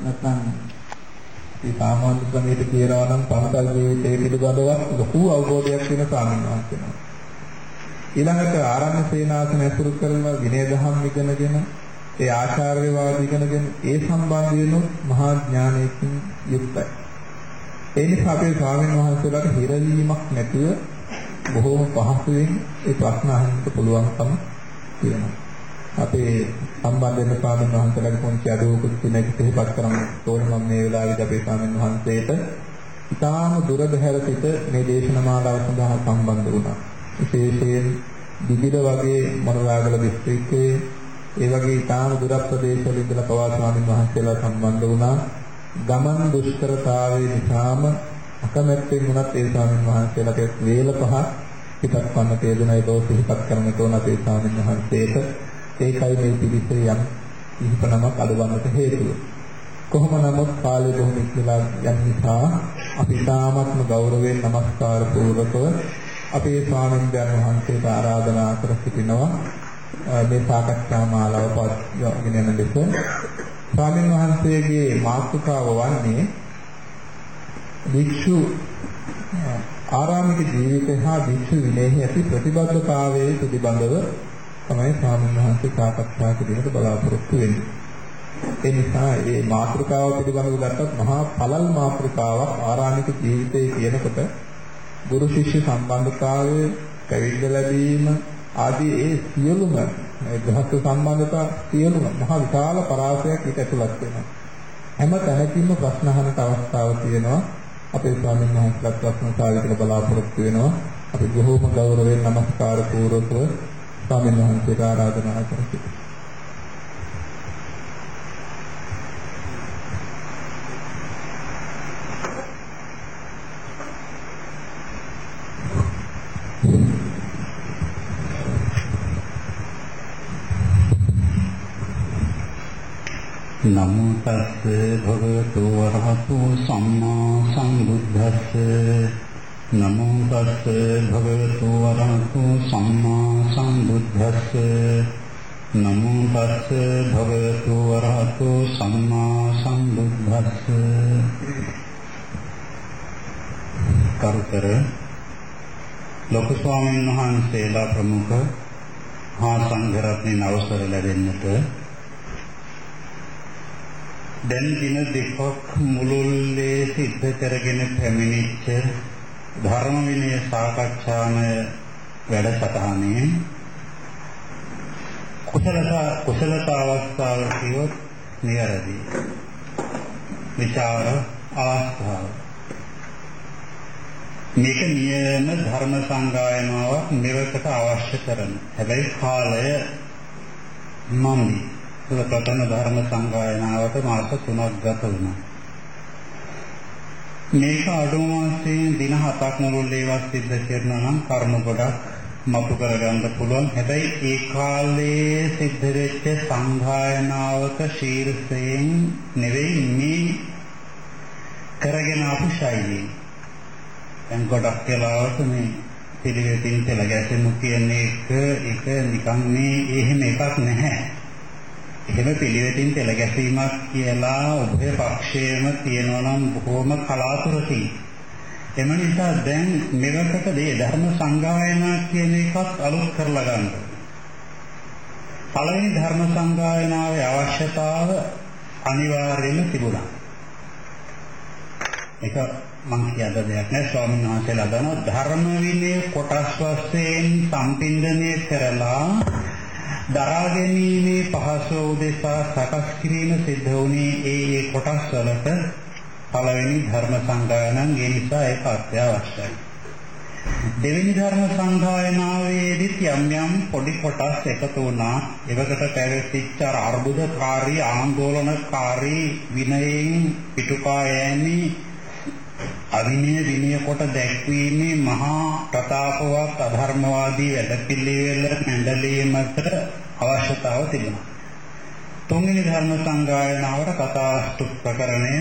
නැත්නම් මේ සාමාන්‍ය ක්‍රමයට කියනවා නම් පන්සල් ජීවිතයේ පිළිබඳව ලොකු අවබෝධයක් වෙන ස්වාමීන් වහන්සේ ඊළඟට ආරණ්‍ය සේනාසන ඇසුරු කරන විනය දහම් ඉගෙනගෙන ඒ ආචාර්යවාද ඉගෙනගෙන ඒ සම්බන්ධ මහා ඥානයකින් යුක්තයි. ඒ නිසා අපේ ස්වාමීන් වහන්සේලාට හිරවීමක් නැතුව බොහෝම පහසුවෙන් ඒ ප්‍රශ්න අහන්න පුළුවන්කම තියෙනවා. අපේ සම්බන්ධ වෙන ස්වාමීන් වහන්සේලාට පොන්චි අදෝකුත් කෙනෙක් ඉතිපත් කරන්න ඕන මම මේ වෙලාවේදී අපේ ස්වාමීන් වහන්සේට ඉතාම දුර බැහැර සිට මේ දේශන මාලාව සඳහා සම්බන්ධ වුණා. විශේෂයෙන් දිගිර වගේ මොනරාගල දිස්ත්‍රික්කයේ ඒ වගේ ඉතාම දුර ප්‍රදේශවල ඉඳලා පවා ස්වාමීන් වහන්සේලා සම්බන්ධ වුණා. ගමන් දුෂ්කරතාවයේ නිසාම අකමැත්තෙන් වුණත් ඒ ස්වාමීන් වහන්සේලාට වේල පහ පිටත් වන්න තේදුණයි දෝෂ සිහිපත් කරන්න තෝන අපේ ස්වාමීන් වහන්සේට ඒකයි මේ පිළිසේ යම් ඉහිපනමක් අඩවන්නට හේතුව. කොහොම නමුත් කාලය බොහොම ඉක්මලා යන නිසා අපි තාමත්ම ගෞරවයෙන් নমස්කාර පූර්වකව අපේ ස්වාමීන් වහන්සේට ආරාධනා කර සිටිනවා මේ සාකච්ඡා මාලාව පවත්වාගෙන යන ලෙස ස්වාමීන් වහන්සේගේ මාතෘකාව වන්නේ භික්ෂු ආරාමික ජීවිතය හා භික්ෂු විනයෙහි ඇති ප්‍රතිබද්ධතාවයේ පිළිබඳව තමයි ස්වාමීන් වහන්සේ සාකච්ඡා කිරීමට බලාපොරොත්තු වෙන්නේ. ඒ නිසා මේ මාතෘකාව පිළිබඳව ගත්තත් මහා පළල් මාතෘකාවක් ආරාමික ජීවිතයේ කියනකොට ගුරු ශිෂ්‍ය සම්බන්ධතාවය, පැවිද්ද ලැබීම ආදී ඒ සියලුම මේ ග්‍රහස්ත සම්බන්ධතා සියලුම මහා විශාල පරාසයක් ඊට ඇතුළත් වෙනවා. හැම තැනකින්ම ප්‍රශ්න අහන්නට අවස්ථාව තියෙනවා. අපේ ස්වාමීන් වහන්සේලාත් ප්‍රශ්න සාවිතර බලාපොරොත්තු වෙනවා. අපි බොහෝම ගෞරවයෙන් নমස්කාර පූර්වකව ස්වාමීන් වහන්සේට ආරාධනා කරමු. නමෝ තස්ස භගවතු වරහතු සම්මා සම්බුද්දස්ස නමෝ තස්ස භගවතු වරහතු සම්මා සම්බුද්දස්ස. නමෝ තස්ස භගවතු වරහතු සම්මා සම්බුද්දස්ස. කරුතර ලොකු ස්වාමීන් වහන්සේලා ප්‍රමුඛ හා සංඝ රත්නයේ අවසර ලැබෙන්නට දැන් දින දෙකක් මුළුල්ලේ සිද්ධ කරගෙන පැමිණිච්ච ධර්ම විනය සාකච්ඡාමය වැඩසටහනේ කුසලතා කුසලතා අවස්ථාව කියොත් නිවැරදි. විචාර අවස්ථාව. මේක නියම ධර්ම සංගායනාවක් මෙවකට අවශ්‍ය කරන. හැබැයි කාලය මම්මි ප්‍රථම ධර්ම සංගායනාවට මාස 3ක් ගත වුණා. මේක අඩු මාසයෙන් දින 7ක් මුළුල්ලේ ඒවා සිද්ධ කරනවා නම් කරුණු ගොඩක් මතු කරගන්න පුළුවන්. හැබැයි ඒ කාලේ සිද්ධ වෙච්ච සංගායනාවක ශීර්ෂයෙන් නෙවෙයි මේ කරගෙන ආපු ශෛලිය. දැන් ගොඩක් වෙලාවට මේ පිළිවෙතින් පෙළ ගැසෙමු කියන්නේ එක එක නිකන් මේ එහෙම එකක් නැහැ. එහෙම පිළිවෙතින් පෙළ ගැසීමක් කියලා උභය පක්ෂයේම තියෙනවා නම් බොහොම කලාතුරකින් එම නිසා දැන් මෙවකට දේ ධර්ම සංගායනා කියන එකත් අලුත් කරලා ගන්න. පළවෙනි ධර්ම සංගායනාවේ අවශ්‍යතාව අනිවාර්යයෙන්ම තිබුණා. ඒක මම කියන දෙයක් නෑ ස්වාමීන් වහන්සේලා දන්නවා ධර්ම විනය කොටස් වශයෙන් සම්පින්දනය කරලා දරා ගැනීමේ පහසු උදෙසා සකස් කිරීම සිද්ධ වුණේ ඒ ඒ කොටස් වලට පළවෙනි ධර්ම සංගායනන් ඒ නිසා ඒක අත්‍යවශ්‍යයි. දෙවෙනි ධර්ම සංගායනාවේදීත් යම් යම් පොඩි කොටස් එකතු වුණා. ඒවකට පැවතිච්ච අර්බුදකාරී ආందోලනකාරී විනයෙන් පිටුපා යෑමේ අවිනය විනය කොට දැක්වීමේ මහා ප්‍රතාපවත් අධර්මවාදී වැඩපිළිවෙල නැඳලීමට අවශ්‍යතාව තිබුණා. තුන්වෙනි ධර්ම සංගායනාවට කතාස්තු ප්‍රකරණය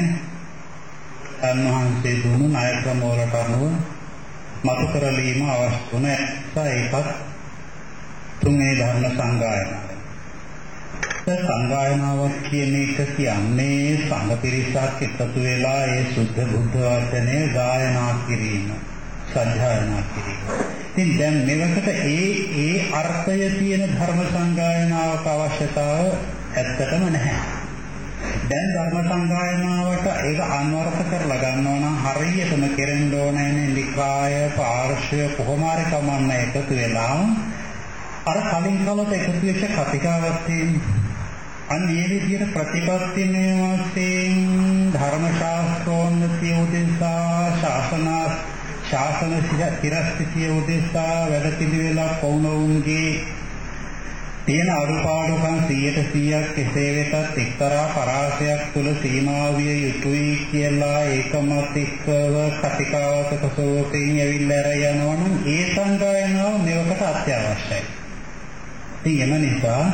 අන්වහන්සේ දුණු ණය ක්‍රම වලට අනුව මතු කරලීම අවශ්‍ය වුණ ඒකත් තුන්වෙනි ධර්ම සංගායනාව. සංගායනාවක් කියන එක කියන්නේ සංඝ පිරිසක් එකතු වෙලා ඒ සුද්ධ බුද්ධ වචනේ ගායනා කිරීම, සජ්ජායනා කිරීම. ඉතින් දැන් මෙවකට ඒ ඒ අර්ථය තියෙන ධර්ම සංගායනාවක අවශ්‍යතාව ඇත්තටම නැහැ. දැන් ධර්ම සංගායනාවට ඒක අන්වර්ථ කරලා ගන්නවා නම් හරියටම කෙරෙන්න ඕනේ නිකාය පාර්ශ්වය කොහොම හරි කමන්න එකතු වෙලා අර කලින් කලට එකතු වෙච්ච කතිකාවත් තියෙන්නේ අන්න ඒ විදිහට ප්‍රතිපත්තිමය වශයෙන් ධර්ම ශාස්ත්‍රෝන්නතිය උදෙසා ශාසන ශාසන සිරස්තිය උදෙසා වැඩ පිළිවෙලක් වුණොවුන්ගේ තියෙන අඩුපාඩුකම් 100ට 100ක් කෙසේ වෙතත් එක්තරා පරාසයක් තුල සීමා විය යුතුයි කියලා ඒකමතිකව කතිකාවතක සෝපින් ඇවිල්ලා ඇර යනවනම් ඒ සංගායනාව මෙවකට අත්‍යවශ්‍යයි. ඉතින් එම නිසා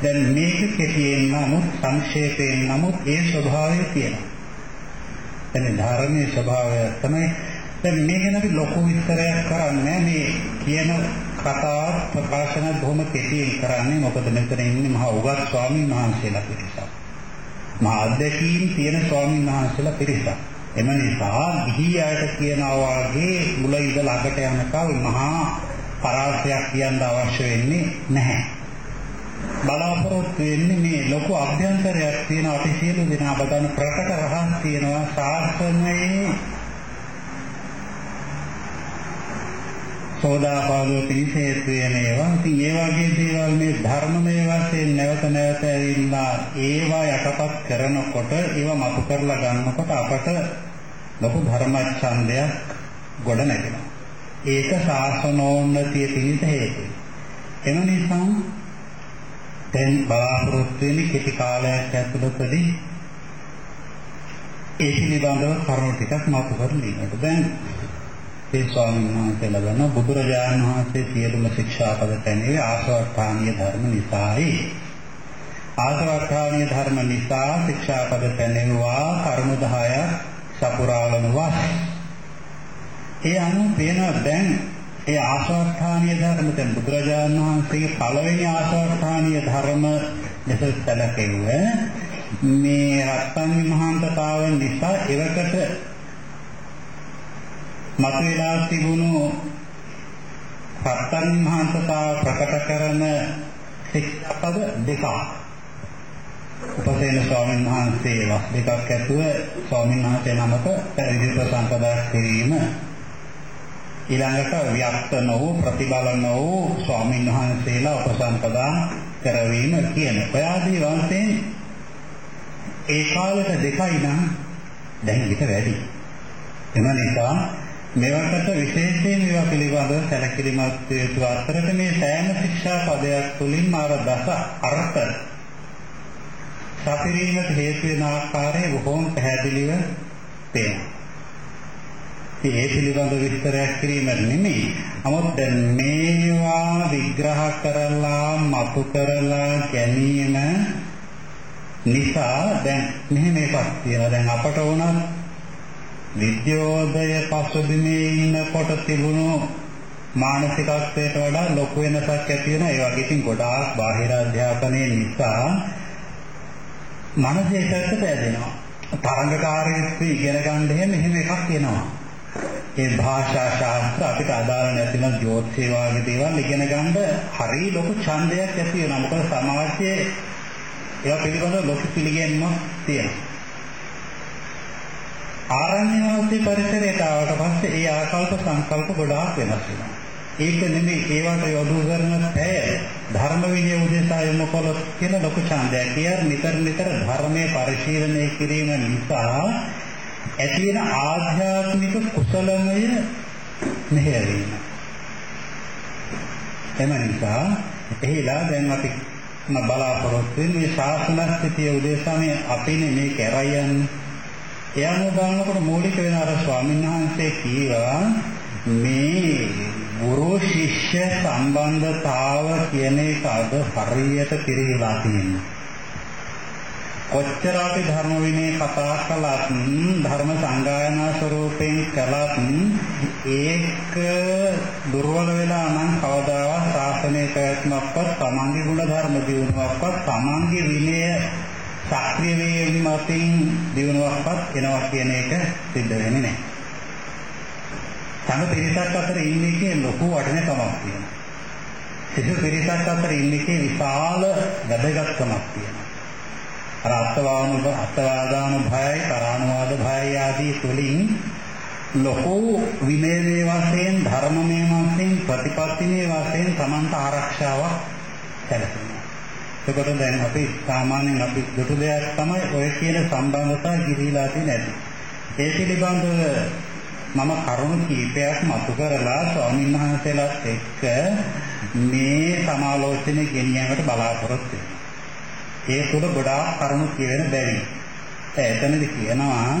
දැන් මේක කෙටියෙන් නමුත් සංක්ෂේපයෙන් නමුත් ඒ ස්වභාවය තියෙනවා. එතන ධර්මයේ ස්වභාවය තමයි දැන් මේ ගැන අපි ලොකු විස්තරයක් කරන්නේ මේ කියන කතා ප්‍රකාශන බොහොම කෙටියෙන් කරන්නේ මොකද මෙතන ඉන්නේ මහා උගත් ස්වාමීන් වහන්සේලා පිරිසක්. මහා අධ්‍යක්ීම් තියෙන ස්වාමීන් වහන්සේලා පිරිසක්. එම නිසා ගිහි අයට කියනවා වාගේ මුල ඉඳලා ළඟට යනකම් මහා පරාසයක් කියන්න අවශ්‍ය වෙන්නේ නැහැ. බලාපොරොත්තු වෙන්නේ මේ ලොකු අභ්‍යන්තරයක් තියෙන අපි සියලු දෙනා බදන ප්‍රකට රහස් තියෙනවා ශාස්ත්‍රයේ සෝදාපාදෝ පිණිස හේතු වෙන ඒවා. ඉතින් ඒ වගේ දේවල් මේ ධර්මමය වශයෙන් නැවත නැවත ඇවිල්ලා ඒවා යටපත් කරනකොට ඒවා මතු කරලා ගන්නකොට අපට ලොකු ධර්මච්ඡන්දයක් ගොඩ නැගෙනවා. ඒක ශාසනෝන්නතිය පිණිස හේතුයි. එම නිසා දැන් බලාපොරොත්තු වෙන්නේ කෙටි කාලයක් ඇතුළතදී ඒ පිළිබඳව කරුණු ටිකක් මතු කරගන්නට. දැන් ඒ ස්වාමීන් වහන්සේලා ගන්න බුදුරජාණන් වහන්සේ සියලුම ශික්ෂාපද පැනෙන්නේ ආසවර්ථානීය ධර්ම නිසායි. ආසවර්ථානීය ධර්ම නිසා ශික්ෂාපද පැනෙනවා කරුණු 10ක් සපුරාලනවා. ඒ අනුව වෙන දැන් ඒ ආශාර්ථානීය ධර්ම දැන් බුදුරජාණන් වහන්සේගේ පළවෙනි ආශාර්ථානීය ධර්ම ලෙස සැලකෙව මේ රත්තරන් මහාන්තතාව නිසා එවකට මතුවලා තිබුණු රත්තරන් මහාන්තතාව ප්‍රකට කරන ශික්ෂාපද දෙකක්. උපසේන ස්වාමීන් වහන්සේ වස් දෙකක් ඇතුව ස්වාමීන් වහන්සේ නමක පැවිදි ප්‍රසංකදා කිරීම ඊළඟට ව්‍යක්ත නොවූ ප්‍රතිබල නොවූ ස්වාමීන් වහන්සේලා උපසම්පදා කරවීම කියන. ඔයාදී වංශයෙන් ඒ කාලෙට දෙකයි නම් දැන් ඊට වැඩි. එම නිසා මෙවකට විශේෂයෙන් මේවා පිළිබඳව සැලකිලිමත් යුතු අතරට මේ සෑම ශික්ෂා පදයක් තුළින් මාර දස අර්ථ සපිරීමට හේතු වෙන ආකාරය බොහෝම පැහැදිලිව පේනවා. ඒ පිළිබඳ විස්තරයක් කිරීම නෙමෙයි. නමුත් දැන් මේවා විග්‍රහ කරලා මතු කරලා ගැනීම නිසා දැන් මෙහෙම එකක් තියෙනවා. දැන් අපට වුණත් විද්‍යෝදය පසුබිමේ ඉන්නකොට තිබුණු මානසිකත්වයට වඩා ලොකු වෙනසක් ඇති වෙනවා. ඒ වගේ ඉතින් ගොඩාක් බාහිර අධ්‍යාපනයේ නිසා මනසේ පැත්ත පැදෙනවා. තරංගකාරීත්වය ඉගෙන ගන්න එහෙම එහෙම එකක් එනවා. ඒ භාෂා ශාස්ත්‍ර අපිට අදාළ නැතිනම් ජ්‍යොතිෂය වගේ දේවල් ඉගෙන ගන්න හරිය ලොකු ඡන්දයක් ඇති වෙනවා. මොකද සමාජයේ ඒවා පිළිබඳව ලොකු පිළිගැනීමක් තියෙනවා. ආරණ්‍ය වාසී පරිසරයට ආවට පස්සේ ඒ ආකල්ප සංකල්ප ගොඩාක් වෙනස් වෙනවා. ඒක නෙමෙයි ඒවට යොදු කරන පැය ධර්ම විනය උදෙසා යොමු කළොත් කියන ලොකු ඡන්දයක්. කිය නිතර නිතර ධර්මයේ පරිශීලනය කිරීම නිසා ඇති වෙන ආධ්‍යාත්මික කුසලමය මෙහෙයවීම. එම නිසා එහිලා දැන් අපි බලාපොරොත්තු වෙන්නේ ශාසන ස්ථිතිය උදෙසා මේ අපිනේ මේ කරයන් එයාම බලනකොට මූලික වෙන අර ස්වාමීන් වහන්සේ කීවා මේ ගුරු ශිෂ්‍ය සම්බන්ධතාව කියන එක අද හරියට පිළිගලා තියෙනවා. කොච්චර අපි ධර්ම විනය කතා කළත් ධර්ම සංගායනා ස්වරූපයෙන් කළත් ඒක දුර්වල වෙලා නම් කවදාවත් ශාසනය පැවැත්මක්වත් තමන්ගේ ගුණ ධර්ම දියුණුවක්වත් තමන්ගේ විනය සක්‍රිය වීමකින් දියුණුවක්වත් එනවා කියන එක සිද්ධ වෙන්නේ නැහැ. තම පිරිසක් අතර ඉන්නේ ලොකු වටිනකමක් තියෙනවා. සිසු පිරිසක් අතර ඉන්නේ විශාල වැදගත්කමක් තියෙනවා. අර අත්වානුභ අත්වාදානුභයයි පරානුවාද භයයි ආදී තුලින් ලොකු විනයමේ වශයෙන් ධර්මමේ වශයෙන් ප්‍රතිපත්තිමේ වශයෙන් Tamanta ආරක්ෂාවක් සැලසෙනවා. ඒකට දැන් අපි සාමාන්‍යයෙන් අපි දුටු දෙයක් තමයි ඔය කියන සම්බන්ධතා ගිහිලා තියෙන්නේ. ඒ පිළිබඳව මම කරුණු කීපයක් මතු කරලා ස්වාමීන් වහන්සේලාත් එක්ක මේ සමාලෝචනය ගෙනියන්නට බලාපොරොත්තු වෙනවා. ඒ තුල ගොඩාක් කරුණු කියවෙන බැරි. එතනදි කියනවා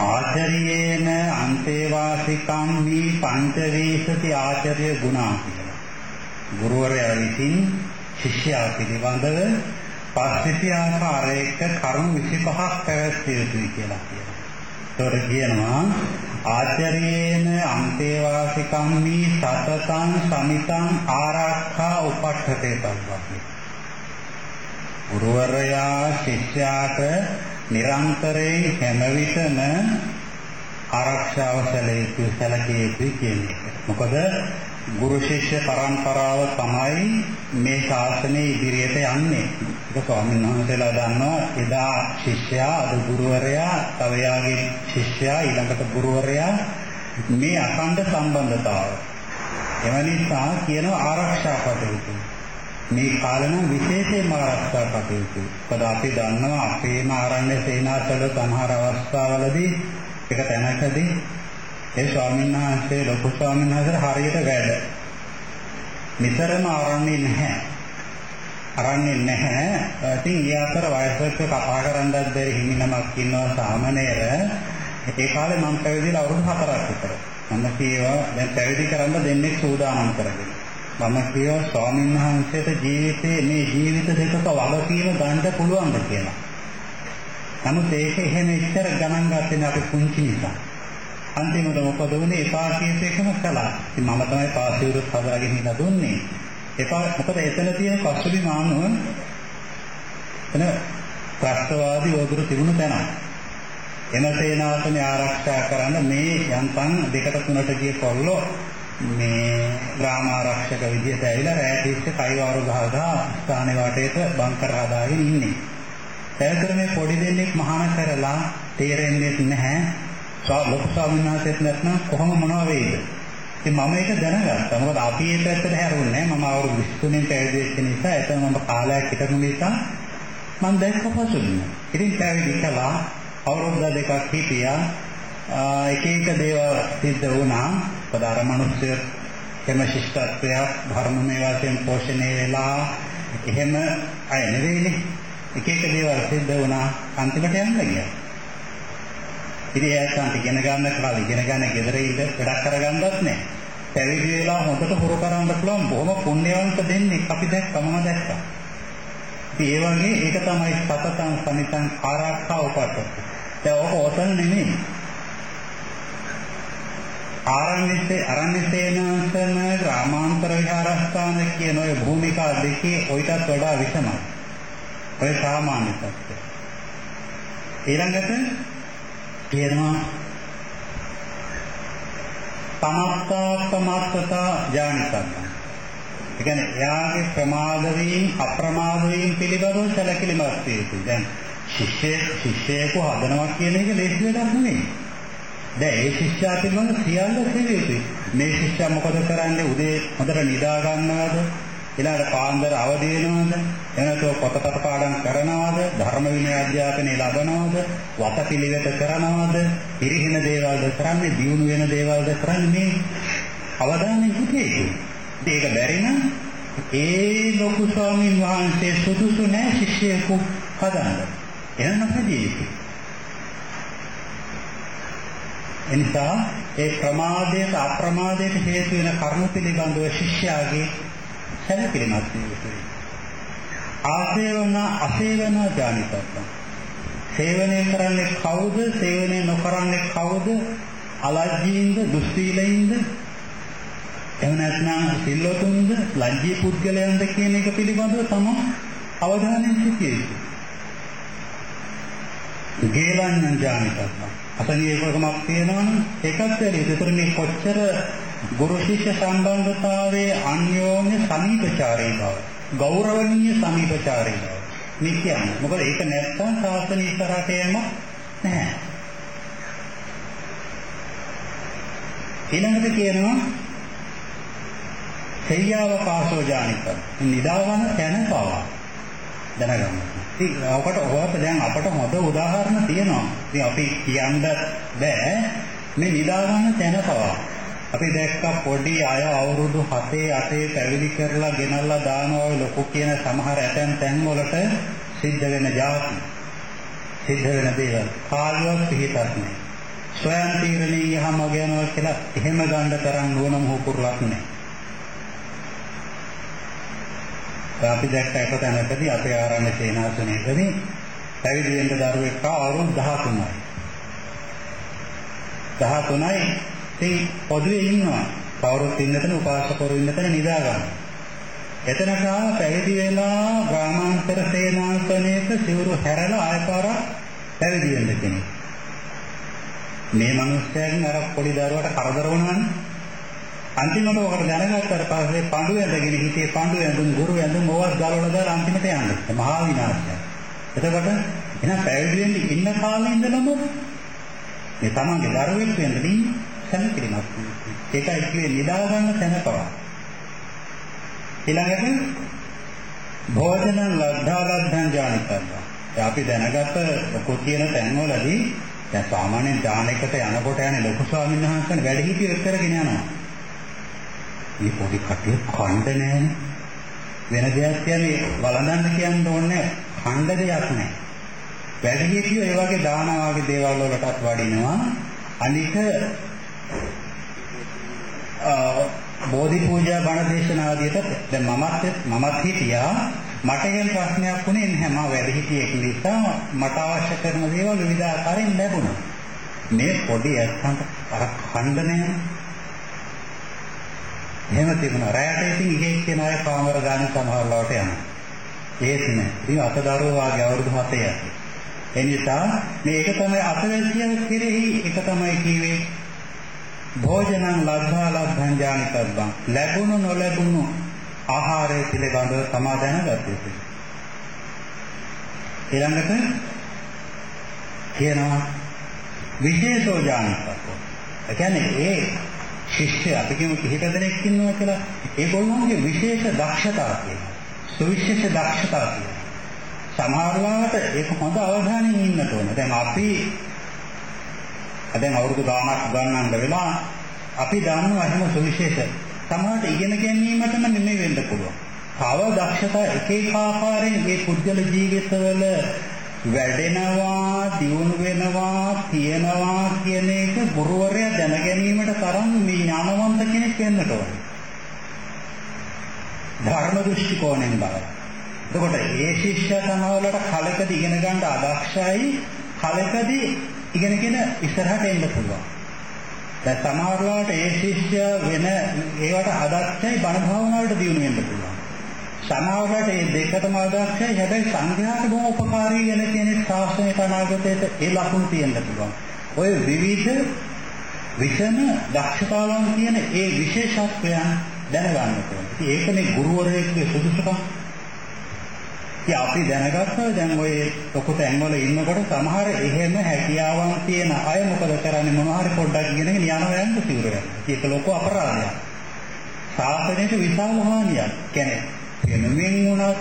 ආචර්යේන අන්තේවාසිකම් වී පංචවේශති ආචර්ය ගුණා කියලා. ගුරුවරයා විසින් ශිෂ්‍යයා පිළිබඳව පස්සිති ආකාරයක කරුණු 25ක් පැවැත්විය යුතුයි කියලා කියනවා. ඒතකොට කියනවා ආචර්යේන අන්තේවාසිකම් වී සතතං සමිතං ආරක්ෂා උපට්ඨතේ තබ්බා ගුරුවරයා ශිෂ්‍යයාට නිරන්තරයෙන් හැම විටම ආරක්ෂාව සැලකිය සැලකිය යුතුයි කියන එක. මොකද ගුරු ශිෂ්‍ය පරම්පරාව තමයි මේ ශාසනය ඉදිරියට යන්නේ. ඒක ස්වාමීන් වහන්සේලා දන්නවා එදා ශිෂ්‍යයා අද ගුරුවරයා තව යාගේ ශිෂ්‍යයා ඊළඟට ගුරුවරයා මේ අඛණ්ඩ සම්බන්ධතාව. එම නිසා කියනවා ආරක්ෂා කටයුතු. මේ කාලන විශේෂයෙන්ම ආරක්ෂා කටයුතු. මොකද අපි දන්නවා අපේම ආරණ්‍ය සේනාසල සමහර අවස්ථාවලදී එක තැනකදී ඒ ස්වාමීන් වහන්සේ ලොකු ස්වාමීන් වහන්සේ හරියට වැඩ. නිතරම ආරණ්‍ය නැහැ. ආරණ්‍ය නැහැ. ඉතින් ඊ අතර වයසක කතා කරන්නත් බැරි හිමිනමක් ඉන්නවා සාමණේර. ඒ කාලේ මම පැවිදිලා අවුරුදු 4ක් විතර. මම කියවා දැන් පැවිදි කරන්න දෙන්නේ සූදානම් කරගෙන. මම කියවා ස්වාමීන් වහන්සේට ජීවිතේ මේ ජීවිත දෙකක වගකීම ගන්න පුළුවන්ද කියලා. නමුත් ඒක එහෙම ඉච්චර ගණන් ගත්තේ අපි පුංචි නිසා. අන්තිමට මොකද වුනේ එපා කියප එකම කළා. ඉතින් මම තමයි පාසිවුරුත් හදාගෙන ඉඳලා දුන්නේ. එපා මොකද එතන තියෙන පසුබිම අනුව එන ත්‍රස්තවාදී වදුරු තිබුණු තැන. එන සේනාසනේ ආරක්ෂා කරන්න මේ යන්තම් දෙකට තුනට ගිය කොල්ලෝ මේ ග්‍රාම ආරක්ෂක විදියට ඇවිල්ලා රෑ තිස්සේ කයිවාරු ගහලා ස්ථානේ වටේට බංකර් හදාගෙන ඉන්නේ. පැවතර මේ පොඩි දෙන්නෙක් මහාන කරලා තේරෙන්නේ නැහැ. ලොකු ස්වාමීන් වහන්සේත් නැත්නම් කොහොම මොනවා වෙයිද? ඉතින් මම ඒක දැනගත්තා. මොකද අපි ඒ පැත්තට හැරුන්නේ නැහැ. මම අවුරුදු 23 පැවිදි වෙච්ච නිසා එතන මම කාලයක් හිටපු නිසා මම දැක්ක පසුබිම. ඉතින් පැවිදි කළා අවුරුදු දෙකක් හිටියා. එක එක දේවල් සිද්ධ වුණා. මොකද අර මිනිස්සු එම ශිෂ්ටත්වයක් ධර්මමය වශයෙන් පෝෂණය වෙලා එහෙම අය නෙවෙයිනේ. එක එක දේවල් සිද්ධ වුණා අන්තිමට යන්න ගියා. ඉතින් ඒකට ඉගෙන ගන්න කාලේ ඉගෙන ගන්න ගෙදර ඉඳ වැඩක් කරගන්නවත් නැහැ. පැවිදි වෙලා හොඳට හුරු කරන්න පුළුවන් බොහොම පුණ්‍යවන්ත දෙන්නේ අපි දැක්කම දැක්කා. ඉතින් ඒ වගේ ඒක තමයි සතතං සමිතං ආරක්ෂා උපට්ඨ. දැන් ඔක ඔතන නෙමෙයි. ආරණ්‍යසේ අරණ්‍ය සේනාසන ග්‍රාමාන්තර විහාරස්ථාන කියන ওই භූමිකා දෙකේ ඔයිටත් වඩා විසමයි. ඔය සාමාන්‍ය තත්ත්වය. ඊළඟට කියනවා සමත්තාත්මත්තතා ඥානිකත්වය. ඒ කියන්නේ එයාගේ ප්‍රමාද වීම අප්‍රමාද වීම පිළිබඳව සැලකිලිමත් වෙයි. දැන් ශිෂ්‍ය ශිෂ්‍යයෙකු හදනවා කියන එක ලේසි වැඩක් නෙමෙයි. දැන් ඒ ශිෂ්‍යයා පිළිබඳ සියල්ල සෙවියුතුයි. මේ ශිෂ්‍යයා මොකද කරන්නේ? උදේ හොඳට නිදා ගන්නවද? ඊළඟට පාන්දර අවදි වෙනවද? එනතෝ පොතපත පාඩම් කරනවද? ධර්ම විනය අධ්‍යාපනය ලබනවද? වතපිළිවෙත කරනවද? පිරිහින දේවල්ද කරන්නේ? දියුණු වෙන දේවල්ද කරන්නේ? අවධානය හිතේ. ඒක බැරි නම් ඒ ලොකු ස්වාමීන් වහන්සේ සුදුසු නෑ ශිෂ්‍යයෙකු හදන්න. එහෙනම් හදියි. එනිසා ඒ ප්‍රමාදයට අප්‍රමාදයට හේතු වෙන කර්ම පිළිබඳව ශිෂ්‍යයාගේ සැලකිලිමත් වීම. ආසේවන අසේවන ඥානිකත්වම්. සේවනය කරන්නේ කවුද? සේවනය නොකරන්නේ කවුද? අලජ්ජීන්ද, දුස්සීලයින්ද? එහෙම නැත්නම් සිල්වතුන්ද, ලජ්ජී පුද්ගලයන්ද කියන එක පිළිබඳව තමයි අවධානයෙන් සිටිය යුතුයි. ගේලඤ්ඤං ඥානිකත්වම්. අසනීයකමක් තියෙනවනම් ඒකත් ඇරෙයි. ඒතර මේ කොච්චර ගුරු ශිෂ්‍ය සම්බන්ධතාවයේ අන්‍යෝන්‍ය සමීපචාරී බව. ගෞරවනීය සමීපචාරී බව. මේ කියන්නේ. මොකද ඒක නැත්තම් සාසන ඉස්සරහට යෑම නැහැ. ඊළඟට කියනවා සේයාවකාශෝ ඥානික. නිදාගන්න තැන පවා දැනගන්න. ඉතින් ඔකට ඔයාට දැන් අපට හොඳ උදාහරණ තියෙනවා. ඉතින් අපි කියන්න බෑ මේ නිදාගන්න තැන පවා. අපි දැක්ක පොඩි අය අවුරුදු 7 8 පැවිදි කරලා ගෙනල්ලා දානවා ඔය ලොකු කියන සමහර ඇතැම් තැන් වලට සිද්ධ වෙන જાති. සිද්ධ වෙන දේවල්. කාලියක් පිහිටක් නෑ. ස්වයං තීරණේ යහම ගයනවා කියලා එහෙම ගන්න තරම් නුවණ මොහුකුරලක් නෑ. අපි දැක්ක එක තැනකදී අපේ ආරණ්‍ය සේනාසනයේදී පැවිදි වෙන්න දරුවෙක් අවුරුදු 13යි. 13යි ඉතින් පොදුවේ ඉන්නවා. කවුරුත් ඉන්නතන උපාසකවරු ඉන්නතන නිදා ගන්න. එතන ගාව පැවිදි වෙලා ග්‍රාමාන්තර සේනාසනයක සිවුරු හැරලා ආයපාරක් පැවිදි වෙන්න කෙනෙක්. මේ මිනිස්යාගෙන් අර පොඩි දරුවට කරදර වුණානේ. අන්තිමට ඔකට දැනගත්තාට පස්සේ පඳු ඇඳගෙන හිටියේ පඳු ඇඳුම් ගුරු ඇඳුම් ඕවත් ගලවලා දාලා අන්තිමට යන්නේ. මහා විනාශයක්. එතකොට එහෙනම් පැවිදි වෙන්න ඉන්න කාලේ ඉඳලම මේ තමන්ගේ දරුවෙක් වෙන්න දී සැලකිලිමත්. ඒකයි කියේ නිදා ගන්න තැන පවා. ඊළඟට භෝජන ලද්ධා ලද්ධං ඥානිකල්ලා. අපි දැනගත්ත ලොකු කියන තැන්වලදී දැන් සාමාන්‍ය ඥානයකට යනකොට යන්නේ ලොකු ස්වාමීන් වහන්සේනේ වැඩ හිටියෝ එක්කරගෙන යනවා. මේ පොඩි කටිය කණ්ඩ නෑනේ. වෙන දෙයක් කියන්නේ වළඳන්න කියන්න ඕනේ කණ්ඩ දෙයක් නෑ. වැඩි හිටියෝ ඒ වගේ දානවා වගේ දේවල් වලටත් වඩිනවා. අනික බෝධි පූජා බණ දේශනාදියට දැන් මමත් මමත් හිටියා මට එහෙම ප්‍රශ්නයක් වුණේ නැහැ මම වැඩ හිටියෙක් නිසා මට අවශ්‍ය කරන දේවල් විවිධ ආකාරයෙන් ලැබුණා මේ පොඩි ඇත්තන්ට අර ඛණ්ඩනය එහෙම තිබුණා. රැයට ඉතින් ඉහේ කියන අය කාමර ගන්න සමහර ලාවට යනවා. ඒත් නෑ. ඉතින් අතදරුවෝ වාගේ අවුරුදු 7 යති ඒ නිසා මේක තමයි අතවැසියන් කෙරෙහි එක තමයි කිව්වේ භෝජනං ලද්ධා ලද්ධං ඥානිකබ්බං ලැබුණු නොලැබුණු ආහාරය පිළිබඳව තමා දැනගත යුතුයි. ඊළඟට කියනවා විශේෂෝ ඥානිකබ්බ. ඒ කියන්නේ ඒ ශිෂ්‍ය අපි කියමු කිහිප දෙනෙක් ඉන්නවා කියලා ඒගොල්ලෝගේ විශේෂ දක්ෂතා තියෙනවා. සුවිශේෂ දක්ෂතා තියෙනවා. සමහරවිට ඒක හොඳ අවධානයෙන් ඉන්නට ඕන. දැන් අපි දැන් අවුරුදු ගාණක් ගන්නන්න වෙලා අපි දන්නවා එහෙම සුවිශේෂ සමහරට ඉගෙන ගැනීමටම නෙමෙයි වෙන්න පුළුවන්. තව දක්ෂතා එක එක ආකාරයෙන් මේ පුද්ගල ජීවිතවල වැඩෙනවා, දියුණු වෙනවා, තියනවා කියන එක ගුරුවරයා දැන ගැනීමට තරම් මේ ඥානවන්ත කෙනෙක් වෙන්නට ඕනේ. ධර්ම දෘෂ්ටි කෝණයෙන් බලලා. එතකොට ඒ ශිෂ්‍ය සමවලට කලකදී ඉගෙන ගන්න අදක්ෂයි, කලකදී ඉගෙනගෙන ඉස්සරහට එන්න පුළුවන්. දැන් සමහරවිට ඒ ශිෂ්‍ය වෙන ඒවට අදක්ෂයි බණ භාවනාවට දියුණු වෙන්න පුළුවන්. සමහරවිට මේ දෙකටම අදක්ෂයි හැබැයි සංඝයාට බොහොම උපකාරී වෙන කෙනෙක් ශාස්ත්‍රයේ අනාගතයට ඒ ලකුණු තියෙන්න පුළුවන්. ඔය විවිධ විෂම දක්ෂතාවන් කියන ඒ විශේෂත්වයන් දැනගන්න ඕනේ. ඒකනේ ගුරුවරයෙකුගේ සුදුසුකම්. ඉතින් අපි දැනගත්තා දැන් ඔය ලොකු තැන්වල ඉන්නකොට සමහර එහෙම හැකියාවන් තියෙන අය මොකද කරන්නේ මොනවා හරි පොඩ්ඩක් ඉගෙනගෙන යනවා යන්න සිවුරයක්. ඒක ලොකු අපරාධයක්. සාසනයට විශාල හානියක්. කියන්නේ වෙනමින් වුණත්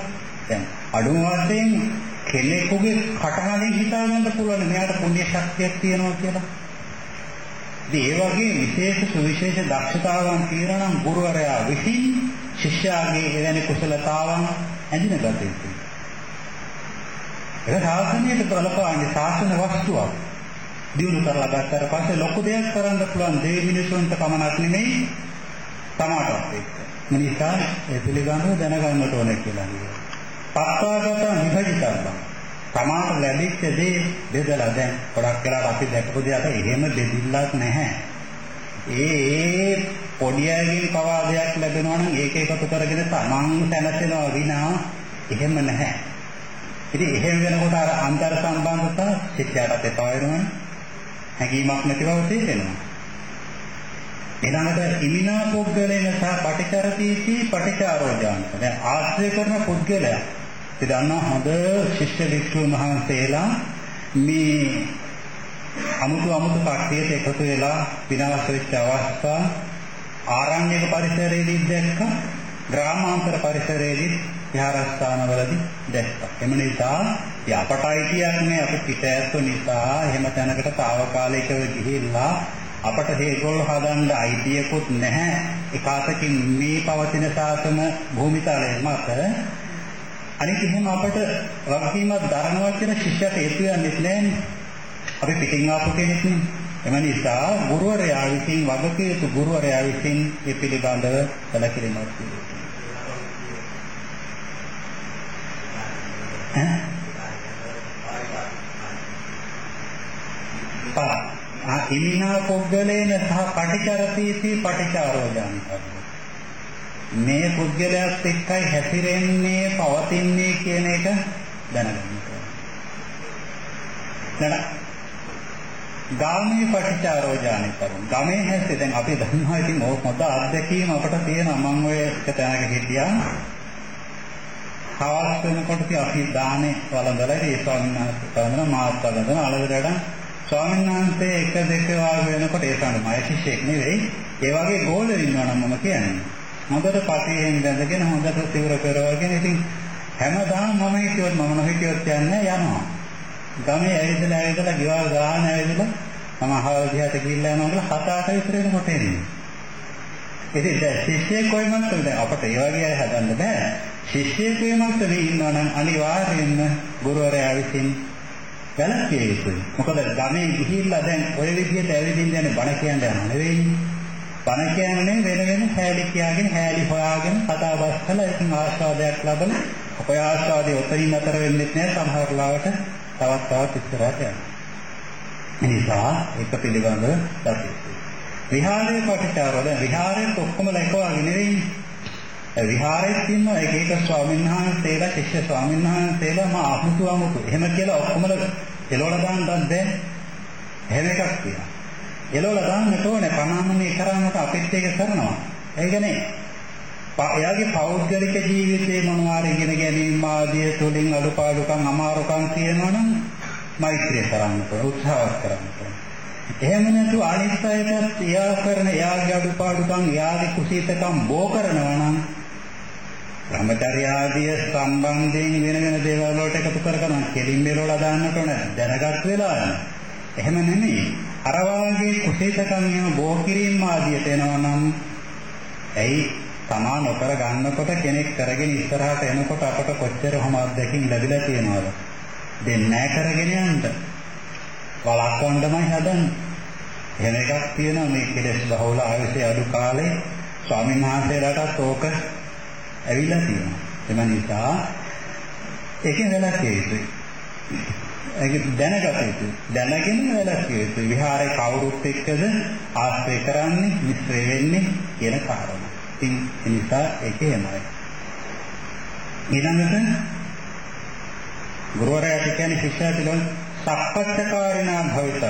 දැන් අඩු වශයෙන් කෙනෙකුගේ කටහඬින් හිතා ගන්න පුළුවන් මෙයාට පුණ්‍ය ශක්තියක් තියෙනවා කියලා. ඉතින් ඒ වගේ විශේෂ සුවිශේෂ දක්ෂතාවන් තියෙනවා නම් ගුරුවරයා විසින් ශිෂ්‍යයාගේ එවැනි කුසලතාවන් ඇඳින ගත යුතුයි. ඒක සාසනයට බලපාන්නේ සාසන වස්තුවක්. දිනු කරලා ගත්තට පස්සේ ලොකු දෙයක් කරන්න පුළුවන් දෙවි මිනිසුන්ට පමණක් නෙමෙයි තමාටත් එක්ක. මිනිසා ඒ පිළිගන්නව දැනගන්නට ඕනේ කියලා කියනවා. පස්වාගත විභජිතබ්බං. තමාට ලැබිච්ච දේ බෙදලා දැන් ගොඩක් වෙලාවට අපි දැකපු දෙයට එහෙම බෙදිල්ලක් නැහැ. ඒ පොඩි අයගෙන් පවා දෙයක් ලැබෙනවා නම් ඒක එකතු කරගෙන තමන් සැනසෙනවා විනා එහෙම නැහැ. ඉතින් එහෙම වෙනකොට අර අන්තර් සම්බන්ධතා ශිෂ්‍යයාට එපා වෙනවනේ. හැඟීමක් නැති බව තේරෙනවා. ඊළඟට ඉමිනා පුද්ගලයන් සහ පටිචරතිති පටිචාරෝජාන්ත. දැන් ආශ්‍රය කරන පුද්ගලයා ඉතින් දන්නා හොඳ ශිෂ්‍ය වික්ෂුන් වහන්සේලා මේ අමුතු අමුතු කට්ටියට එකතු වෙලා විනාශ වෙච්ච අවස්ථා ආරණ්‍යක පරිසරයේදී දැක්ක ග්‍රාමාන්තර පරිසරයේදී විහාරස්ථානවලදී දැක්කා. එම නිසා අපට අයිතියක් නෑ අපි පිට ඇත්තු නිසා එහෙම තැනකට తాවකාලිකව ගිහිල්ලා අපට හේගොල්ල හදන්න අයිතියකුත් නැහැ. එකාතකින් මේ පවතින සාසන භූමිතලයේ මත අනිත් එහෙම අපට වගකීමක් දරනවා කියන ශිෂ්‍යයට හේතු වෙන්නේ නැහැ. අපි පිටින් ආපු කෙනෙක් නේ. එම නිසා ගුරුවරයා විසින් වගකී යුතු ගුරුවරයා විසින් මේ පිළිබඳව සැලකිලිමත් වෙනවා. ආ ඉමිනා පොග්ගලේන සහ පටිචරතිති පටිචාරෝජානිකයි. මේ පුද්ගලයාත් එක්කයි හැසිරෙන්නේ පවතින්නේ කියන එක දැනගන්න ඕනේ. ගාමී පටිචාරෝ ඥානෙ කරුම්. ගමේ හැස්සේ දැන් අපි දන්නවා ඉතින් ඕක මොකද අත්දැකීම අපට තියෙනවා මම ඔය එක තැනක හිටියා. හවස් වෙනකොට අපි දානේ වළඳලා ඒ ස්වාමීන් වහන්සේ වළඳන මාත් වළඳන අලවරඩ ස්වාමීන් වහන්සේ එක දෙක වාගේ වෙනකොට ඒ ස්වාමීන් මයි ශිෂ්‍යෙක් නෙවෙයි. ඒ වගේ ගෝලෙ ඉන්නවා නම් මම කියන්නේ. හොඳට පටියෙන් බැඳගෙන හොඳට සිවුර පෙරවගෙන ඉතින් හැමදාම මම හිතුවත් මම නොහිටියොත් යන්නේ යනවා. ගමේ ඇවිදලා ඇවිදලා ගෙවල් ගාන ඇවිදලා මම අහවල් දිහාට ගිහිල්ලා යනවා කියලා හත අට විතර වෙනකොට එන්නේ. ඉතින් දැන් ශිෂ්‍යයෙක් කොයිමත් දැන් අපට ඒ වගේ අය හදන්න බෑ. ශිෂ්‍යයෙක් කොයිමත් මේ ඉන්නවා නම් අනිවාර්යයෙන්ම ගුරුවරයා විසින් වැළක්විය යුතුයි. මොකද ගමේ ගිහිල්ලා දැන් ඔය විදිහට ඇවිදින්න යන්නේ බණ කියන්න යනවා නෙවෙයි. බණ කියන්නේ වෙන වෙන හැලි කියාගෙන හැලි හොයාගෙන කතා බස් කරලා ඒකෙන් ආස්වාදයක් ලබන ඔය ආස්වාදයේ උතරින් අතර වෙන්නේ නැහැ සමහර ලාවට තවත් තවත් ඉස්සරහට යනවා. නිසා ඒක පිළිබඳව දකින්න. විහාරයේ කොටචාරවල විහාරයේ ඔක්කොම ලැකවාගේ නෙවෙයි. විහාරයේ තියෙන එක එක ස්වාමීන් වහන්සේලා ශිෂ්‍ය ස්වාමීන් වහන්සේලා මා අමුතු අමුතු. එහෙම කියලා ඔක්කොම එළවලා දාන්නත් බෑ. එහෙම එකක් තියෙනවා. එළවලා දාන්නට ඕනේ ප්‍රමාණමය කරන්නට අපිත් ඒක කරනවා. ඒ කියන්නේ එයාගේ පෞද්ගලික ජීවිතේ මොනවාර ඉගෙන ගැනීම ආදී තුලින් අඩුපාඩුකම් අමාරුකම් තියෙනවා නම් මෛත්‍රිය කරන්න ඕන උත්සාහ කරන්න ඕන. එහෙම නැතු අනිත් අයටත් එයා කරන එයාගේ අඩුපාඩුකම් එයාගේ කුසීතකම් බෝ කරනවා නම් බ්‍රහ්මචර්ය ආදී සම්බන්ධයෙන් වෙන වෙන දේවල් වලට එකතු කරගෙන කෙලින් මෙලවලා දාන්නට ඕන? දැනගත් වෙලාව. එහෙම නෙමෙයි. අර වාගේ කුසීතකම් එහෙම බෝ කිරීම ආදියට එනවා නම් ඇයි තමා නොකර ගන්නකොට කෙනෙක් කරගෙන ඉස්සරහට එනකොට අපට කොච්චර හොම අත්දැකීම් ලැබිලා තියෙනවද? දෙන්නේ නැහැ කරගෙන යන්න. වළක්වන්නමයි හදන්නේ. එහෙම එකක් තියෙනවා. මේ කෙලෙස් බහුල ආයුෂය අඩු කාලේ ස්වාමීන් වහන්සේලාටත් ඕක ඇවිල්ලා තියෙනවා. එම නිසා ඒකෙන් වැළැක්විය යුතුයි ඒක දැනගත යුතුයි දැනගෙන වැළැක්විය යුතුයි විහාරේ කවුරුත් එක්කද ආශ්‍රය කරන්නේ මිශ්‍ර වෙන්නේ කියන කාරණා. ඉතින් ඒ නිසා ඒක එමය. ඊළඟට ගුරුවරයාට කියන්නේ ශිෂ්‍යයා පිළිබඳ සක්පච්චකාරිනා භවිතත.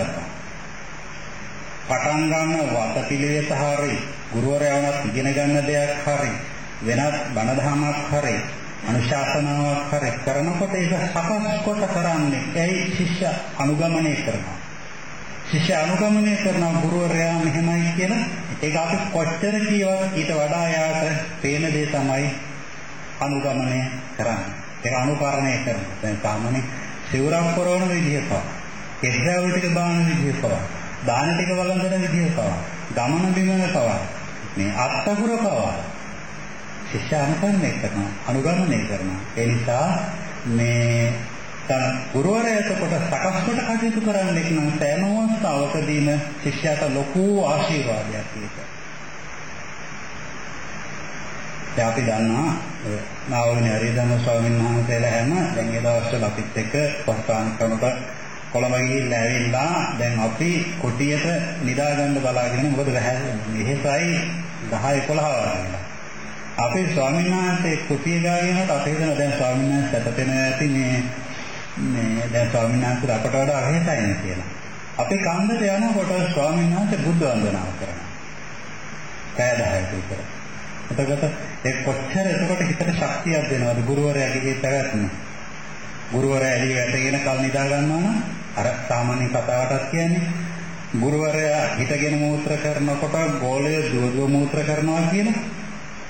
පටන් ගන්න වතපිළිවෙත හරි ගුරුවරයාණත් ඉගෙන ගන්න දෙයක් හරි වෙනත් බණ දහමක් හරි අනුශාසනාවක් හරි කරනකොට ඒක සකස් කොට කරන්නේ ඒයි ශිෂ්‍ය අනුගමනය කරනවා. ශිෂ්‍ය අනුගමනය කරන ගුරුවරයා මෙහෙමයි කියලා ඒක අපි කොච්චර කියවත් ඊට වඩා යාට පේන දේ තමයි අනුගමනය කරන්නේ. ඒක අනුකරණය කරනවා. දැන් සාමාන්‍ය සිවුරක් පොරවන විදිහ පවා, කෙස්රවල් ටික බාන විදිහ පවා, දාන ටික වළඳන විදිහ පවා, ගමන බිමන පවා, මේ අත්අකුර පවා ශිෂ්‍ය අනුකරණය කරනවා, අනුගමනය කරනවා. ඒ නිසා මේ දැන් ගුරුවරයාට කොට සකස් කොට කටයුතු කරන්නෙක් නම් සෑම අවස්ථාවකදීම ශිෂ්‍යයාට ලොකු ආශිර්වාදයක් ඒක. දැන් අපි දන්නවා නාවුනේ හරිදම ස්වාමීන් වහන්සේලා හැම දැන් ඒ දවස්වල අපිත් එක්ක පස්තාන ක්‍රමක කොළඹ ගිහිල්ලා ඇවිල්ලා දැන් අපි කුටියට නිදා ගන්න බලාගෙන මොකද මෙහෙසයි 10 11 වගේ. අපේ ස්වාමීන් වහන්සේ කුටිය ගාගෙනත් අපේ දන දැන් ස්වාමීන් වහන්සේ සැතපෙන ඇති මේ මේ දැන් ස්වාමීන් වහන්සේ අපට වඩා වෙහසයි නේ කියලා. අපි කන්දට යනකොට ස්වාමීන් වහන්සේ බුද්ධ වන්දනාව කරනවා. පැය 10ක විතර. එතකොට ඒ කොච්චර එතකොට හිතට ශක්තියක් දෙනවද ගුරුවරයාගේ පැවැත්ම. ගුරුවරයා එළිය වැටගෙන කල් නිදා ගන්නවා නම් අර සාමාන්‍ය කතාවටත් කියන්නේ ගුරුවරයා හිටගෙන මූත්‍ර කරනකොට ගෝලය දුව දුව මූත්‍ර කරනවා කියන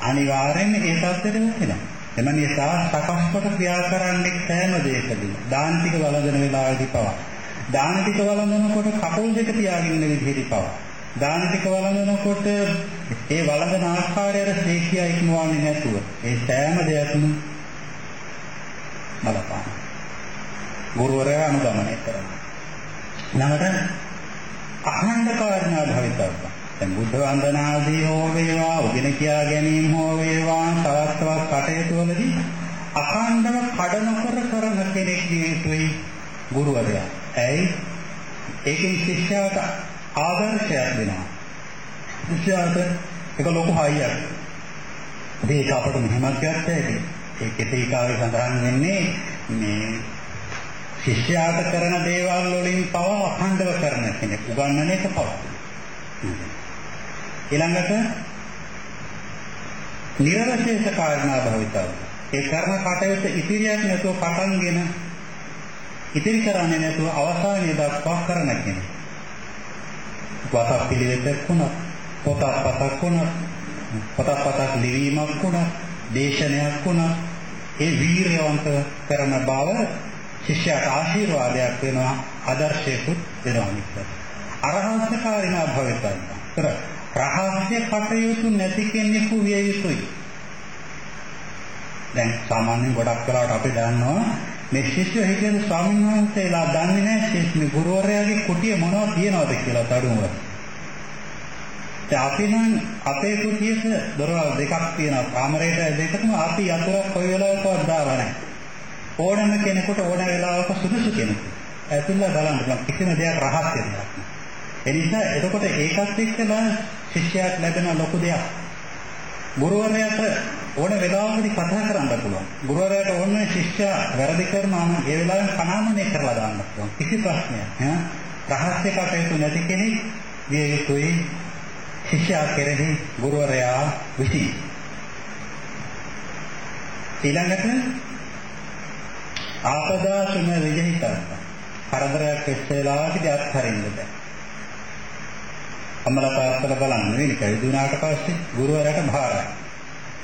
අනිවාර්යෙන්ම ඒ තත්ත්වෙට වෙනවා. එම නිසා සකස් කොට ක්‍රියා කරන්නේ සෑම දෙයකදී. දාන ටික වළඳන වෙලාවේදී පවා. දාන ටික වළඳනකොට කකුල් දෙක තියාගෙන ඉන්න විදිහට පවා. දාන ටික වළඳනකොට ඒ වළඳන ආකාරයට ශේඛියා ඉක්මවන්නේ නැතුව ඒ සෑම දෙයක්ම බලපාන. ගුරුවරයා අනුගමනය කරනවා. ළඟට අහඬ කාරණා භවිතව්වා. දැන් බුද්ධ වන්දනාදී හෝ වේවා, උගෙන කියා ගැනීම හෝ වේවා, තවත් තවත් කටයුතු වලදී අඛණ්ඩව කඩ නොකර කරන කෙනෙක් විය ගුරුවරයා. ඇයි? ඒකෙන් ශිෂ්‍යයාට ආදර්ශයක් වෙනවා. ශිෂ්‍යයාට ඒක ලොකු හයියක්. මේක අපට මෙහෙමත් ගත්තා ඒකේ තීකාවේ සඳහන් වෙන්නේ මේ ශිෂ්‍යයාට කරන දේවල් වලින් පව අඛණ්ඩව කරන කෙනෙක් උගන්වන එක පව. ඊළඟට නිර්වශේෂ කාරණා භවිතව. ඒ කරන කටයුතු ඉතිරියක් නැතුව පටන්ගෙන ඉතිරි කරන්නේ නැතුව අවසානයේ දක්වා කරන කෙනෙක්. වතක් පිළිවෙතක් වුණත්, පොතක් පතක් වුණත්, පොතක් පතක් ලිවීමක් වුණත්, දේශනයක් වුණත්, ඒ වීරයවන්ත කරන බව ශිෂ්‍යයාට ආශිර්වාදයක් වෙනවා, ආදර්ශයකුත් වෙනවා නිකන්. අරහත්කාරිනා භවිතයි. රහස්‍ය කටයුතු නැති කෙනෙකු විය යුතුයි. දැන් සාමාන්‍යයෙන් ගොඩක් වෙලාවට අපි දන්නවා මේ ශිෂ්‍ය හිතෙන ස්වාමීන් වහන්සේලා දන්නේ නැහැ ශිෂ්‍ය ගුරුවරයාගේ කුටිය මොනවද තියනවද කියලා තඩුව. දැන් අපි නම් අපේ කුටියක දොරවල් දෙකක් තියෙනවා. කාමරේට දෙකම අපි යතුරක් කොයි වෙලාවකවත් දාලා නැහැ. ඕනම කෙනෙකුට ඕන වෙලාවක සුදුසු කෙනෙකු. ඇතුළේ බලන්න කිසිම දෙයක් රහස්‍ය දෙයක් නෑ. ඒ නිසා එතකොට ඒකත් එක්කලා ශිෂ්‍යයාට ලැබෙන ලොකු දෙයක්. ගුරුවරයාට ඕන වෙලාවකදී කතා කරන්න පුළුවන්. ගුරුවරයාට ඕන ශිෂ්‍යයා වැරදි කරනවා නම් ඒ වෙලාවෙන් කනාමනේ කරලා දාන්න පුළුවන්. කිසි ප්‍රශ්නයක් නෑ. රහස්‍ය කටයුතු නැති කෙනෙක් විය යුතුයි ශිෂ්‍යයා කෙරෙහි ගුරුවරයා විසින්. ඊළඟට ආපදා සුම විජහිතව. කරදරයක් වෙච්චලාවකදී අත්හරින්න බෑ. අම්මලා තාත්තලා බලන්න වෙන කයිදුනාට පස්සේ ගුරුවරයාට භාරයි.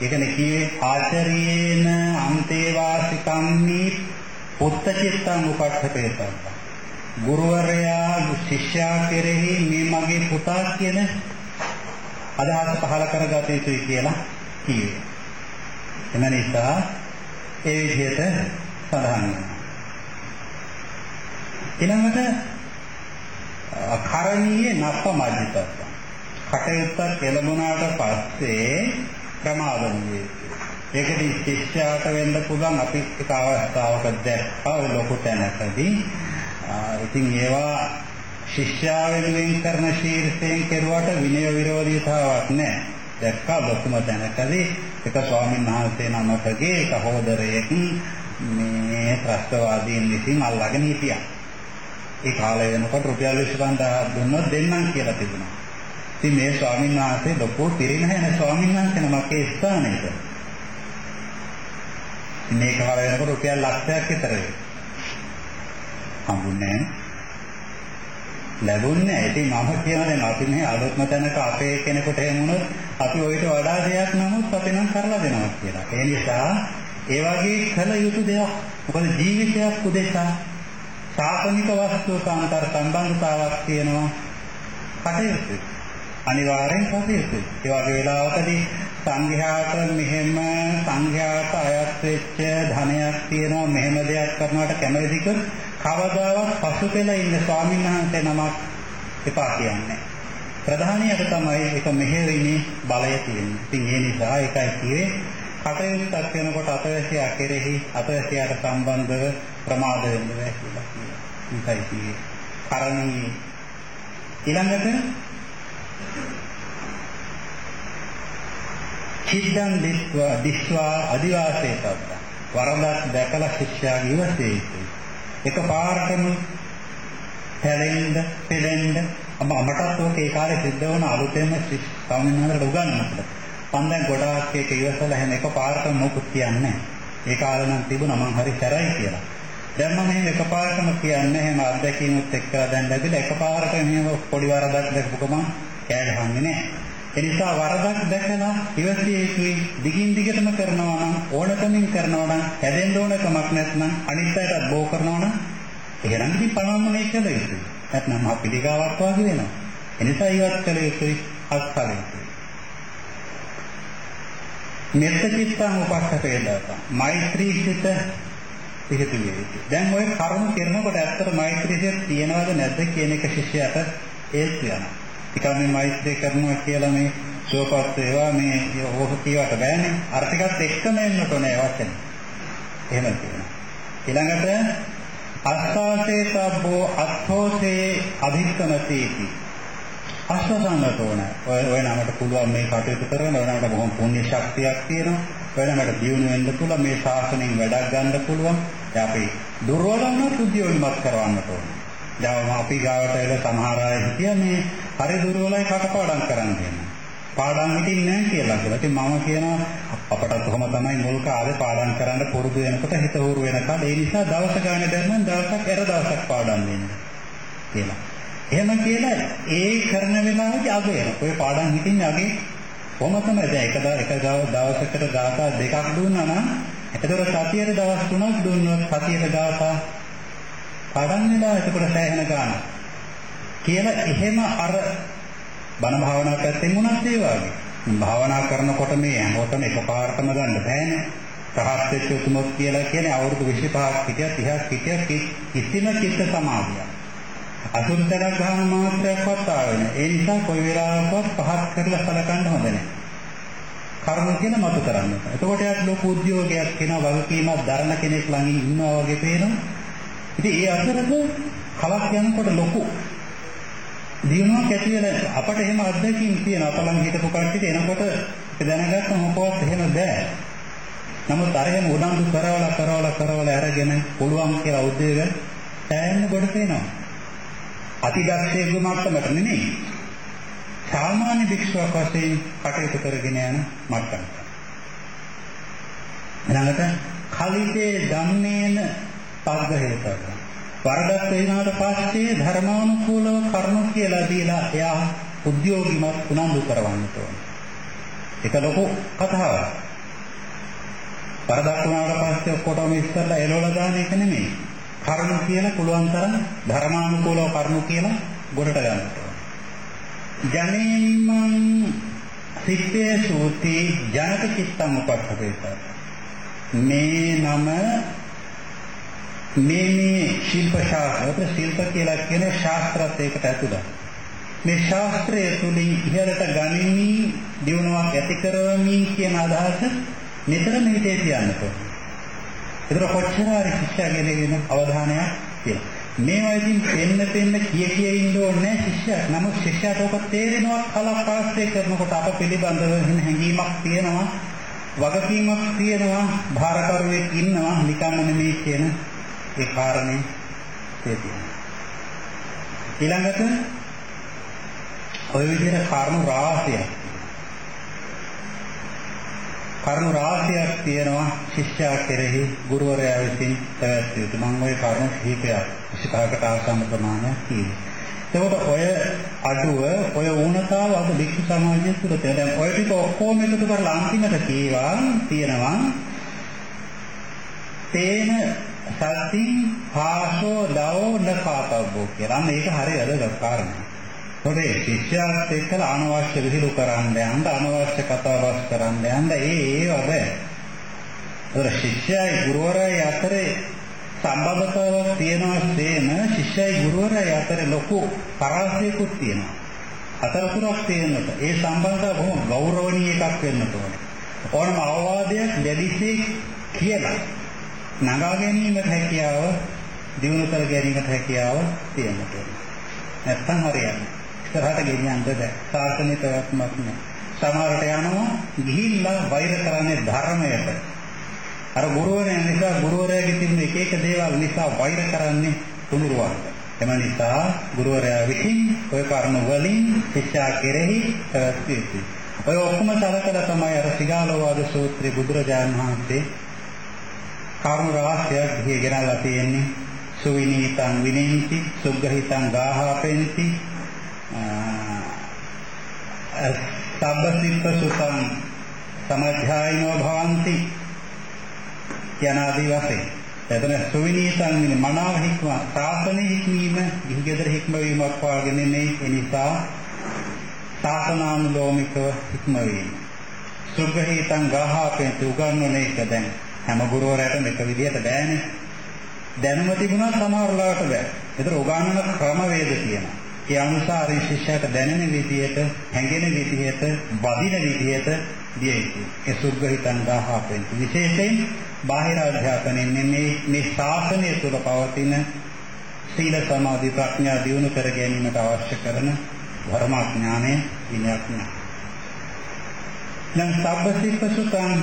ඒකනේ කියේ ආචාර්යේන අන්තේ වාසිකම්මි පුත්ත චිත්තං උපට්ඨපේතං. ගුරුවරයා ශිෂ්‍යයා කෙරෙහි මේ මගේ පුතා කියන අදහස පහල කරගත යුතුයි කියලා කියේ. එම නිසා ඒ විදිහට සඳහන් වෙනවා. ඊළඟට අකරණීය නප්පමජ්ජිතත්ව. කටයුත්තක් කෙලමුණාට පස්සේ ප්‍රමාදන්නේ. ඒකදී ශිෂ්‍යයාට වෙන්න පුළුවන් අපි එක අවස්ථාවක දැක්කා ඔය ලොකු තැනකදී. ඉතින් ඒවා ශිෂ්‍යයා වෙනුවෙන් කරන ශීර්ෂයෙන් කෙරුවට විනය විරෝධීතාවක් නැහැ. දැක්කා ලොකුම තැනකදී එක ස්වාමීන් වහන්සේ නමකගේ සහෝදරයෙක් මේ ත්‍රස්තවාදීන් විසින් අල්ලගෙන හිටියා. ඒ කාලය වෙනකොට රුපියල් 25000 දුන්නොත් දෙන්නම් කියලා තිබුණා. ඉතින් මේ ස්වාමීන් වහන්සේ ලොකු පිරිනහන ස්වාමීන් වහන්සේ නමක් ඒ ස්ථානයේ. මේ කාලය වෙනකොට රුපියල් ලක්ෂයක් විතර හම්බුනේ ලැබුණේ ඉතින් මම කියන දේ අපි මේ අලුත්ම තැනක අපේ කෙනෙකුට එහෙම වුණොත් අපි ඔයිට වඩා දෙයක් නමුත් අපි නම් කරලා දෙනවා කියලා. ඒ නිසා ඒ වගේ කළ යුතු දෙයක් මොකද ජීවිතයක් උදෙසා සාසනික වස්තුවක අන්තර් සම්බන්ධතාවක් තියෙනවා කටයුතු. අනිවාර්යෙන් කටයුතු. ඒ වගේ වෙලාවකදී සංඝයාට මෙහෙම සංඝයාට අයත් වෙච්ච ධනයක් තියෙනවා මෙහෙම දෙයක් කරනවට කැමතික කවදාවත් පසු පෙළ ඉන්න ස්වාමීන් වහන්සේ නමක් එපා කියන්නේ. ප්‍රධානියට තමයි ඒක මෙහෙවීමේ බලය තියෙන්නේ. ඉතින් ඒ නිසා ඒකයි කියේ කටයුත්තක් වෙනකොට අතවැසියා කෙරෙහි අතවැසියාට සම්බන්ධව ප්‍රමාද වෙන්න බෑ කියලා කියනවා. ඒකයි කියේ. කරණී ඊළඟට චිත්තං දිස්වා දිස්වා අදිවාසේ තත්ත. වරදක් දැකලා ශිෂ්‍යයාගේ ඉවසේ යුතුයි. එක පාරටම හැලෙන්න, පෙලෙන්න අම මටත් ඔක ඒ කාලේ සිද්ධ වුණ අලුතෙන්ම ස්වාමීන් වහන්සේට උගන්වන්නට. මම දැන් ගොඩාක් ඒක ඉවසලා හැම එක පාරටම මොකුත් කියන්නේ ඒ කාලේ නම් තිබුණා මං හරි සැරයි කියලා. දැන් මම මේ එකපාරටම කියන්නේ එහෙම අත්දැකීමුත් එක්කලා දැන් ලැබිලා එකපාරට මෙහෙම පොඩි වරදක් දැකපු ගමන් කෑ ගහන්නේ නැහැ. ඒ නිසා වරදක් දැකලා ඉවසිය යුතුයි දිගින් දිගටම කරනවා නම් ඕනකමින් කරනවා නම් හැදෙන්න ඕන කමක් නැත්නම් අනිත් අයටත් බෝ කරනවා නම් එහෙනම් ඉතින් පළමුව කළ යුතුයි. නැත්නම් මහ පිළිගාවක් වගේ වෙනවා. ඒ නිසා ඉවත් කළ යුතුයි අත්කල යුතුයි. මෙත්ත චිත්තං උපස්සට වේදා. මෛත්‍රී සිත පිහිටු වේ යුතුයි. දැන් ඔය කරුණු කරනකොට ඇත්තට මෛත්‍රී සිත තියනවද නැද්ද කියන එක ශිෂ්‍යයාට ඒත් වෙනවා. ටිකක් මේ මෛත්‍රී කරනවා කියලා මේ සුවපත් වේවා මේ ඕක කියවට බෑනේ. අර ටිකත් එක්කම එන්නට ඕනේ වචන. එහෙම කියනවා. ඊළඟට අස්සාසේ සබ්බෝ අත්ථෝසේ අභික්කමතේති. අස්සසන්නට ඕන. ඔය ඔය නමට පුළුවන් මේ කටයුතු කරන ඔය නමට බොහොම පුණ්‍ය ශක්තියක් තියෙනවා. ඔය නමට දියුණු වෙන්න පුළුවන් මේ ශාසනයෙන් වැඩක් ගන්න පුළුවන්. දැන් අපි දුර්වලම උද්‍යෝගිමත් කරවන්නට ඕන. දැන් අපි ගාවට එළ සමහර අය හිටියා මේ හරි දුර්වලයි කටපාඩම් කරන්න කියන. පාඩම් හිටින්නේ නැහැ කියලා කියලා. ඉතින් මම කියනවා අපටත් කොහොම තමයි මුල් කාලේ පාඩම් කරන්න පුරුදු වෙනකොට හිත හුරු වෙනකල් ඒ නිසා දවස ගානේ දැම්මම දවසක් එර දවසක් පාඩම් වෙන්න කියලා. එහෙම කියලා ඒ කරන වෙලාවේදී අග වෙනවා. ඔය පාඩම් හිටින්නේ අගේ කොහොම තමයි දැන් එක එක දවසකට ගාථා දෙකක් දුන්නා නම් එතකොට සතියේ දවස් තුනක් දුන්නොත් සතියේ ගාථා පාඩම් වෙලා එතකොට සෑහෙන ගානක්. කියලා එහෙම අර බණ භාවනා පැත්තෙන් මොනවද ඒ වගේ. භාවනා කරනකොට මේ හැමෝටම එකපාරටම ගන්න බෑනේ. රහත් වෙච්ච උතුමොත් කියලා කියන්නේ අවුරුදු 25ක් හිටියත් 30ක් හිටියත් කිසිම චිත්ත සමාධියක්. අසුන්තරක් ගන්න මාත්‍රයක්වත් ආවේ නැහැ. ඒ නිසා කොයි වෙලාවකවත් පහත් කරලා සලකන්න හොඳ නැහැ. කර්ම කියන මතු කරන්න. එතකොට යාට ලොකු උද්‍යෝගයක් වෙනවා වගකීමක් දරන කෙනෙක් ළඟින් ඉන්නවා වගේ පේනවා. ඉතින් ඒ අතරද කලක් යනකොට ලොකු දිනුවක් ඇති වෙන අපට එහෙම අත්දැකීම් තියෙන අපලං හිටපු කට්ටියට එනකොට දැනගත්ත මොකවත් එහෙම බෑ. නමුත් අර එහෙම උනන්දු කරවලා කරවලා කරවලා අරගෙන පුළුවන් කියලා උද්දේග සෑහෙන කොට පේනවා. අතිදක්ෂයෙකු මට්ටමට නෙමෙයි. සාමාන්‍ය භික්ෂුවක් වශයෙන් කටයුතු කරගෙන යන මට්ටමට. ඊළඟට කලිතේ ධම්මේන පග්ග හේතව. වරදක් වෙනාට පස්සේ ධර්මානුකූලව කරුණු කියලා දීලා එයා උද්‍යෝගිමත් උනන්දු කරවන්න ඕනේ. ඒක ලොකු කතාවක්. වරදක් වුණාට පස්සේ ඔක්කොටම ඉස්සෙල්ලා එළවලා දාන එක නෙමෙයි. කරුණු කියලා පුළුවන් තරම් ධර්මානුකූලව කරුණු කියලා ගොඩට ගන්න ඕනේ. ජනේමං සිත්තේ සූති ජනක චිත්තං උපස්සපේත. මේ නම මේ මේ ශිල්ප ශාස්ත්‍රය ශිල්ප කියලා කියන ශාස්ත්‍රත් ඒකට ඇතුළත්. මේ ශාස්ත්‍රය තුලින් ඉහළට ගනිමින් දිනුවක් ඇති කරවමින් කියන අදහස නිතරම හිතේ තියන්න ඕනේ. ඒතර කොච්චර හරි ශිෂ්‍යයාගෙන වෙන අවධානයක් කියලා. මේවා ඉතින් පෙන්න පෙන්න කිය කිය ඉන්න ඕනේ ශිෂ්‍යයා. නමුත් ශිෂ්‍යයාට ඔක තේරෙනවා කලක් ආශ්‍රය කරනකොට අප පිළිබඳව හැඟීමක් තියෙනවා. වගකීමක් තියෙනවා. භාරකරුවෙක් ඉන්නවා. නිකම්ම නෙමෙයි කියන ඒ කාරණේ තියෙනවා. ඊළඟට ඔය විදිහට කර්ම රාශියක් කර්ම රාශියක් තියෙනවා ශිෂ්‍යයා කෙරෙහි ගුරුවරයා විසින් පැවැත්විය යුතු. මම ওই කර්ම කිහිපයක් 25කට ආසන්න ප්‍රමාණයක් කියනවා. එතකොට ඔය අඩුව ඔය ඌනතාව අද වික්ෂ සමාජය තුළ තියෙන. දැන් ඔය ටික ඔක්කොම එකතු කරලා අන්තිමට කීවා තියෙනවා. තේන සත්‍යින් පාසෝ දවෝ නපාතබ්බෝ කියලා. මේක හරි වැදගත් කාරණා. පොඩේ ශිෂ්‍යයාත් එක්කලා අනවශ්‍ය විහිළු කරන්න යන්න අනවශ්‍ය කතා බස් කරන්න යන්න ඒ ඒව බෑ. ඒතර ශිෂ්‍යයයි ගුරුවරයයි අතරේ සම්බන්ධතාවක් තියෙනවා තේන ශිෂ්‍යයි ගුරුවරයයි අතරේ ලොකු පරාසයකුත් තියෙනවා. අතරතුරක් තියෙන්නට ඒ සම්බන්ධතාව බොහොම ගෞරවණීය එකක් වෙන්න ඕනේ. ඕනම අවවාදයක් දැඩිසේ කියලා නගා ගැනීමට හැකියාව දිනු කර ගැනීමට හැකියාව තියෙන්න ඕනේ. නැත්තම් හරියන්නේ. ඉස්සරහට ගෙනියන්න බෑ. සාසනික පැවැත්මක් නෑ. සමහරට යනවා ගිහිල්ලා වෛර කරන්නේ ධර්මයට. අර ගුරුවරයා නිසා ගුරුවරයාගේ තිබුණ එක එක දේවල් නිසා වෛර කරන්නේ තුනුරුවන්ට. එම නිසා ගුරුවරයා විසින් ඔය කරුණ වලින් ශිෂ්‍යයා කෙරෙහි පැවැත්විය යුතුයි. ඔය ඔක්කොම සලකලා තමයි අර සිගාලෝවාද සූත්‍රයේ බුදුරජාණන් වහන්සේ කරුණ රාශියක් ගිහි ගෙනල්ලා තියෙන්නේ. සුවිනීතං විනෙන්ති සුග්‍රහිතං ගාහාපෙන්ති සබ්බසිප්ප සුතං සමධ්‍යායිනෝ භවಂತಿ යනාදී වශයෙන් එතන සුවිනීතං වින මනාව හික්ම සාසනෙ හික්මීම ගිහිගෙදර හික්මවීමක් වාගෙන මේ එනිසා සාසනානුලෝමිකව හික්මවීම සුග්‍රහිතං ගාහාපෙන්ති උගන්වන එක දැන් හැම ගුරුවරයාටම එක විදිහට බෑනේ දැනුම තිබුණා සමහර ලාට බෑ. ඒතර උගන්වන ක්‍රමවේද තියෙනවා. ඒ අනුසාරයෙන් ශිෂ්‍යයාට දැනෙන විදිහට, හැඟෙන විදිහට, වදින විදිහට දිය යුතුයි. ඒ සුග්‍රහිතං ගාහාපෙන්. විශේෂයෙන් බාහිර අධ්‍යාපනයෙන් මේ මේ ශාසනය තුළ පවතින සීල සමාධි ප්‍රඥා දියුණු කර ගැනීමට අවශ්‍ය කරන ධර්මාඥානය විනයක් නෑ. නම් සබ්බසිප්පසුතං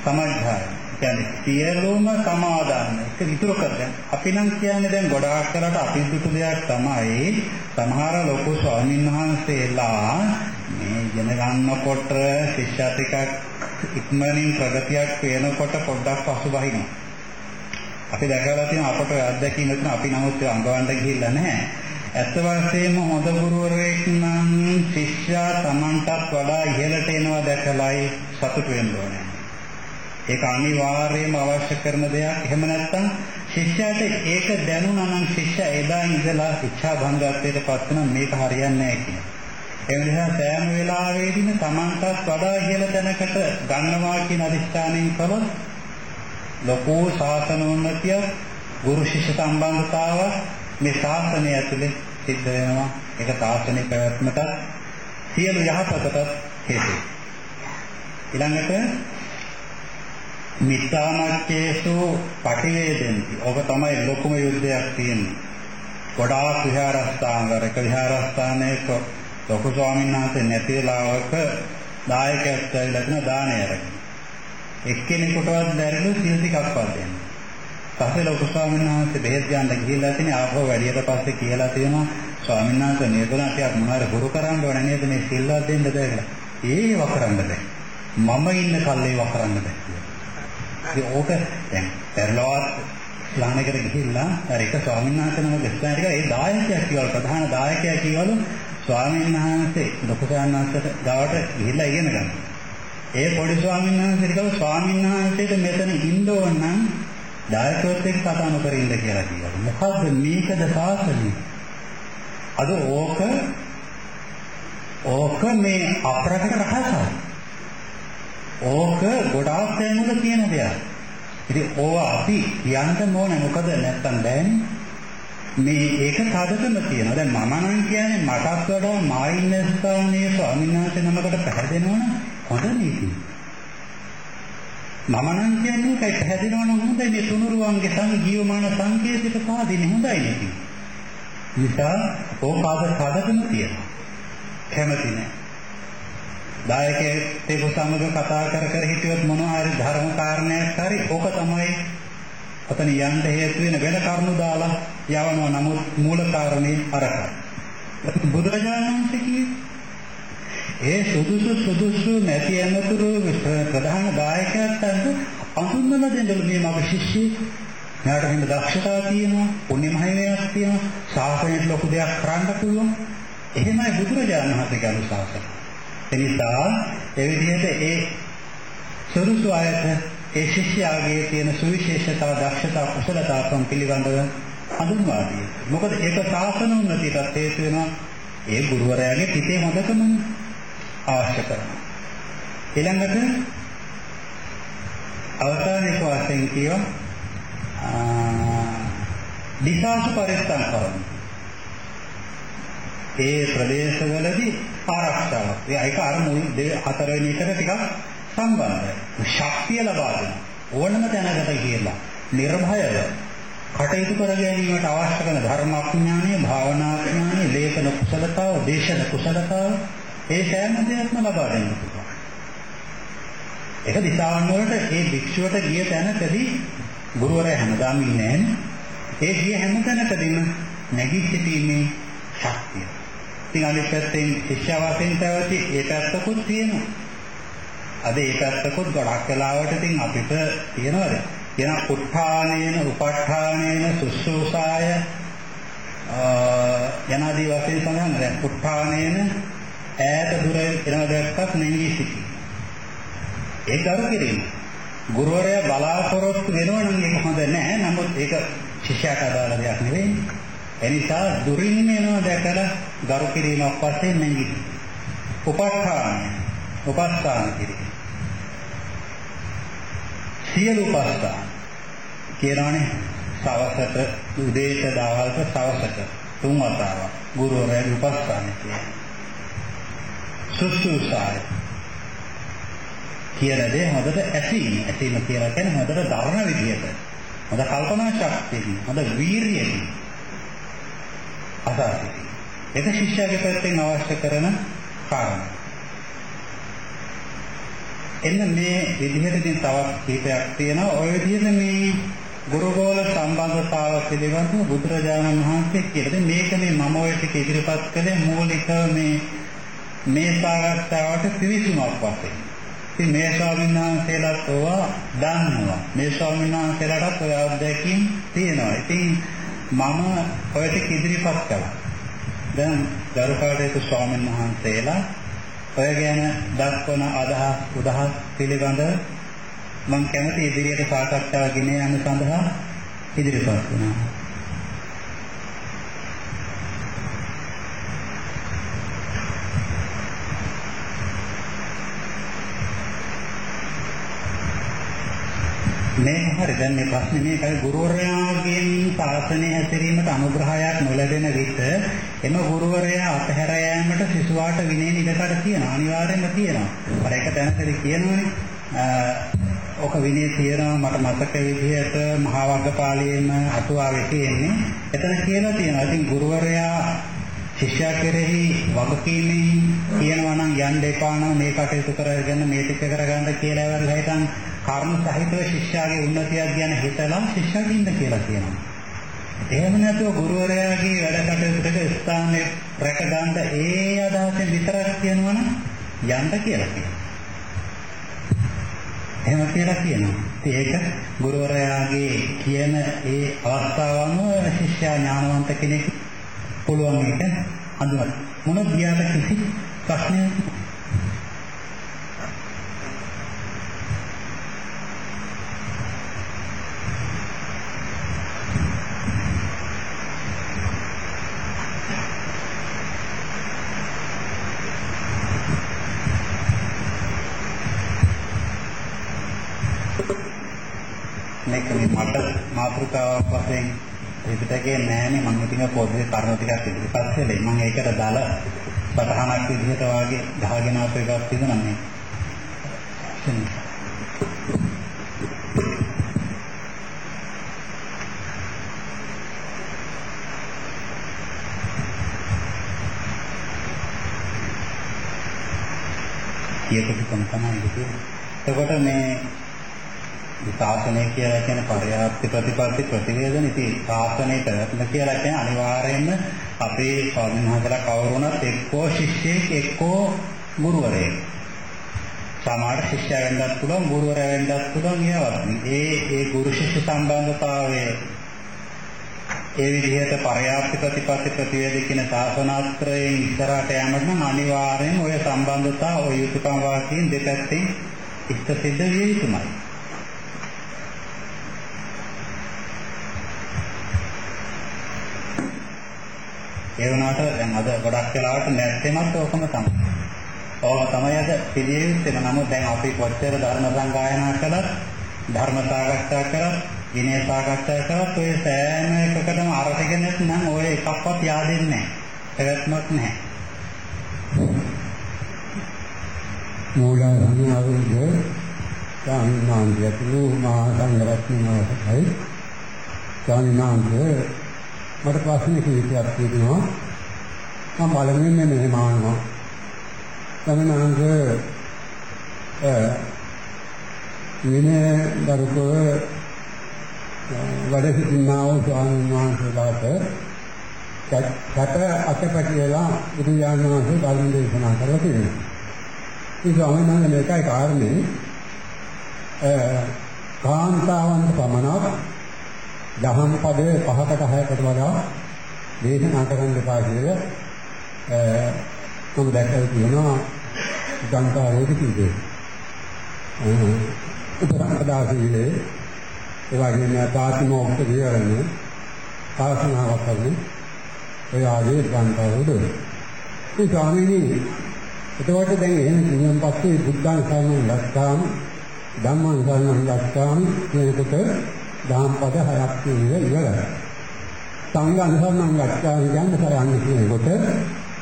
සමඥාය කියන්නේ සියලුම සමාදාන එක විතර කරගන්න. අපි නම් කියන්නේ දැන් ගොඩාක් කරලා අපි දුටු දෙයක් තමයි සමහර ලොකු ස්වාමීන් වහන්සේලා මේ ඉගෙන ගන්නකොට ශිෂ්‍ය ටිකක් ඉක්මනින් ප්‍රගතියක් වෙනකොට පොඩ්ඩක් පසුබහිනවා. අපි දැකලා තියෙන අපට අත්දැකීම් නැත්නම් අපි නමුත් අංගවන්න ගිහිල්ලා නැහැ. ඇත්ත වශයෙන්ම හොඳ ගුරුවරයෙක් නම් ශිෂ්‍යයා Tamanටත් වඩා ඉහළට එනවා දැකලායි සතුට වෙන්න ඕනේ. ඒක අනිවාර්යයෙන්ම අවශ්‍ය කරන දෙයක්. එහෙම නැත්නම් ශිෂ්‍යයාට ඒක දැනුණා නම් ශිෂ්‍යයා එදා ඉඳලා ශික්ෂා භංගත්වයට පත් වෙන මේක හරියන්නේ නැහැ කියන. ඒ නිසා සෑම වෙලාවෙදීම Tamanටත් වඩා ඉහළ තැනකට ගන්නවා කියන අදිස්ථානයෙන් කළොත් ලොකු ශාසන උන්නතිය ගුරු ශිෂ්‍ය සම්බන්ධතාව මේ ශාසනය ඇතුලේ සිද්ධ වෙනවා. ඒක ශාසනික පැවැත්මට සියලු යහපතට හේතුයි. ඊළඟට මිත්‍යාමච්චේසු පටිවේදෙන්ති. ඔබ තමයි ලොකුම යුද්ධයක් තියෙන්නේ. ගොඩාක් විහාරස්ථානවල එක විහාරස්ථානයක ලොකු ස්වාමීන් වහන්සේ නැති වෙලාවක දායකයෙක් ඇවිල්ලා තියෙන දානය අරගෙන. එක්කෙනෙකුටවත් බැරිලු සිල් ටිකක්වත් දෙන්න. පස්සේ ලොකු ස්වාමීන් වහන්සේ බෙහෙත් ගන්න ගිහිල්ලා තියෙන ආපහු වැඩියට පස්සේ කියලා තියෙනවා ස්වාමීන් වහන්සේ නේදලා ටිකක් මොනවාරි හුරු කරන්න ඕන නේද මේ සිල්වත් දෙන්න බෑ කියලා. ඒ වකරන්න බෑ. මම ඉන්න කල්ලේ වකරන්න බෑ. ඉතින් ඕක දැන් පෙරලවත් ලානකට ගිහිල්ලා අර එක ස්වාමීන් වහන්සේ නමක් ඉස්සරහට ගියා ඒ දායකයා කියවල ප්‍රධාන දායකයා කියවලු ස්වාමීන් වහන්සේ ලොකු ස්වාමීන් වහන්සේට ගාවට ගිහිල්ලා ඉගෙන ගන්න. ඒ පොඩි ස්වාමීන් වහන්සේට කිව්වා ස්වාමීන් වහන්සේට මෙතන ඉන්න ඕන නම් දායකයෙක් එක්ක කතා නොකර ඉන්න කියලා කිව්වා. මොකද්ද මේකද සාසනය? අද ඕක ඕක මේ අප්‍රකට රහසක්. ඕක ගොඩාක් තැන්වල තියෙන දෙයක්. ඉතින් ඕවා අපි කියන්න ඕනේ මොකද නැත්තම් බෑනේ. මේ ඒක තදකම තියෙනවා. දැන් මම නම් කියන්නේ මටත් වඩා මායින්න ස්ථානයේ ස්වාමීන් වහන්සේ නමකට පැහැදෙනවනම් හොඳ නීති. මම නම් කියන්නේ ඒකයි පැහැදෙනවනම් හොඳයි මේ තුනුරුවන්ගේ සංජීවමාන සංකේතික සාධිනේ හොඳයි නීති. නිසා ඕකාද තදකම තියෙනවා. කැමති නැහැ. දායකයෙක් සමග කතා කර කර හිටියොත් මොනවා හරි ධර්ම කාරණයක් හරි ඕක තමයි ඔතන යන්න හේතු වෙන වෙන කරුණු දාලා යවනවා. නමුත් මූල කාරණේ අරකයි. බුදුරජාණන් වහන්සේ ඒ සුදුසු සුදුසු නැති අනතුරු ප්‍රධාන දායකයාට අඳුන්වලා දෙන්න මේ මගේ ශිෂ්‍යයෙක් මෙයාට හිම දක්ෂතාව තියෙනවා පුණ්‍ය මහිමයක් තියෙනවා සාසනයට ලොකු දෙයක් කරන්න පුළුවන්. එහෙමයි බුදුරජාණන් වහන්සේගේ අනුශාසන එනිසා ඒ විදිහට ඒ සරුසු ආයත ඒ ශිෂ්‍යයාගේ තියෙන සුවිශේෂතා දක්ෂතා කුසලතාවන් පිළිබඳව හඳුන්වා දී. මොකද ඒක සාසන උන්නතියට හේතු වෙනවා ඒ ගුරුවරයාගේ පිටේ හොඳකම අවශ්‍ය කරනවා. ඊළඟට අවසානයේ වශයෙන් කියව දිසාසු පරිත්තම් කරනවා. ඒ ප්‍රදේශවලදී ආරක්ෂාවක්. ඒක අර මුල් හතරවෙනි එකට ටිකක් සම්බන්ධයි. ශක්තිය ලබා දෙන ඕනම තැනකට කියලා නිර්භයව කටයුතු කර ගැනීමට අවශ්‍ය කරන ධර්මාඥානය, භාවනාඥානය, ලේඛන කුසලතාව, දේශන කුසලතාව ඒ සෑම දෙයක්ම ලබා දෙන්න පුළුවන්. ඒක දිසාවන් වලට ඒ භික්ෂුවට ගිය තැනකදී ගුරුවරයා හැමදාම ඉන්නේ ඒ ගිය හැම තැනකදීම නැගී සිටීමේ ශක්තිය. ඉතින් අනිත් පැත්තෙන් ශිෂ්‍යවාසයෙන් පැවති ඒ පැත්තකුත් තියෙනවා. අද ඒ පැත්තකුත් ගොඩක් වෙලාවට ඉතින් අපිට තියෙනවද? කියන උත්ථානේන උපට්ඨානේන සුසුසාය යනාදී වශයෙන් සඳහන් දැන් උත්ථානේන ඈත දුර එනවා දැක්කත් නැංගී සිටි. ඒ කරු කිරීම. ගුරුවරයා බලාපොරොත්තු වෙනවා නම් ඒක හොඳ නෑ. නමුත් ඒක ශිෂ්‍යයාට අදාළ දෙයක් නෙවෙයි. එනිසා දුරින් එනවා දැකලා ගරු කිරීමක් වශයෙන් නැංගී. උපස්ථාන උපස්ථාන කිරීම. සියලු උපස්ථාන කියනවානේ සවසට උදේට දවල්ට සවසට තුන් වතාවක් ගුරුවරයාගේ උපස්ථාන කියන්නේ. සුසුසාය කියන දේ හොඳට ඇසීම. ඇසීම කියලා කියන්නේ හොඳට දරන විදිහට. හොඳ කල්පනා ශක්තියකින්, හොඳ වීරියකින්. අසාරයි. ඒක ශිෂ්‍යයාගේ පැත්තෙන් අවශ්‍ය කරන කාරණා. එන්න මේ විදිහට ඉතින් තවත් කීපයක් තියෙනවා. ওই විදිහට මේ ගුරුගෝල සම්බන්ධතාව පිළිබඳව බුදුරජාණන් වහන්සේ කියලා. මේක මේ මම ඔය ටික ඉදිරිපත් කළේ මූලික මේ මේ සාකච්ඡාවට පිවිසුමක් වශයෙන්. ඉතින් මේ ස්වාමීන් වහන්සේලාත් ඕවා දන්නවා. මේ ස්වාමීන් වහන්සේලාටත් ඔය අත්දැකීම් තියෙනවා. ඉතින් මම ඔය ටික ඉදිරිපත් කළා. දැන් ගරුකාටේතු ස්වාමීන් වහන්සේලා ඔය ගැන දක්වන අදහස් උදහස් පිළිබඳව මම කැමති ඉදිරියට සාකච්ඡාව ගෙන යන්න සඳහා ඉදිරිපත් වුණා. මේ හරි දැන් මේ ප්‍රශ්නේ මේකයි ගුරුවරයාගෙන් ශාසනය හැසිරීමට අනුග්‍රහයක් නොලැබෙන විට එම ගුරුවරයා අතහැර යාමට සිසුවාට විනය නිදකට තියෙනවා අනිවාර්යෙන්ම තියෙනවා. අර එක තැනකදී කියනවනේ ඔක විනය තියෙනවා මට මතක විදිහට මහා වග්ගපාළියේම අටුවාවේ තියෙන්නේ. එතන කියලා තියෙනවා. ඉතින් ගුරුවරයා ශිෂ්‍යයා කෙරෙහි වගකීමෙන් කියනවා නම් යන්න එපා නම් මේ කටයුතු කරගෙන මේ ටික කරගන්න කියලා ඉවරලා හිටන් කර්ම සහිතව ශිෂ්‍යයාගේ උන්නතියක් ගැන හිතලා ශිෂ්‍යයාට ඉන්න කියලා කියනවා. එහෙම නැතුව ගුරුවරයාගේ වැඩ කටයුතුට ස්ථානයේ රැක ගන්න ඒ අදහසෙන් විතරක් කියනවනම් යන්න කියලා කියනවා. එහෙම කියලා කියනවා. ඒක ගුරුවරයාගේ කියන ඒ අවස්ථාව අනුව ශිෂ්‍යයා ඥානවන්ත කෙනෙක් පුළුවන් එක හඳුනගන්න. මොන ගියාට කිසි ප්‍රශ්නයක් මේක මේ මට මාතෘකාවක් වශයෙන් ත්‍රිපිටකයේ නෑනේ මම ඉතින් පොදුවේ කර්ම ටිකක් ඉදිරිපත් කළේ මම ඒකට දාල සතහනක් විදිහට වාගේ ගහගෙන ආපු එකක් තිබුණා මේ කියපු තමයි ඒක. එතකොට මේ ශාසනය කියලා කියන්නේ පරයාප්ති ප්‍රතිපatti ප්‍රතිවේදන. ඉතින් ශාසනය කරන්න කියලා කියන්නේ අනිවාර්යයෙන්ම අපේ ස්වාමීන් වහන්සේලා කවුරුණත් එක්කෝ ශිෂ්‍යෙක් එක්කෝ ගුරුවරයෙක්. සමහර ශිෂ්‍යයා වෙන්නත් පුළුවන් ගුරුවරයා වෙන්නත් පුළුවන් ඒවත්. ඒ ඒ ගුරු ශිෂ්‍ය සම්බන්ධතාවයේ ඒ විදිහට පරයාප්ති ප්‍රතිපatti ප්‍රතිවේද කියන ශාසනාත්‍රයෙන් ඉස්සරහට යෑමට නම් අනිවාර්යයෙන් ඔය සම්බන්ධතාව ඔය යුතුයකම් වාක්‍යයෙන් දෙපැත්තෙන් ඉෂ්ට සිද්ධ විය යුතුමයි. ඒ වුණාට දැන් අද ගොඩක් වෙලාවට නැත්තේමත් ඕකම තමයි. ඕක තමයි අද පිළියෙත්තේ. නමුත් දැන් අපි කොච්චර ධර්ම සංගායනා කළත් ධර්ම සාකච්ඡා කරත් විනය සාකච්ඡා කරත් ඔය සෑම එකකටම අරගෙන නම් ඔය එකක්වත් yaadෙන්නේ නැහැ. පැවැත්මක් නැහැ. මූලාධර්මවලදී සාමාන්‍යයතුළු මහා සංඝරත්නයයි සාමාන්‍යය මට ප්‍රශ්න කිහිපයක් තියෙනවා මම පළමුවෙන් මෙහෙම අහනවා සමනාංග විනය දරුකව වැඩ සිටිනා වූ ස්වාමීන් වහන්සේලාට සැට අතපැටි වෙලා බුදුජානක වහන්සේ ධර්ම දේශනා කරලා තියෙනවා. ඒ ස්වාමීන් වහන්සේ මේකයි කාරණේ. කාන්තාවන්ට පමණක් දහම් පද පහකට හයකට වඩා දේශනා කරන්න එපා කියලා මම දැක්කලා තියෙනවා ගංගාවේදී කිව්වේ. උපසම්පදාසීලේ ඒ වගේම තාතිමෝක්ෂ විහරණ සාසනාවක් කරන්නේ ඔය ආදී ගංගාවේද. ඒ ස්වාමීනි එතකොට දැන් එහෙම කියනන් පස්සේ බුද්ධාන් සරණං ගත්තාම ධම්මං සරණං ගත්තාම කියනකොට දහම් පද හයක් කියන ඉවරයි. සංඝං සරණං ගත්තාම කියන්නේ කරන්නේ කියනකොට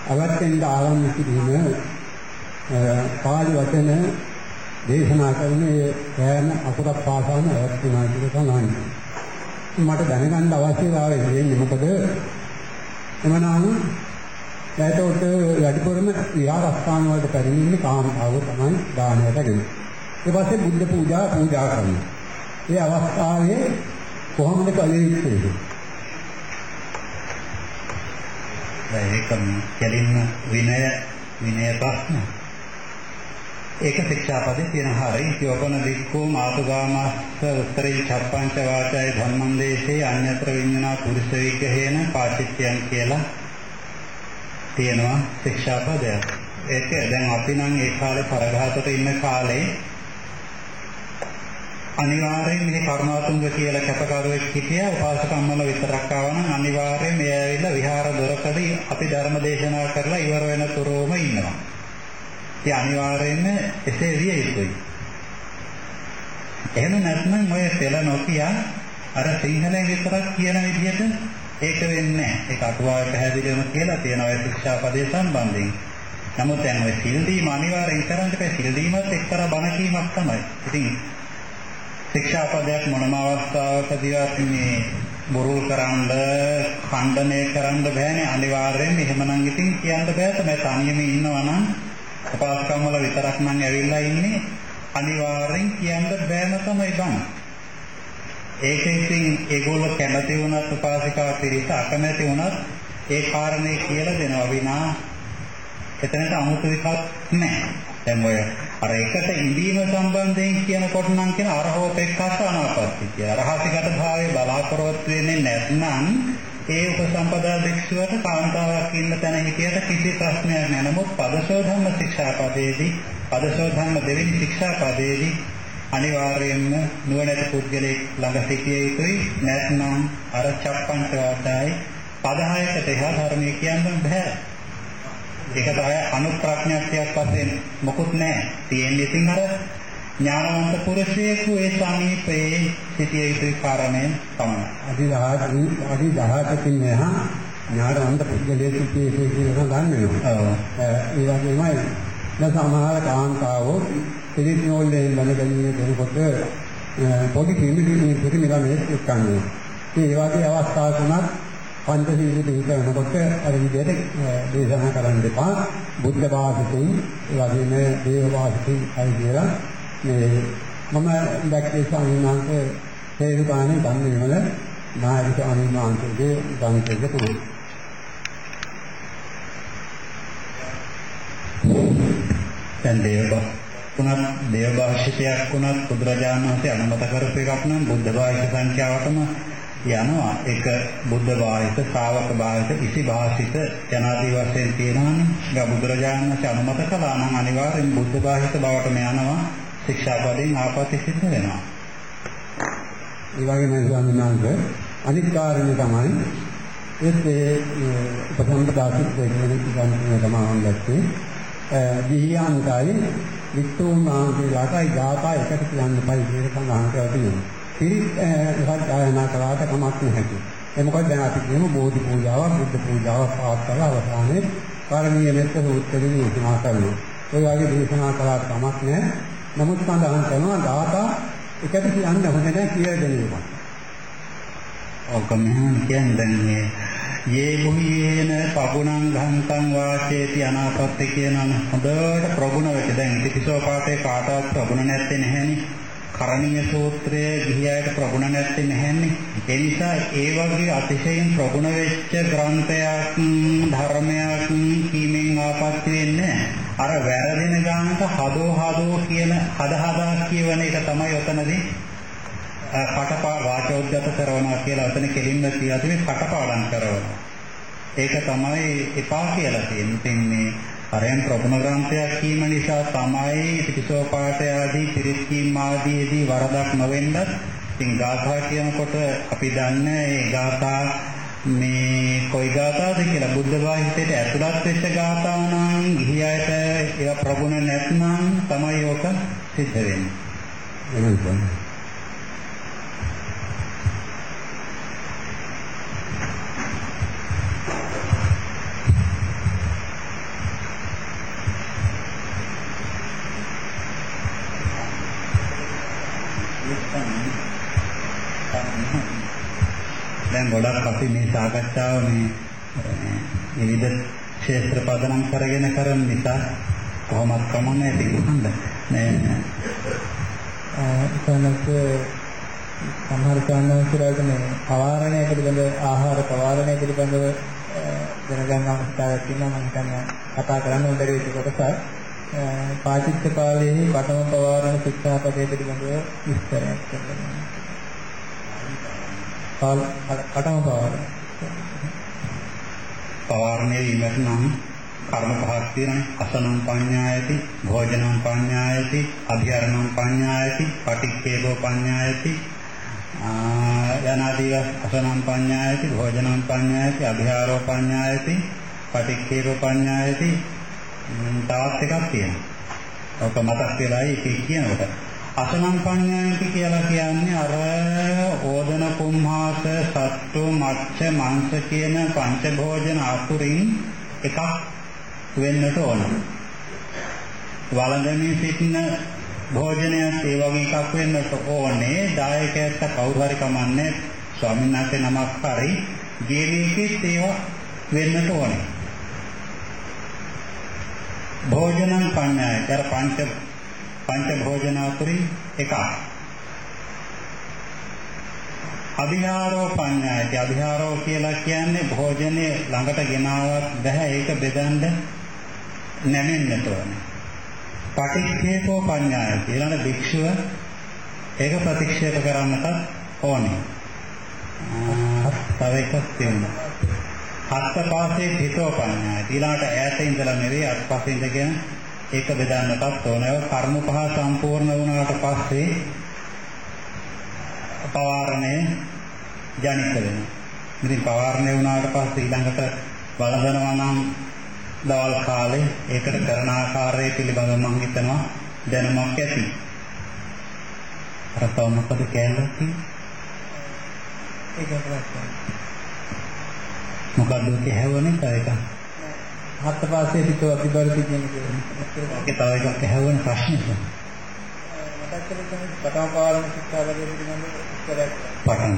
අවත්තෙන් ආරම්භ කිරීම පාළි වචන දේශනා කරන්නේ සෑම අකුරක් පාසාම ඇතුණා කියලා සඳහන් මට දැනගන්න අවශ්‍යතාවය තියෙන්නේ මොකද එමනම් ඒතකොට වැඩිපුරම විහාරස්ථාන වලට පැමිණෙන්නේ කාමතාව තමයි දානයට ගෙන්නේ. ඊට පස්සේ බුද්ධ පූජා පූජා කරනවා. ඒ අවස්ථාවේ කොහොමද කළ යුත්තේ? ඒකම කෙලින්ම විනය විනය ප්‍රශ්න. ඒක ශික්ෂාපදේ තියෙන හරිය යෝපන දික්කෝ මාතුගාමස්ස උත්තරී චප්පංච වාචය ධම්මං දේශේ අඤ්ඤතර විඤ්ඤාණ පුරුෂ විග්‍රහේන පාටිත්‍යං කියලා තියෙනවා ශික්ෂාපදයක්. ඒක දැන් අපි නම් ඒ කාලේ පරඝාතට ඉන්න කාලේ අනිවාර්යෙන් මේ කරුණාතුංග කියලා කැපකරුවෙක් හිටියා උපාසකම්මල විතරක් ආවනම් අනිවාර්යෙන් මේ ඇවිල්ලා විහාර දොරකඩ අපි ධර්ම දේශනා කරලා ඉවර වෙන තුරුම ඉන්නවා. ඒ අනිවාර්යෙන්ම එසේ විය යුතුයි. එහෙම නැත්නම් ඔය පෙළ නොකිය අර සිංහලෙන් විතරක් කියන විදිහට ඒක වෙන්නේ නැහැ. ඒක අටුවාවේ පැහැදිලිවම කියලා තියෙනවා ඒ ශික්ෂාපදේ සම්බන්ධයෙන්. නමුත් දැන් ඔය සිල් දීම අනිවාර්යෙන් කරන්න බෑ. සිල් දීමත් එක්තරා බණ කීමක් තමයි. ඉතින් ශික්ෂාපදයක් මොනම අවස්ථාවකදීවත් මේ බොරු කරන්න, ඛණ්ඩනය කරන්න බෑනේ. අනිවාර්යෙන් එහෙමනම් ඉතින් කියන්න බෑ තමයි තනියම ඉන්නවා නම් උපාසකම් වල විතරක් නම් ඇවිල්ලා ඉන්නේ අනිවාර්යෙන් කියන්න බෑම තමයි බං. ඒක ඉතින් ඒගොල්ලෝ කැමති වුණත් උපාසිකා පිරිස අකමැති වුණත් ඒ කාරණේ කියලා දෙනවා විනා එතනට 아무තු එකක් නැහැ. දැන් ඔය අර එකට ඉඳීම සම්බන්ධයෙන් කියනකොට නම් කියන අරහෝපෙක්ඛස අනාපත්ති කියලා. රහසිගත භාවයේ බලාපොරොත්තු වෙන්නේ නැත්නම් ඒ උපසම්පදා භික්ෂුවට කාන්තාවක් ඉන්න තැන හිටියට කිසි ප්‍රශ්නයක් නැහැ. නමුත් පදසෝ ධම්ම ශික්ෂාපදයේදී පදසෝ ධම්ම දෙවෙනි ශික්ෂාපදයේදී අනිවාර්යයෙන්ම නුවණැති පුද්ගලයෙක් ළඟ සිටිය යුතුයි. නැත්නම් අර චප්පංච වාදායි පදහයකට එහා ධර්මයේ කියන්න බෑ. ඒක තමයි අනුප්‍රඥාත්යක් වශයෙන් මොකුත් නැහැ. තියෙන්නේ ඉතින් අර ඥානවන්ත පුරුෂයෙකු ඒ සමීපයේ සිටිය යුතු කාරණය තමයි. අදි 10 අදි 18කින් මෙහා ඥානවන්ත පුද්ගලයෙකු යුතු කියලා ගන්න වෙනවා. ඔව්. ඒ වගේමයි දැන් සමහර කාන්තාවෝ පිළිපිනෝල්ලේ ලැබෙන්නේ දෙනකොට පොඩි පිළිමිලි පිළිමිලා එක්කන්නේ. ඒ වගේ අවස්ථාවක උනත් පංචශීල දෙහිත වෙනකොට අර විදිහට දේශනා කරන්න එපා. බුද්ධ භාෂිතින් ඒ වගේම දේව භාෂිතින් අය කියලා මේ මම දැක්කේ ස්වාමීන් වහන්සේ තේරුකානේ ධම්මේ වල නායක ස්වාමීන් වහන්සේගේ ධම්මයේ තමයි. දැන් දේව උනත් දේව භාෂිතයක් උනත් බුදුරජාණන් වහන්සේ අනුමත කරපු එකක් නම් බුද්ධ භාෂිත සංඛ්‍යාවටම යනවා. ඒක බුද්ධ භාෂිත ශ්‍රාවක භාෂිත ඉසි භාෂිත යනාදී වශයෙන් තියෙනවානේ. ඒක බුදුරජාණන් වහන්සේ අනුමත කළා නම් අනිවාර්යෙන් බුද්ධ භාෂිත බවටම යනවා. ශික්ෂාපදයෙන් ආපත්‍ය සිද්ධ වෙනවා. ඒ වගේම ස්වාමීන් වහන්සේ අනිත් කාරණේ තමයි ඒ උපසම්පදාසිත කියන ඉගන්තුන තමයි දැක්කේ. දිහියන්කයි වික්තුන් වහන්සේලාටයි ගාථා එකට කියන්න බයි කියලා සඳහන් කරලා තියෙනවා. පිරිත් සත්‍යයනා කරාට කමක් නැහැ. ඒ මොකද දැන් අපි කියමු බෝධි පූජාවක් බුද්ධ පූජාවක් පවත්වලා අවසානයේ පාරමී මෙත්ත සූත්‍රයේ දේශනා කරනවා. ඔය වගේ දේශනා කළාට කමක් නැහැ. නමුත් සඳහන් කරනවා දාතා එකට කියන්න හොඳ නැහැ කියලා දෙනවා. ඔක මෙහෙම කියන්නේ දැන් මේ යේ මුහියේන පගුණං ඝංකං වාචේති අනාපත්ති කියන හොඳට ප්‍රගුණ වෙච්ච දැන් ඉතිපිසෝ පාඨේ කාටවත් ප්‍රගුණ නැත්තේ නැහෙනේ කරණීය සූත්‍රයේ ගිහියයට ප්‍රගුණ නැත්තේ නැහෙනේ ඒ නිසා ඒ වගේ අතිශයින් ප්‍රගුණ වෙච්ච ග්‍රන්ථයක් ධර්මයක් කීමෙන් ආපත්‍ය වෙන්නේ අර වැරදෙන ගානට හදෝ හදෝ කියන හද හදා කියවන එක තමයි ඔතනදී කටපා වාචෝද්ගත කරනවා කියලා ඔතන කෙලින්ම කියලා තියෙන්නේ කටපාඩම් කරනවා. ඒක තමයි එපා කියලා තියෙන්නේ. ඉතින් මේ අරයන් ප්‍රගුණ ග්‍රන්ථයක් කීම නිසා තමයි පිටිසෝ පාඨය ආදී පිරිත් කීම් ආදීදී වරදක් නොවෙන්නත් ඉතින් ගාථා කියනකොට අපි දන්නේ ඒ ගාථා මේ කොයි ගාථාද කියලා බුද්ධ භාෂිතයට ඇතුළත් වෙච්ච ගාථා නම් ගිහි අයට ඒක ප්‍රගුණ නැත්නම් තමයි ඕක සිද්ධ වෙන්නේ. එහෙනම් දැන් ගොඩක් අපි මේ සාකච්ඡාව මේ විවිධ ක්ෂේත්‍ර පදනම් කරගෙන කරන නිසා කොහොමත් කමන්නේ තිබුණාද මේ එතනක සමහර කාරණාවලට මේ පවාරණය පිළිබඳ ආහාර පවාරණය පිළිබඳව දැනගන්න අවස්ථාවක් තියෙනවා මම හිතන්නේ කතා කරන්න හොඳ වෙයි කොටසක්. පාටිච්ච කාලයේ පඨම පවාරණ ශික්ෂාපදයේ පිළිබඳව විස්තරයක් කරනවා කටම පවාරණය. පවාරණය වීමට නම් කර්ම පහක් තියෙනනේ. අසනම් පඤ්ඤායති, භෝජනම් පඤ්ඤායති, අධිහරණම් පඤ්ඤායති, පටික්ඛේපෝ පඤ්ඤායති. යනාදීව අසනම් පඤ්ඤායති, භෝජනම් පඤ්ඤායති, අධිහාරෝ පඤ්ඤායති, පටික්ඛේපෝ පඤ්ඤායති. තවත් එකක් තියෙනවා. ඔක මතක් වෙලායි ඒක කියනකොට. අසනම් පඤ්ඤායති කියලා කියන්නේ අර ඕදන කුම්හාස සත්තු මච්ච මාංශ කියන පංච භෝජන අතුරින් එකක් වෙන්නට ඕන. වළඳමින් සිටින භෝජනයක් ඒ වගේ එකක් වෙන්නට ඕනේ. දායකයන්ට කවුරු හරි කමන්නේ ස්වාමීන් වහන්සේ නමක් හරි ජීවිතේ ඒවා වෙන්නට ඕනේ. භෝජනං පඤ්ඤායතර පංච පංච භෝජනාතුරින් එකක්. අභිහාරෝ පඤ්ඤායති අභිහාරෝ කියලා කියන්නේ භෝජනේ ළඟට ගෙනාවත් බෑ ඒක බෙදන්න නැමෙන්නට ඕනේ. පටිච්චේකෝ පඤ්ඤායති ඊළඟ භික්ෂුව ඒක ප්‍රතික්ෂේප කරන්නත් ඕනේ. තව එකක් තියෙනවා. හත්ත පාසේ හිතෝ පඤ්ඤායති ඊළඟට ඈත ඉඳලා නෙවෙයි අත්පසින් ඉඳගෙන ඒක බෙදන්නටත් ඕනේ. කර්ම පහ සම්පූර්ණ වුණාට පස්සේ පවාරණය ජනිත වෙනවා. ඉතින් පවාරණය වුණාට පස්සේ ඊළඟට බලනවා නම් දවල් කාලේ ඒකට කරන ආකාරය පිළිබඳව මම හිතනවා දැනුමක් ඇති. අර තව මොකද කියන්නේ? ඒක ප්‍රශ්න. මොකද්ද කියවනේ තව එකක්. හත් පාසේ පිටව අභිබර්ධි කියන එක. ඒක තව එකක් ඇහුවන ප්‍රශ්නෙට. මතක් කරගන්න පටන් පාලන ශික්ෂාවලිය පිළිබඳව ඉස්සරහ පටන්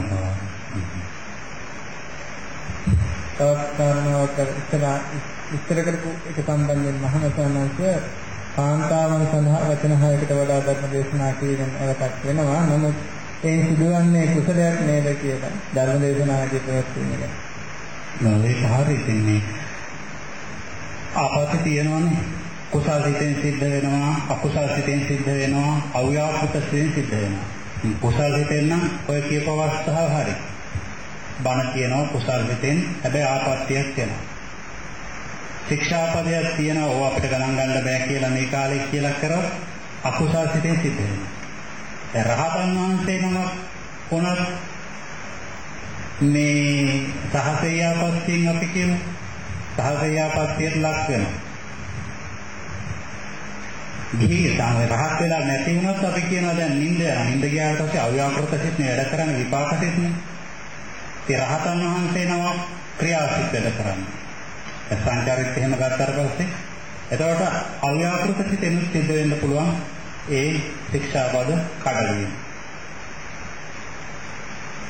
තවත් කාරණාවක් ඉස්සර ඉස්සර කරපු එක සම්බන්ධයෙන් මහමසානංශ කාන්තාවන් සඳහා වචන හයකට වඩා ධර්ම දේශනා කිරීමෙන් අවකට වෙනවා. නමුත් ඒ සිදුවන්නේ කුසලයක් නේද කියලා ධර්ම දේශනාදී ප්‍රවෘත්ති වෙනවා. නෑ ඒක හරි ඉතින් ආපත තියෙනවනේ. කුසල් සිතෙන් සිද්ධ වෙනවා අකුසල් සිතෙන් සිද්ධ වෙනවා අව්‍යාකෘත සිතෙන් සිද්ධ වෙනවා. කුසල් සිතෙන් නම් ඔය කියප අවස්ථාව හරි. බණ කියනවා කුසල් සිතෙන් හැබැයි ආපත්‍යක් වෙනවා. ශික්ෂාපදයක් තියෙනවා ඕව අපිට ගණන් ගන්න බෑ කියලා මේ කාලේ කියලා කරොත් අකුසල් සිතෙන් සිද්ධ වෙනවා. දැන් රහතන් වහන්සේ නමක් වුණත් මේ සහසයාපත්‍යෙන් අපි කියමු. සහසයාපත්‍යට ලක් වෙනවා ගිහි සාමේ රහත් වෙලා නැති වුණත් අපි කියනවා දැන් නිින්ද යන නිින්ද ගියාට පස්සේ අව්‍යාකෘත සිත්නේ වැඩ කරන විපාක සිත්නේ ඒ රහතන් වහන්සේ නමක් ක්‍රියාසිත කරන්නේ. සංචාරිත එහෙම ගත්තාට පස්සේ එතකොට අව්‍යාකෘත සිතෙනුත් සිද්ධ වෙන්න පුළුවන් ඒ ශික්ෂාපද කඩවීම.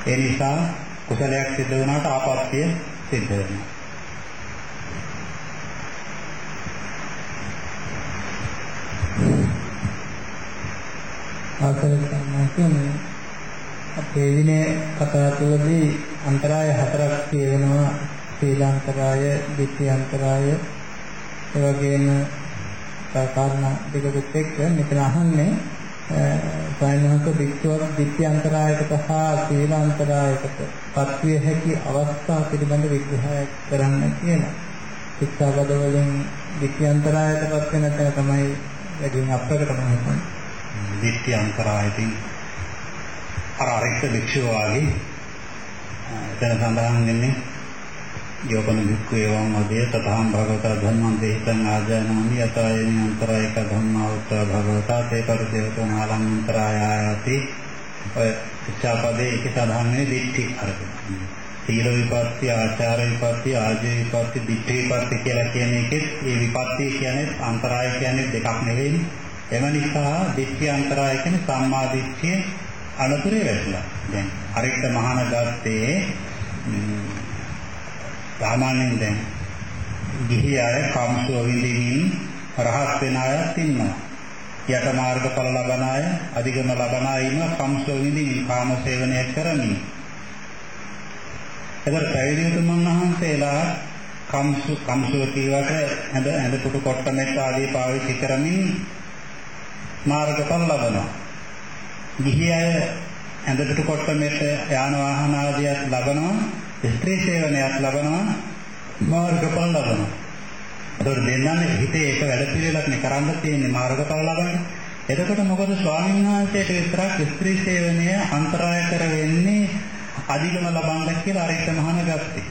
ඒ නිසා කුසලයක් සිද්ධ වුණාට ආපත්‍ය සිද්ධ වෙනවා. ආසලකන්නේ අපේ විනේ කතා තුළදී අන්තරාය හතරක් කියවෙනවා. ශ්‍රීලාන්තරාය, ditthියන්තරාය, ඒ වගේම කාරණා දෙකකුත් එක්ක මෙතන අහන්නේ සායනහක වික්ෂෝප ditthියන්තරායකට සහ ශ්‍රීලාන්තරායකට පත්විය හැකි අවස්ථා පිළිබඳ විග්‍රහයක් කරන්න කියලා. ශික්ෂාපද වලින් ditthියන්තරායටපත් වෙන තැන තමයි වැඩිම අප්‍රකටම හිතන්නේ. ditthියන්තරායකින් අර අරික්ක වික්ෂුව වාගේ එතන සඳහන් වෙන්නේ යෝපන වික්ඛු එවං වදේ තතහං භගවත ධම්මං දේතං ආජානමි යතයනි අන්තරායක ධම්මා උත්තර භගවතා තේ පරිදේවතෝ නාලං අන්තරායති ඔය ශික්ෂාපදේ එක සඳහන් වෙන්නේ දිට්ඨි අරගෙන සීල විපත්ති ආචාර විපත්ති ආජීව විපත්ති දිට්ඨි විපත්ති කියලා කියන එකෙත් මේ විපත්ති කියන්නේ අන්තරාය කියන්නේ දෙකක් නෙවෙයි එම නිසා දිට්ඨි අන්තරාය කියන්නේ සම්මා දිට්ඨිය අනුතරේ වැටලා දැන් අරික්ත මහාන ගත්තේ සාමාන්‍යයෙන් දැන් ගිහි අය කාමසුව විඳින්න රහත් වෙන අයත් ඉන්නවා. යට මාර්ගඵල ලබන අය, අධිගම ලබන අය ඉන්නවා කාමසුව විඳින්න කාම සේවනය කරමින්. එතකොට පැවිදි උතුමන් වහන්සේලා කම්සු කම්සුව කියවට ඇඳ ඇඳ පුටු කොට්ට මෙත් ආදී පාවිච්චි කරමින් මාර්ගඵල ලබනවා. ගිහි අය ඇඳ පුටු කොට්ට මෙත් යාන වාහන ආදියත් ලබනවා. ස්ත්‍රී සේවනයක් ලබනවා මාර්ගඵල ලබනවා. ඒතකොට දෙන්නන්නේ හිතේ ඒක වැඩ පිළිවෙලක් නේ කරන්න තියෙන්නේ මාර්ගඵල ලබන්නේ. එතකොට මොකද ස්වාමීන් වහන්සේට විතරක් ස්ත්‍රී සේවනය අන්තරාය කර වෙන්නේ අධිගම ලබන්න කියලා අරිට මහාන ගත්තේ.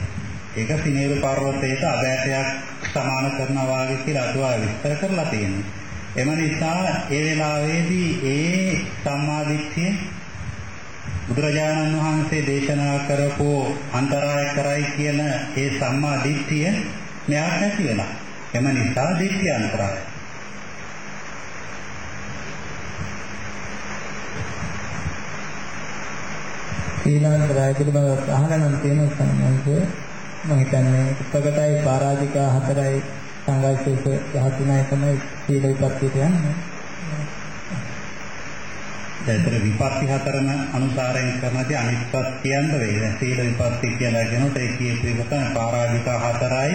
ඒක සිනේරු පර්වතයට අබෑටයක් සමාන කරනවා වාගේ කියලා අතුවා විස්තර කරලා තියෙනවා. එම නිසා ඒ වෙලාවේදී ඒ සම්මාදිට්ඨිය බුදුරජාණන් වහන්සේ දේශනා කරපු අන්තරාය කරයි කියන ඒ සම්මා දිට්ඨිය මෙයාට නැති වෙලා. එම නිසා දිට්ඨිය අන්තරාය. ශ්‍රීලාන්තරාය පිළිබඳව අහලා නම් තියෙන සම්මන්ත්‍රය මම හිතන්නේ ප්‍රකටයි පරාජිකා හතරයි සංඝයිසේක යහතුනයි තමයි සීල විපත්තියට යන්නේ. දැන් විපත්ති හතරම අනුසාරයෙන් කරනදී අනිත්පත් කියන්න වෙයි. සීල විපත්ති කියලා කියනකොට ඒ කියපු එක තමයි පරාජිකා හතරයි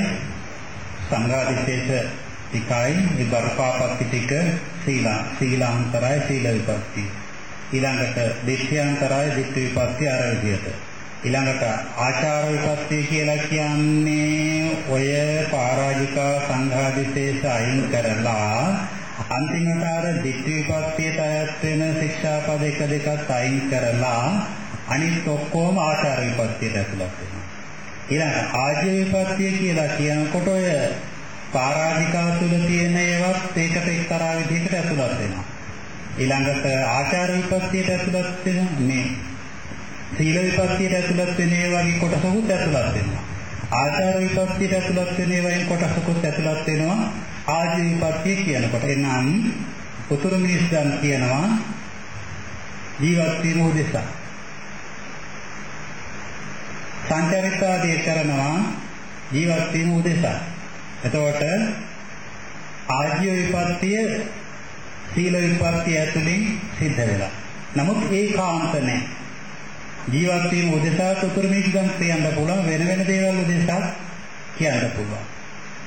සංඝාදිශේෂ tikai ඒ බරපාපත්ති ටික සීලා සීලාන්තරයි සීල විපත්ති. ඊළඟට දිට්ඨියන්තරයි දිට්ඨි විපත්ති අර විදියට. ඊළඟට ආචාර විපත්ති කියලා කියන්නේ ඔය පරාජිකා සංඝාදිශේෂ අයින් කරලා අන්තිමට අර ditthi විපත්තියට අයත් වෙන ශික්ෂාපද එක දෙකත් අයින් කරලා අනිත් ඔක්කොම ආචාර විපත්තියට ඇතුළත් වෙනවා. ඊළඟ ආජීව විපත්තිය කියලා කියනකොට ඔය පරාජිකා තුල තියෙන ඒවත් ඒකට එක්තරා විදිහකට ඇතුළත් වෙනවා. ඊළඟට ආචාර විපත්තියට ඇතුළත් වෙන මේ සීල විපත්තියට ඇතුළත් වෙන ඒ වගේ කොටසකුත් ඇතුළත් වෙනවා. ආචාර විපත්තියට ඇතුළත් වෙන ඒ වගේ කොටසකුත් ඇතුළත් වෙනවා. ආජීවපත්‍ය කියනකොට එනම් උතුරු මිනිස්යන් කියනවා ජීවත් වීම උදෙසා සංචරිතාදී කරනවා ජීවත් වීම උදෙසා එතකොට ආජීව විපත්තිය සීල විපත්තිය ඇතුලින් සිද්ධ වෙලා නමුත් ඒකාන්ත නැහැ ජීවත් වීම උදෙසා උතුරු මිනිස්යන් කියන්න පුළුවන් වෙන වෙන දේවල් උදෙසා කියන්න පුළුවන්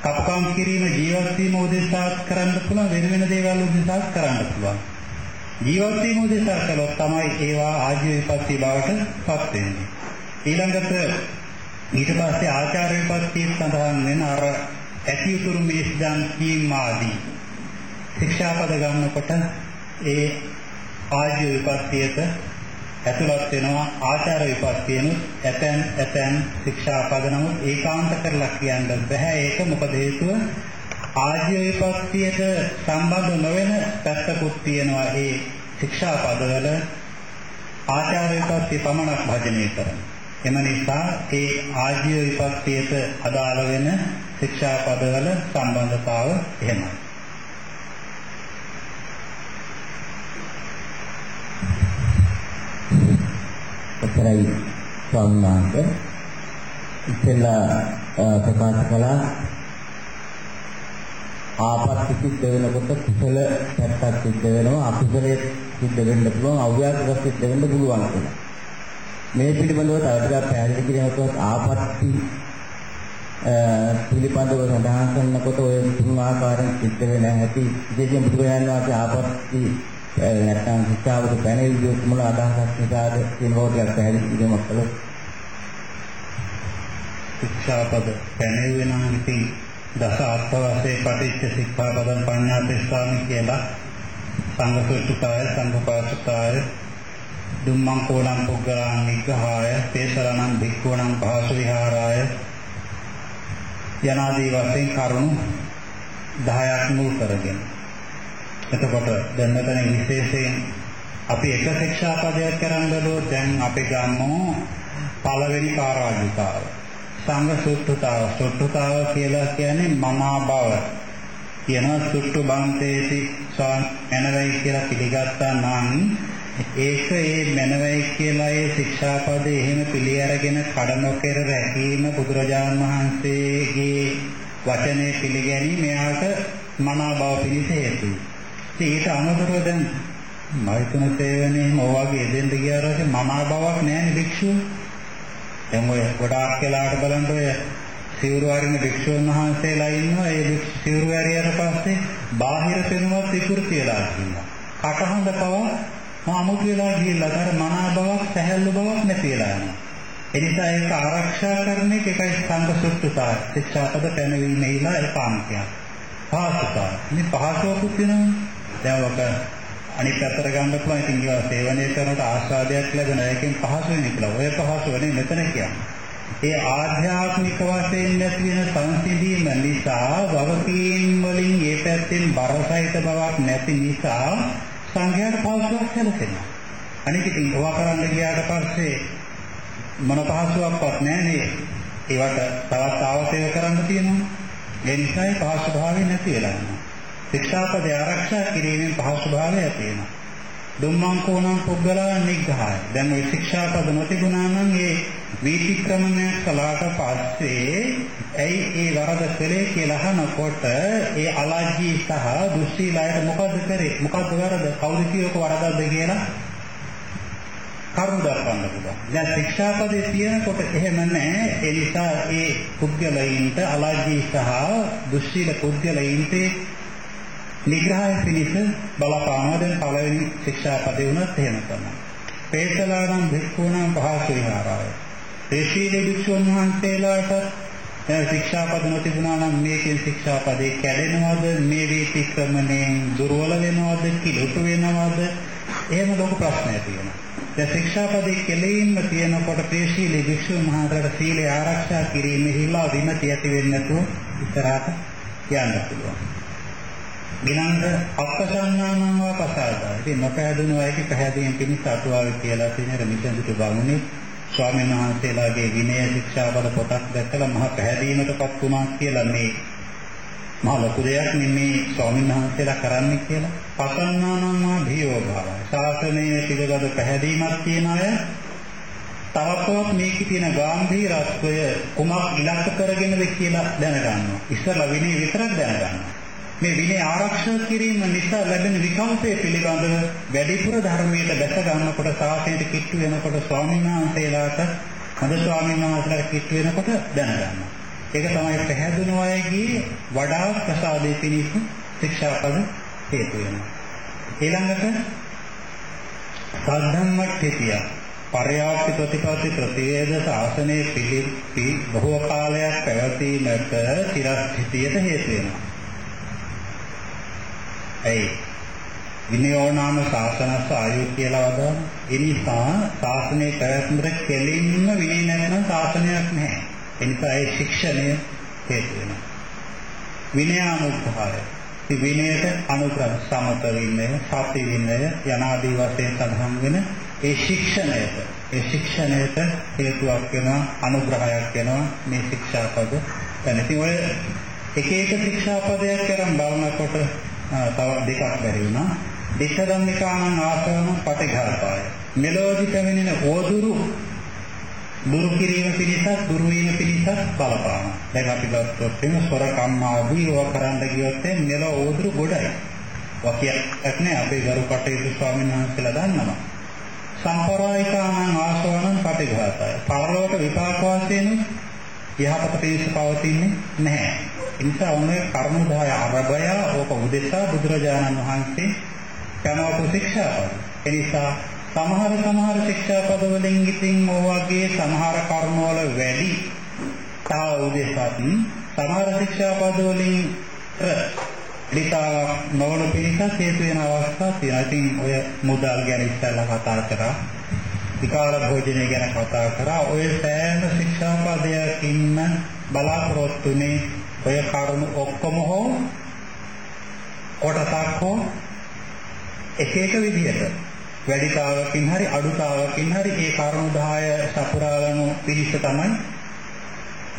කපකම් කිරීම ජීවත් වීම උදෙසා කරන්න පුළුවන් වෙන වෙන දේවල් උදෙසා කරන්න පුළුවන්. ජීවත් වීම උදෙසා කළොත් තමයි ඒවා ආජීව විපත්ති බවට පත් වෙන්නේ. ඊළඟට ඊට පස්සේ ආචාර විපත්ති සඳහන් වෙන අර ඇති උතුරු මිනිස්යන් කීම් ආදී ශික්ෂාපද ගන්නකොට ඒ ආජීව විපත්තියට ඇතුළත් වෙනවා ආචාර විපත්තියනුත් ඇතැන් ඇතැන් ශික්ෂා පද නමුත් ඒකාන්ත කරලා කියන්න බෑ ඒක මොකද හේතුව? ආජීව විපත්තියට සම්බන්ධ නොවන පැත්තකුත් තියෙනවා ඒ ශික්ෂා පදවල ආචාර විපත්ති පමණක් භජනය කරන. එම නිසා ඒ ආජීව විපත්තියට අදාළ වෙන ශික්ෂාපදවල සම්බන්ධතාව එහෙමයි. එතරයි ස්වාමීන් වහන්සේ. ඉතලා ප්‍රකාශ කළා ආපත්‍ය සිද්ධ වෙනකොට කුසල පැත්තක් සිද්ධ වෙනවා. අකුසලයේ සිද්ධ වෙන්න පුළුවන් අව්‍යාකෘත සිද්ධ වෙන්න පුළුවන් කියලා. මේ පිළිබඳව තව ටිකක් පැහැදිලි කිරීමකට ආපත්‍ය පිළිබඳව සඳහන් කරනකොට ඔය තුන් ආකාරයෙන් සිද්ධ වෙන හැටි. විශේෂයෙන් බුදුරජාණන් වහන්සේ ආපත්‍ය නැත්නම් ශික්ෂාවක පැනෙවිය මොන අදහසක් නිසාද කියන බව ටිකක් පැහැදිලි කිරීමක් කළොත්? ශික්ෂාපද පැනෙවෙනා ඉතින් දස අර්ථවසේ පටිච්ච සික්ඛාපදං පඤ්ඤාපෙස්සාමි කියලා සංඝසුත්තාය සංඝපාසුතාය දුම්මං කෝණං පුග්ගලාං නිග්ඝාය තේසරණං භික්ඛූණං පහසු විහාරාය යනාදී වශයෙන් කරුණු 10ක් මුල් කරගෙන එතකොට දැන් මෙතන විශේෂයෙන් අපි එක ශික්ෂාපදයක් කරන් බැලුවොත් දැන් අපි ගමු පළවෙනි කාරාජිකාව සංඝ සුට්ටුතාව. සුට්ටුතාව කියලා කියන්නේ මනා බව. කියන සුට්ටු බන්තේති මනවයි කියලා පිළිගත්තා නම් ඒක ඒ මනවයි කියලා ඒ ශික්ෂාපදේ එහෙම පිළි අරගෙන කඩනොකර රැකීම බුදුරජාණන් වහන්සේගේ වචනේ පිළිගැනීම එයාට මනා බව පිණිස හේතුයි. ඊට අනුතරව දැන් මෛත්‍රී සේවනයේ මොවාගේ දෙන්න ගියාට මනා බවක් නැහැ නේ භික්ෂුව. දැන් ඔය ගොඩාක් වෙලාට බලන්න ඔය සිවුරු වරින භික්ෂුන් වහන්සේලා ඉන්නවා ඒ සිවුරු වැරියට පස්සේ බාහිර පෙනුමත් විකෘති වෙලා ගිහිල්ලා. කටහඬ පව මාමුත් වෙලා ගිහිල්ලා අර මනා බවක් සැහැල්ලු බවක් නැති වෙලා යනවා. එනිසා ඒක ආරක්ෂා කරන එක එකයි සංඝ සුත්තුතා ශික්ෂාපද පැනවීමේලා ඒ පාන්තියක්. පහසුතා. මේ පහසුවකුත් වෙනවා. දැන් ඔක අනිත් පැත්තට ගන්න පුළුවන්. ඉතින් ඒවා සේවනය කරනකොට ආස්වාදයක් ලැබෙන එකෙන් පහසු වෙන කියලා. ඔය පහසු වෙන්නේ මෙතන කියන්නේ. ඒ ආධ්‍යාත්මික වශයෙන් නැති වෙන සංසිඳීම නිසා වගකීම් වලින් ඒ පැත්තෙන් බරසහිත බවක් නැති නිසා සංඝයාට පහසුවක් සැලසෙනවා. අනික ඉතින් ඔවා කරන්න ගියාට පස්සේ මොන පහසුවක්වත් නැහැ නේද? ඒවට තවත් ආවසේව කරන්න තියෙනවා. ඒ නිසා ඒ පහසු භාවය නැති වෙලා යනවා. ශික්ෂාපද ආරක්ෂා කිරීමෙන් පහසු භාවය ඇති වෙනවා. දුම්මං කෝණං පුද්ගලා නිග්‍රහය. දැන් මේ ශික්ෂාපද නොතිබුණා නම් ඒ වීතික්‍රමණය කළාට පස්සේ ඇයි ඒ වරද කළේ කියලා අහනකොට ඒ අලජ්ජී සහ දුස්සීලායට මොකද කරේ? මොකද වරද? කවුද කියවක වරදක්ද කියලා කරුණ දක්වන්න පුළුවන්. දැන් ශික්ෂාපදේ තියෙනකොට එහෙම නැහැ. ඒ නිසා ඒ පුද්ගලයින්ට අලජ්ජී සහ දුස්සීල පුද්ගලයින්ට නිග්‍රහය පිණිස බලපානවා දැන් පළවෙනි ශික්ෂාපදේ වුණත් එහෙම තමයි. පේසලානම් භික්ඛූණං පහසු විහාරාය. දේශීය භික්ෂුන් වහන්සේලාට ශික්ෂාපද නොතිබුණා නම් මේකෙන් ශික්ෂාපදේ කැඩෙනවද මේ වීතික්‍රමණයෙන් දුර්වල වෙනවද කිලුට වෙනවද එහෙම ලොකු ප්‍රශ්නයක් තියෙනවා. දැන් ශික්ෂාපදේ කෙලෙයින්ම තියෙනකොට දේශීය භික්ෂුන් වහන්සේලාට සීලය ආරක්ෂා කිරීමේ හිලා විමති ඇති වෙන්නේ නැතුව ඉස්සරහට යන්න පුළුවන්. ඊළඟ අපසන්නානං වා පසාදා. ඉතින් නොපැහැදුණු අයගේ පැහැදීම පිණිස අටුවාවේ කියලා තියෙන මිසඳුට බමුණේ ස්වාමීන් වහන්සේලාගේ විනය ශික්ෂාවල පොතක් දැක්කලා මහ පැහැදීමටපත් වුණා කියලා මේ මහ ලොකු දෙයක් නෙමේ ස්වාමීන් වහන්සේලා කරන්නේ කියලා. පසන්නානං වා භීයෝ භාවය. ශාසනයේ පිළිබඳ පැහැදීමක් තියන අය තවත්වත් මේකේ තියෙන ගැඹීරත්වය කුමක් ඉලක්ක කරගෙනද කියලා දැනගන්නවා. ඉස්සලා විනය විතරක් දැනගන්නවා. මේ විනය ආරක්ෂා කිරීම නිසා ලැබෙන විකල්පය පිළිබඳව වැඩිපුර ධර්මයට දැක ගන්නකොට සාසනයට කිට්ටු වෙනකොට ස්වාමීන් වහන්සේලාට හොඳ ස්වාමීන් වහන්සේලාට කිට්ටු වෙනකොට දැනගන්නවා. ඒක තමයි පැහැදුණු අයගේ වඩා ප්‍රසාදේ පිණිස ශික්ෂාපද හේතු වෙනවා. ඊළඟට සද්ධම්මට්ඨිය පර්යාප්ති ප්‍රතිපatti ප්‍රතිවේද ශාසනයේ පිළි බොහෝ කාලයක් පැවතීමට චිරස්ථිතියට හේතු වෙනවා. ඇයි? විනයෝනාම ශාසනස්ස ආයු කියලා වදාන. ඒ නිසා ශාසනයේ පැවැත්මට කෙලින්ම විනය නැත්නම් ශාසනයක් නැහැ. ඒ නිසා ඒ ශික්ෂණය හේතු වෙනවා. විනයානුග්‍රහය මේ විනයට අනුග්‍රහ සමත විනය සති විනය යනාදී වශයෙන් සඳහන් වෙන ඒ ශික්ෂණයට. ඒ ශික්ෂණයට හේතුවක් වෙනවා අනුග්‍රහයක් වෙනවා මේ ශික්ෂාපද. දැන් ඉතින් ඔය එක එක ශික්ෂාපදයක් කරන් බලනකොට තව දෙකක් බැරි වුණා දිශධම්මිකානං ආසවන පටිඝාතය මෙලෝදි පැමිණෙන ඕදුරු දුරු කිරීම පිණිසත් දුරු වීම පිණිසත් බලපාන. දැන් අපි ගත්තොත් එimhe සොරකම් ආදී ඒවා කරන්න ගියොත් මෙල ඕදුරු ගොඩයි. වකියක් නැහැ අපේ ගරු කටයුතු ස්වාමීන් වහන්සේලා දන්නවා. සම්පරායිකානං ආසවනං පටිඝාතය. පරලෝක විපාක වාසයෙන් යහපත පිණිස පවතින්නේ නැහැ. ඒ නිසා ඔන්නේ කර්ම 10 අරබය ඕක උදෙසා බුදුරජාණන් වහන්සේ යනවපු ශික්ෂාපද. ඒ නිසා සමහර සමහර ශික්ෂාපද වලින් ඉතින් ඔයගේ සමහර කර්ම වල වැඩි තා උදෙසත් සමහර ශික්ෂාපද වලින් ලිකාවක් නොවන පිණිස හේතු වෙන අවස්ථා තියෙනවා. ඉතින් ඔය මුදල් ගැන ඉස්සෙල්ලා කතා කරා. විකාල භෝජනය ගැන කතා කරා. ඔය සෑම ශික්ෂාපදයකින්ම බලාපොරොත්තුනේ ඔය කරුණු ඔක්කොම හෝ කොටසක් හෝ එක එක විදිහට වැඩිතාවකින් හරි අඩුතාවකින් හරි ඒ කරුණු 10 සපුරාලනු පිළිස තමයි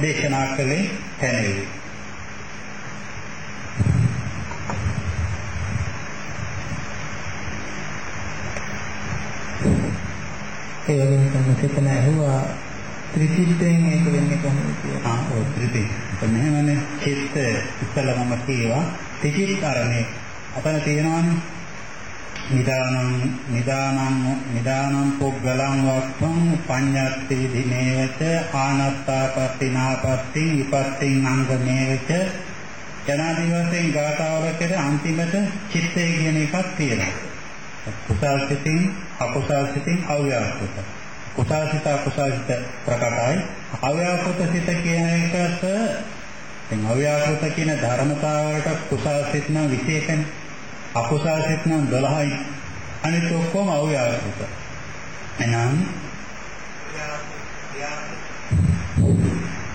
දේශනා කළේ තැනෙවි. ඒ වගේම තමයි සිතන ඇහුවා ත්‍රිචිත්තයෙන් ඒක වෙන්නේ කොහොමද කියලා. ආ ඔය ත්‍රිචිත්ත. මෙහෙමනේ චිත්ත ඉස්සලම කියවා ත්‍රිචිත් අරනේ අපල තියෙනවානේ නිදානං නිදානං නිදානං පොග්ගලං වක්ඛං පඤ්ඤාත්ති දිනේවච ආනත්තාපත්තිනාපත්ති විපත්තිං අංගමේවච ජනාදි වශයෙන් ගාථාවලකට අන්තිමට චිත්තය කියන එකක් තියෙනවා. කුසල් සිතින් අකුසල් සිතින් අව්‍යාකෘත. කුසල් සිත අකුසල් සිත ප්‍රකටයි. අව්‍යාකෘත සිත කියන එකට දැන් අව්‍යාකෘත කියන ධර්මතාවයට කුසල් සිත නම් විශේෂනේ අකුසල් සිත් නම් 12යි. අනිත් ඔක්කොම අව්‍යාකෘත. එනම්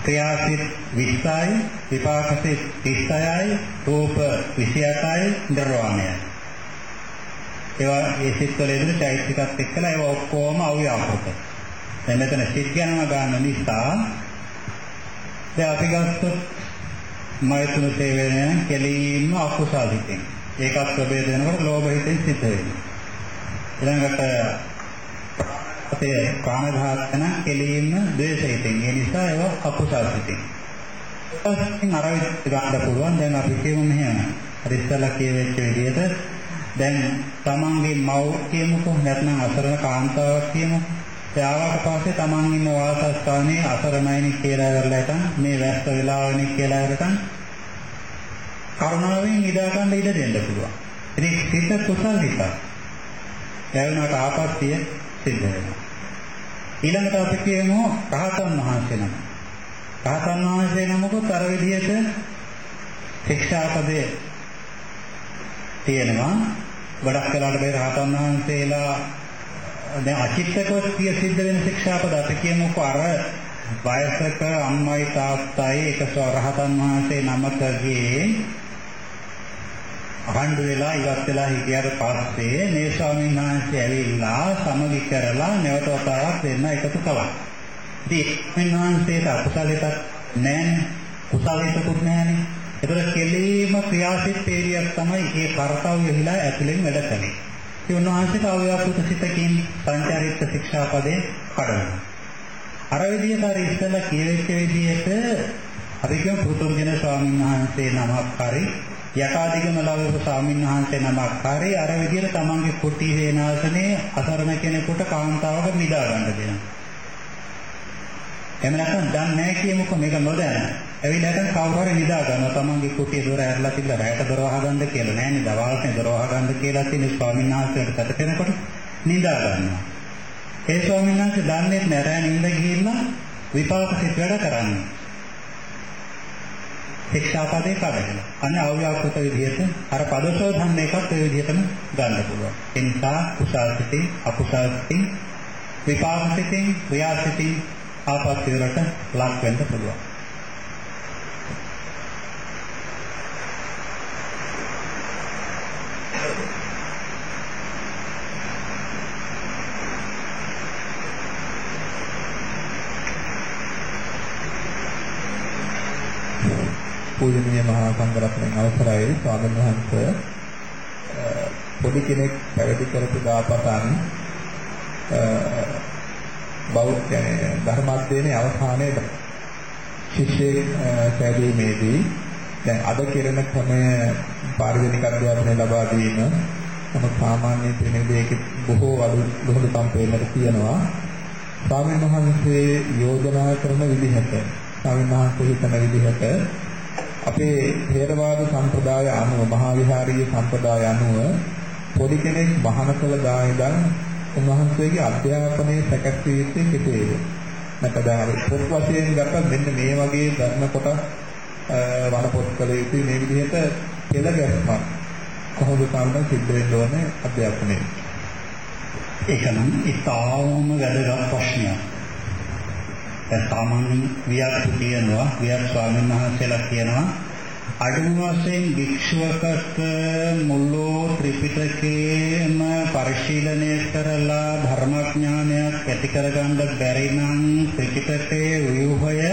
ක්‍රියාසිත 20යි, විපාකසිත 36යි, රූප 28යි, නිර්වාණයයි. ඒවා ඒ සිත්වල ඉදිරි චෛත්‍යකත් එක්කලා ඒවා ඔක්කොම අව්‍යාකෘත. දැන් මෙතන සිත් ගැනම ගන්න නිසා දැන් අපි ගත්තොත් මෛත්‍රී සේවනය කෙලින්ම අකුසල් හිතෙන්. ඒකත් ප්‍රභේද වෙනකොට ලෝභ හිතෙන් සිද්ධ වෙනවා. ඊළඟට අපේ කාමඝාතන කෙලින්ම ද්වේෂ හිතෙන්. ඒ නිසා ඒවා අකුසල් හිතෙන්. ඊපස්සින් අර විදිහට ගන්න පුළුවන්. දැන් අපි කියමු මෙහෙම. අර ඉස්සලා කියවෙච්ච විදිහට දැන් තමන්ගේ මව් කියමුකෝ නැත්නම් අසරණ කාන්තාවක් කියමු. එයාට පස්සේ තමන් ඉන්න වාසස්ථානයේ අසරණයිනි කියලා කරලා හිටන් මේ වැස්ස වෙලාවනේ කියලා හිටන් කරුණාවෙන් නිදා ගන්න ඉඩ දෙන්න පුළුවන්. ඉතින් සිත කුසල් හිතක්. එවුනාට ආපත්‍ය සිද්ධ වෙනවා. ඊළඟට අපි කියමු රහතන් වහන්සේ නම. රහතන් වහන්සේ නමකුත් අර විදිහට ශික්ෂාපදේ තියෙනවා. ගොඩක් වෙලාවට මේ රහතන් වහන්සේලා දැන් අචිත්තකව සිද්ධ වෙන ශික්ෂාපද අපි කියමුකෝ අර වයසක අම්මයි තාත්තයි එක රහතන් වහන්සේ නමකගේ අහඬ වෙලා ඉවත් වෙලා හිටියට පස්සේ මේ ස්වාමීන් වහන්සේ ඇවිල්ලා සමගි කරලා නැවත වතාවක් දෙන්න එකතු කළා. ඉතින් වහන්සේට අකුසලයක් නැහැ කුසලයකුත් නැහැනේ. ඒතර කෙලීම ක්‍රියාසිත පේරියක් තමයි ඒ කාර්යය විලා ඇතුලෙන් වැඩ කළේ. ඒ උන්වහන්සේට අව්‍යාකෘත සිතකින් සංචාරිත ශික්ෂාපදේ කඩනවා. අර විදිහට අර ඉස්සෙල්ලා කියවෙච්ච විදිහට අපි කියමු පුතුන්ගෙන ස්වාමීන් වහන්සේ නමක් හරි යකාදිගම ලව්ව ස්වාමීන් වහන්සේ නමක් හරි අර විදිහට තමන්ගේ කුටි හේනාසනේ අසරණ කෙනෙකුට කාන්තාවක නිදා ගන්න දෙනවා. එහෙම නැත්නම් දන්නේ නැහැ කියමුකෝ මේක නොදැන. ඇවිල්ලා නැත්නම් කවුරු හරි නිදා ගන්නවා තමන්ගේ කුටිය දොර ඇරලා තිබ්බ රැයට දොර වහගන්න කියලා නෑනේ දවල්නේ දොර වහගන්න කියලා තියෙන ස්වාමීන් වහන්සේට කත කෙනෙකුට නිදා ගන්නවා. ඒ ස්වාමීන් වහන්සේ දන්නේ නැහැ නින්ද ගිහිල්ලා විපාක සිත් වැඩ කරන්නේ. ශික්ෂාපදේ කඩගෙන. අන්න අව්‍යාකෘත විදිහට අර පදසෝධන්න එකත් ඒ විදිහටම ගන්න පුළුවන්. ඒ නිසා කුසල් සිතින් අකුසල් සිතින් විපාක සිතින් ක්‍රියා සිතින් ආපත්‍ය වලට ලක් වෙන්න පුළුවන්. පූජනීය මහා සංඝරත්නයන් අවසරයි. ස්වාමීන් වහන්සේ පොඩි කෙනෙක් පැවිදි කරපු දාපතන් බෞද්ධ ධර්මාධ්‍යයනයේ අවසානයේ ශිෂ්‍යයෙක් සෑදීමේදී දැන් අද කෙරෙන ක්‍රමය පාරිවෙනික අධ්‍යාපනය ලබා දීම නමුත් සාමාන්‍ය ත්‍රිනිදේක බොහෝ අඩු බොහෝ සම්පේන්නට තියෙනවා ස්වාමීන් වහන්සේ යෝජනා කරන විදිහට ස්වාමීන් වහන්සේ හිතන විදිහට අපේ ථේරවාද සම්ප්‍රදාය අනුව මහා විහාරීය සම්ප්‍රදාය අනුව පොඩි කෙනෙක් බහන කළ දා ඉඳන් උන්වහන්සේගේ අධ්‍යාපනයේ සැකස්විය යුත්තේ කෙසේද? නැත්නම් පොත් වශයෙන් ගත්තත් මෙන්න මේ වගේ ධර්ම කොටස් වන පොත් කළ යුතුයි මේ විදිහට පෙළ ගැස්මක් කොහොමද තමයි සිද්ධ වෙන්න ඕනේ අධ්‍යාපනයේ? ඒක නම් ඉතාමම වැදගත් ප්‍රශ්නයක්. දැන් සාමාන්‍ය වියක් කියනවා වියක් ස්වාමීන් වහන්සේලා කියනවා අඩුම වශයෙන් භික්ෂුවකට මුළු ත්‍රිපිටකයේම පරිශීලනය කරලා ධර්මඥානයක් ඇති කරගන්න බැරි නම් ත්‍රිපිටකයේ ව්‍යුහය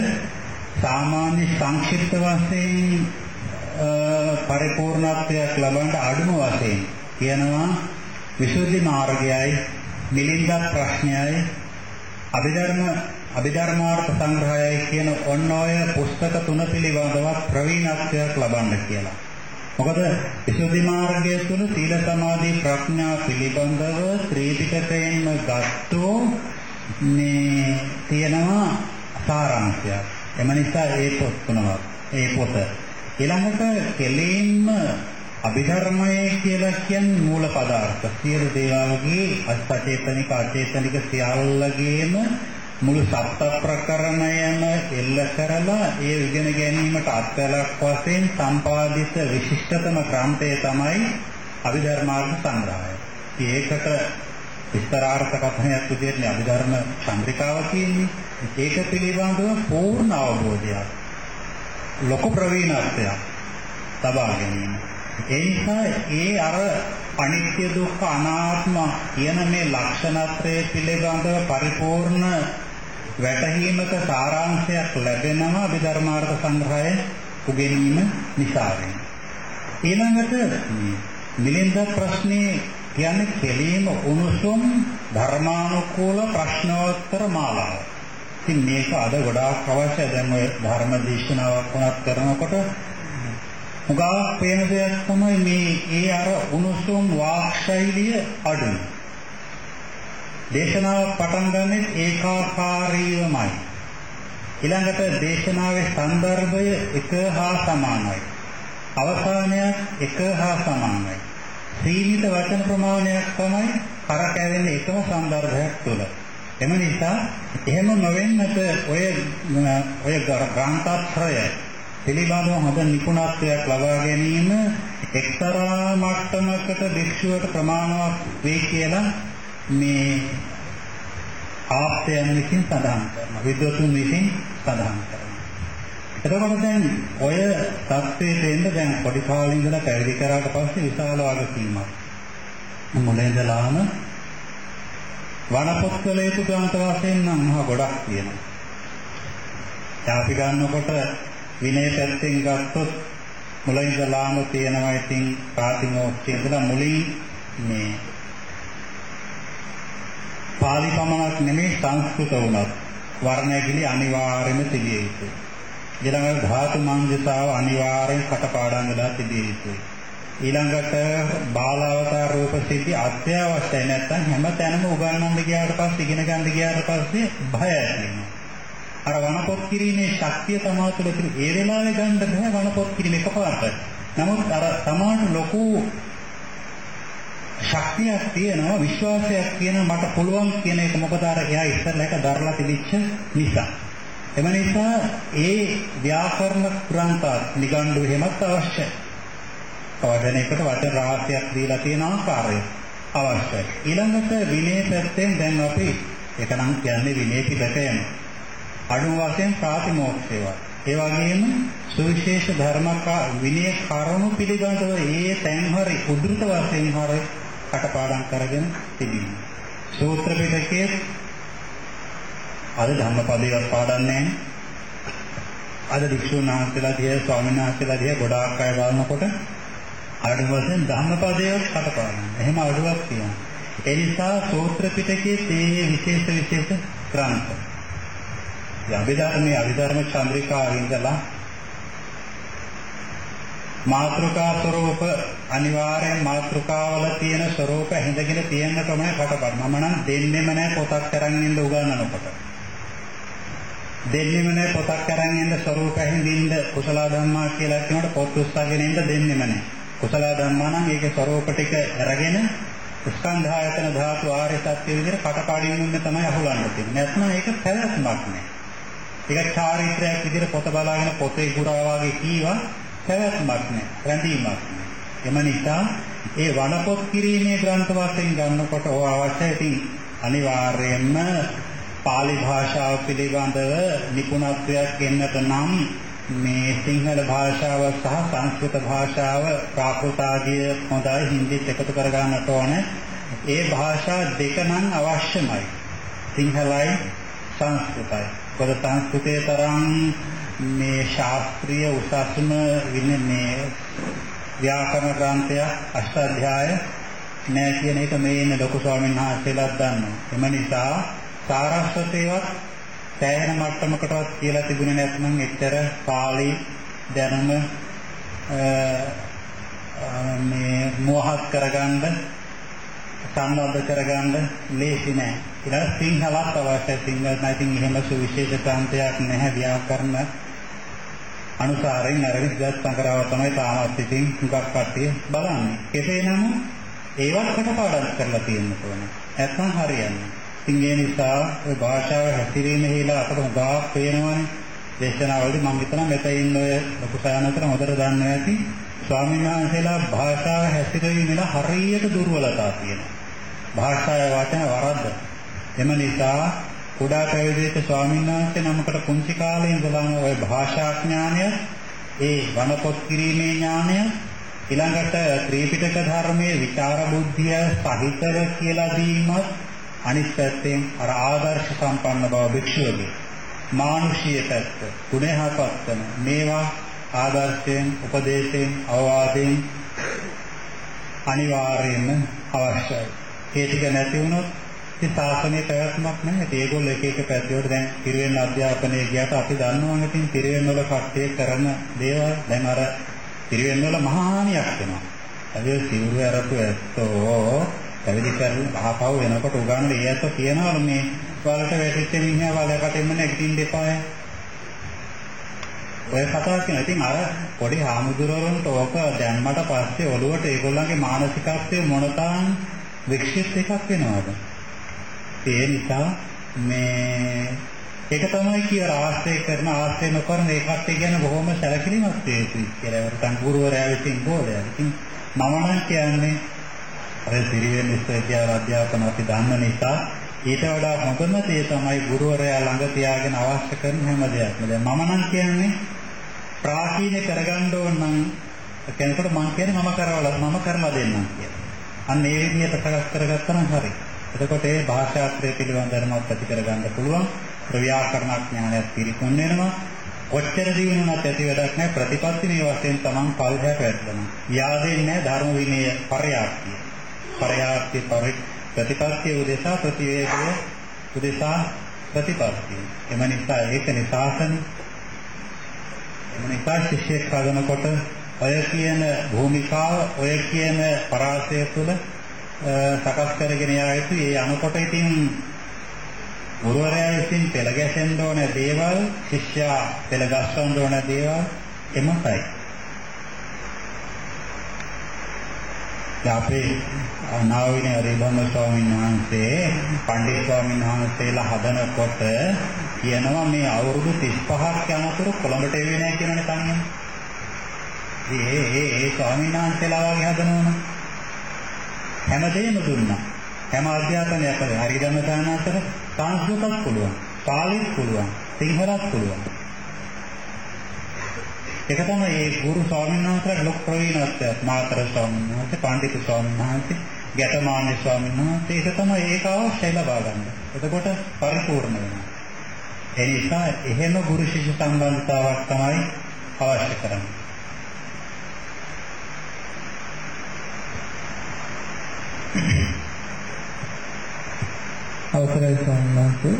සාමාන්‍ය සංක්ෂිප්ත වශයෙන් පරිපූර්ණත්වයක් ලබන්න අඩුම වශයෙන් කියනවා. විසුද්ධි මාර්ගයයි මිලින්ද ප්‍රශ්නයයි අභිධර්ම අභිධර්මාර්ථ සංග්‍රහයයි කියන ඔන්න ඔය පුස්තක තුන පිළිබඳව ප්‍රවීණත්වයක් ලබන්න කියලා. මොකද විසුද්ධි මාර්ගය තුල සීල සමාධි ප්‍රඥා පිළිබඳව ත්‍රිපිටකයෙන්ම ගත්තෝ මේ තියෙනවා සාරාංශයක්. එම නිසා ඒ පොත් තුනක් ඒ පොත ඊළඟට කෙලින්ම අභිධර්මයේ කියලා කියන්නේ මූල පදාර්ථ. සියලු දේවල්ගේ අස්තචේතනික අචේතනික සියල්ලගේම මුළු සත්‍ය ප්‍රකරණයම එල්ල කරලා ඒ ඉගෙන ගැනීමට අත්වලක් වශයෙන් සම්පාදිත විශිෂ්ටතම ග්‍රන්ථය තමයි අභිධර්මාර්ථ සංග්‍රහය. ඒකට විස්තරාර්ථ කථනයක් විදිහට අභිධර්ම චන්ද්‍රිකාව කියන්නේ. ඒක පිළිබඳව පූර්ණ අවබෝධයක්. ලොකු ප්‍රවීණත්වයක් ලබා ගැනීම. ඒ නිසා ඒ අර අනිත්‍ය දුක්ඛ අනාත්ම කියන මේ ලක්ෂණත්‍රය පිළිබඳව පරිපූර්ණ වැටහීමක සාරාංශයක් ලැබෙනවා අභිධර්මාර්ථ සංග්‍රහය උගෙනීම නිසා ඊළඟට මිලින්ද ප්‍රශ්නේ කියන්නේ කෙලීම උණුසුම් ධර්මානුකූල ප්‍රශ්නෝත්තර මාලාව. ඉතින් මේක අද ගොඩාක් අවශ්‍යයි දැන් ඔය ධර්ම දේශනාවක් වුණත් කරනකොට උගාවක් පේන දෙයක් තමයි මේ ඒ අර උණුසුම් වාක් ශෛලිය අඩුයි. දේශනාව පටන් ගන්නෙ ඒකාකාරීවමයි. ඊළඟට දේශනාවේ සන්දර්භය එක හා සමානයි. අවසානය එක හා සමානයි. සීමිත වචන ප්‍රමාණයක් තමයි කරකැවෙන්නේ එකම සන්දර්භයක් තුළ. එම නිසා එහෙම නොවෙන්නට ඔය ඔය ග්‍රන්ථාත්‍රය පිළිබඳව හොඳ නිපුණත්වයක් ලබා ගැනීම එක්තරා මට්ටමකට භික්ෂුවට ප්‍රමාණවත් වේ කියලා මේ ආප්තයන් විසින් සඳහන් කරනවා. විද්වතුන් විසින් සඳහන් කරනවා. එතකොට දැන් ඔය தත්ත්වයට එන්න දැන් පොඩි කාලේ ඉඳලා පැවිදි කරාට පස්සේ විශාල වගකීමක්. මුලින් ඉඳලාම වනපොත් කළ යුතු ග්‍රන්ථ වශයෙන් නම් මහා ගොඩක් තියෙනවා. දැන් අපි ගන්නකොට විනය පැත්තෙන් ගත්තොත් මුලින් ඉඳලාම තියෙනවා ඉතින් ප්‍රාතිමෝක්ෂය ඉඳලා මුලින් මේ පාලි පමණක් නෙමෙයි සංස්කෘත වුණත් වර්ණයකිලි අනිවාර්යයෙන්ම තිබිය යුතුයි. ඊළඟට ධාතු මංජතාව අනිවාර්යෙන් කටපාඩම් වෙලා තිබිය යුතුයි. ඊළඟට බාලාවතාර රූප සිද්ධි අත්‍යවශ්‍යයි නැත්නම් හැම තැනම උගන්වන්න ගියාට පස්සේ ඉගෙන ගන්න ගියාට පස්සේ භය ඇති වෙනවා. අර වනපොත් කිරීමේ ශක්තිය තමා තුළ තියෙන ඒ වෙලාවේ ගන්න බෑ වනපොත් කිරීම එකපාරට. නමුත් අර තමාට ලොකු ශක්තියක් තියෙනවා විශ්වාසයක් තියෙනවා මට පුළුවන් කියන එක මොකද අර එයා ඉස්සරලා එක දරලා තිබිච්ච නිසා. එම නිසා ඒ ව්‍යාකරණ ග්‍රන්ථ නිගණ්ඩු එහෙමත් අවශ්‍යයි. වචන එකට වචන රාශියක් දීලා තියෙන ආකාරය අවශ්‍යයි. ඊළඟට විනය පැත්තෙන් දැන් අපි ඒක නම් කියන්නේ විනය පිටකයම. අඩු වශයෙන් ප්‍රාතිමෝක්ෂේවා. ඒ වගේම සුවිශේෂ ධර්මක විනය කරුණු පිළිබඳව ඒ තැන් හරි උද්දෘත වශයෙන් හරි කටපාඩම් කරගෙන තිබෙනවා. සූත්‍ර පිටකයේ අද ධම්මපදයක් පාඩම් නැහැ. අද වික්ෂුන් වහන්සේලා දිහා ස්වාමීන් වහන්සේලා දිහා ගොඩාක් අය බලනකොට අඩු වශයෙන් ධම්මපදයේ කටපාඩම්. එහෙම අඩුවක් තියෙනවා. ඒ නිසා සූත්‍ර පිටකයේ තේ විශේෂ විශේෂ ග්‍රන්ථ. අභිධර්මයේ අභිධර්ම චන්ද්‍රිකාවෙන් ඉඳලා මාත්‍රිකා ස්වરૂප අනිවාර්යෙන් මාත්‍රිකාවල තියෙන ස්වરૂප හිඳගෙන තියෙන්න තමයි කටපාඩම. මම නම් දෙන්නෙම නැහැ පොතක් අරන් ඉන්න උගන්වනකොට. දෙන්නෙම නැහැ පොතක් අරන් ඉන්න ස්වરૂප හිඳින්න කුසල ධර්මා කියලා කියනකොට පොත් උස්සගෙන ඉන්න දෙන්නෙම නැහැ. කුසල ධර්මා නම් ඒකේ ස්වરૂප ටික අරගෙන ස්කන්ධ ආයතන ධාතු ආර්ය සත්‍ය විදිහට කටපාඩමින් තමයි අහුලන්න තියෙන්නේ. නැත්නම් ඒක පැවැත්මක් නෑ. ඒක චාරිත්‍රාක් විදිහට පොත බලාගෙන පොතේ ගුරා වගේ කීවා පැවැත්මක් නෑ. රැඳීමක් නෑ. එම නිසා ඒ වනපොත් කිරීමේ ග්‍රන්ථ වශයෙන් ගන්නකොට ඕ අවශ්‍යයි. ඉතින් අනිවාර්යයෙන්ම pāli භාෂාව පිළිබඳව නිපුණත්වයක් එන්නට නම් මේ සිංහල භාෂාව සහ සංස්කෘත භාෂාව ප්‍රාකෘත ආදී හොඳයි හින්දිත් එකතු කර ගන්නට ඕනේ. ඒ භාෂා දෙක නම් අවශ්‍යමයි. සිංහලයි සංස්කෘතයි. පොද සංස්කෘතයේ තරම් මේ ශාස්ත්‍රීය උසස්ම වින්නේ මේ ව්‍යාකරණ ග්‍රන්ථය අෂ්ටාධ්‍යාය නෑ කියන එක මේ ඉන්න ලොකු ස්වාමීන් වහන්සේලාත් දන්නවා. එම නිසා සාරස්වතේවත් සෑහෙන මට්ටමකටවත් කියලා තිබුණේ නැත්නම් එච්චර පාළි දැනුම මේ මොහත් කරගන්න සංවර්ධ කරගන්න ලේසි නෑ. ඊළඟ සිංහලත් අවශ්‍ය සිංහල නැතිනම් එහෙම සුවිශේෂ ප්‍රාන්තයක් නැහැ ව්‍යාකරණ අනුසාරයෙන් අරගෙන ඉස්සත් සංකරාව තමයි තාමත් ඉතින් හුඟක් කට්ටිය බලන්නේ. කෙසේ නමුත් ඒවත් කටපාඩම් කරලා තියෙන්න ඕනේ. නැත්නම් හරියන්නේ ඉතින් ඒ නිසා ඔය භාෂාව හැසිරීම හේලා අපට හුඟක් පේනවනේ. දේශනාවලදී මම හිතනවා මෙතන ඉන්න ඔය ලොකු සානතර හොඳට දන්නවා ඇති. ස්වාමීන් වහන්සේලා භාෂාව හැසිරීමේල හරියට දුර්වලතා තියෙනවා. භාෂාවේ වචන වරද්ද. එම නිසා කුඩා පැවිදිච්ච ස්වාමීන් වහන්සේ නමකට පුංචි කාලේ ඉඳලාම ওই භාෂා ඥානය, ඒ වනපොත් කිරීමේ ඥානය, ඊළඟට ත්‍රිපිටක ධර්මයේ විචාර බුද්ධිය සහිතව කියලා දීමත් අනිත් පැත්තෙන් අර ආදර්ශ සම්පන්න බව භික්ෂුවගේ මානුෂීය පැත්ත ගුණහපත් වෙන මේවා ආදර්ශයෙන් උපදේශයෙන් අවවාදයෙන් අනිවාර්යයෙන්ම අවශ්‍යයි. ඒ ටික නැති වුණොත් ඉතින් සාසනයේ පැවැත්මක් නැහැ. ඒගොල්ලෝ එක එක පැතිවලට දැන් පිරිවෙන් අධ්‍යාපනයේ ගියාට අපි දන්නවනේ ඉතින් පිරිවෙන් වල කට්ටිය කරන දේවල් දැන් අර පිරිවෙන් වල මහා හානියක් වෙනවා. ඒ සිවුරු අරපු ඇත්තෝ පැවිදි කරලා ආපහු එනකොට උගන්වන ඒ ඇත්ත කියනවලු මේ වලට වැටිච්ච මිනිහා වලකටෙම නැගිටින්න එපාය. ඔය කතාව කියන. ඉතින් අර පොඩි හාමුදුරුවන්ට ඕක දැම්මට පස්සේ ඔළුවට ඒගොල්ලන්ගේ මානසිකත්වය මොනතරම් වික්ෂිප්ත එකක් වෙනවද? ඒ නිසා මේ ඒක තමයි කිය ආශ්‍රය කරන ආශ්‍රය නොකරන ඒකත් කියන්නේ බොහොම සැලකිලිමත් වේවි කියලා. ඒකට ගුරුවරයා විසින් බෝලය. ඉතින් මම නම් කියන්නේ අර පිරිවෙන් විශ්වවිද්‍යාල අධ්‍යාපන අපි දන්න නිසා ඊට වඩා හොඳම දේ තමයි ගුරුවරයා ළඟ තියාගෙන අවශ්‍ය කරන හැම දෙයක්ම. දැන් මම නම් කියන්නේ ප්‍රාචීන කරගන්න ඕන නම් කෙනෙකුට මම කියන්නේ මම කරවලා මම කරලා දෙන්නම් කියලා. අන්න ඒ විදිහට සකස් කරගත්තා නම් හරි. එතකොට ඒ භාෂාත්‍රය පිළිබඳ ධර්මයක් ඇති කරගන්න පුළුවන්. ව්‍යාකරණ ඥානයක් පිරිපුන් වෙනවා. ඔච්චර දිනුනත් ඇති වැඩක් නැහැ ප්‍රතිපත්ති මේ වශයෙන් තමන් පල්හැට වැටෙනවා. යාදෙන්නේ ධර්ම විනය පරයාප්තිය. පරයාප්ති පරි ප්‍රතිපත්තිය උදෙසා ප්‍රතිවේදය උදෙසා ප්‍රතිපත්තිය. එම නිසා ඒක නිසාසන එම නිසා ශිෂ්‍යෙක් හදනකොට ඔය කියන භූමිකාව ඔය කියන පරාසය තුළ සකස් කරගෙන යා යුතු ඒ අනුකොට ඉතින් ගුරුවරයා විසින් පෙළ ගැසෙන්න ඕන දේවල් ශිෂ්‍යයා පෙළ ගස්වන්න ඕන දේවල් එමතයි. අපේ නාවින රිබන්න ස්වාමීන් වහන්සේ පණ්ඩිත ස්වාමීන් වහන්සේලා හදනකොට කියනවා මේ අවුරුදු 35ක් යනතුරු කොළඹට එන්නේ නැහැ කියනනේ තනියම. ඒ ඒ ඒ ස්වාමීන් වහන්සේලා වගේ හදනවනේ. හැමදේම දුන්නා. හැම අධ්‍යාපනයක් කරේ. හරි ධම්ම දානතර සංස්කෘතත් පුළුවන්. පාලිත් පුළුවන්. සිංහලත් පුළුවන්. ඒක තමයි ඒ ගුරු ස්වාමීන් වහන්සේලා ලොක් ප්‍රවීණත්වයක් මාතර ස්වාමීන් වහන්සේ, පඬිතු ස්වාමීන් වහන්සේ, ගැටමාන්‍ය ස්වාමීන් වහන්සේ ඒක තමයි ඒක අවශ්‍යයි ලබා ගන්න. එතකොට පරිපූර්ණ වෙනවා. ඒ නිසා එහෙම ගුරු ශිෂ්‍ය සම්බන්ධතාවක් තමයි අවශ්‍ය කරන්නේ. අවසරයි ස්වාමීන් වහන්සේ.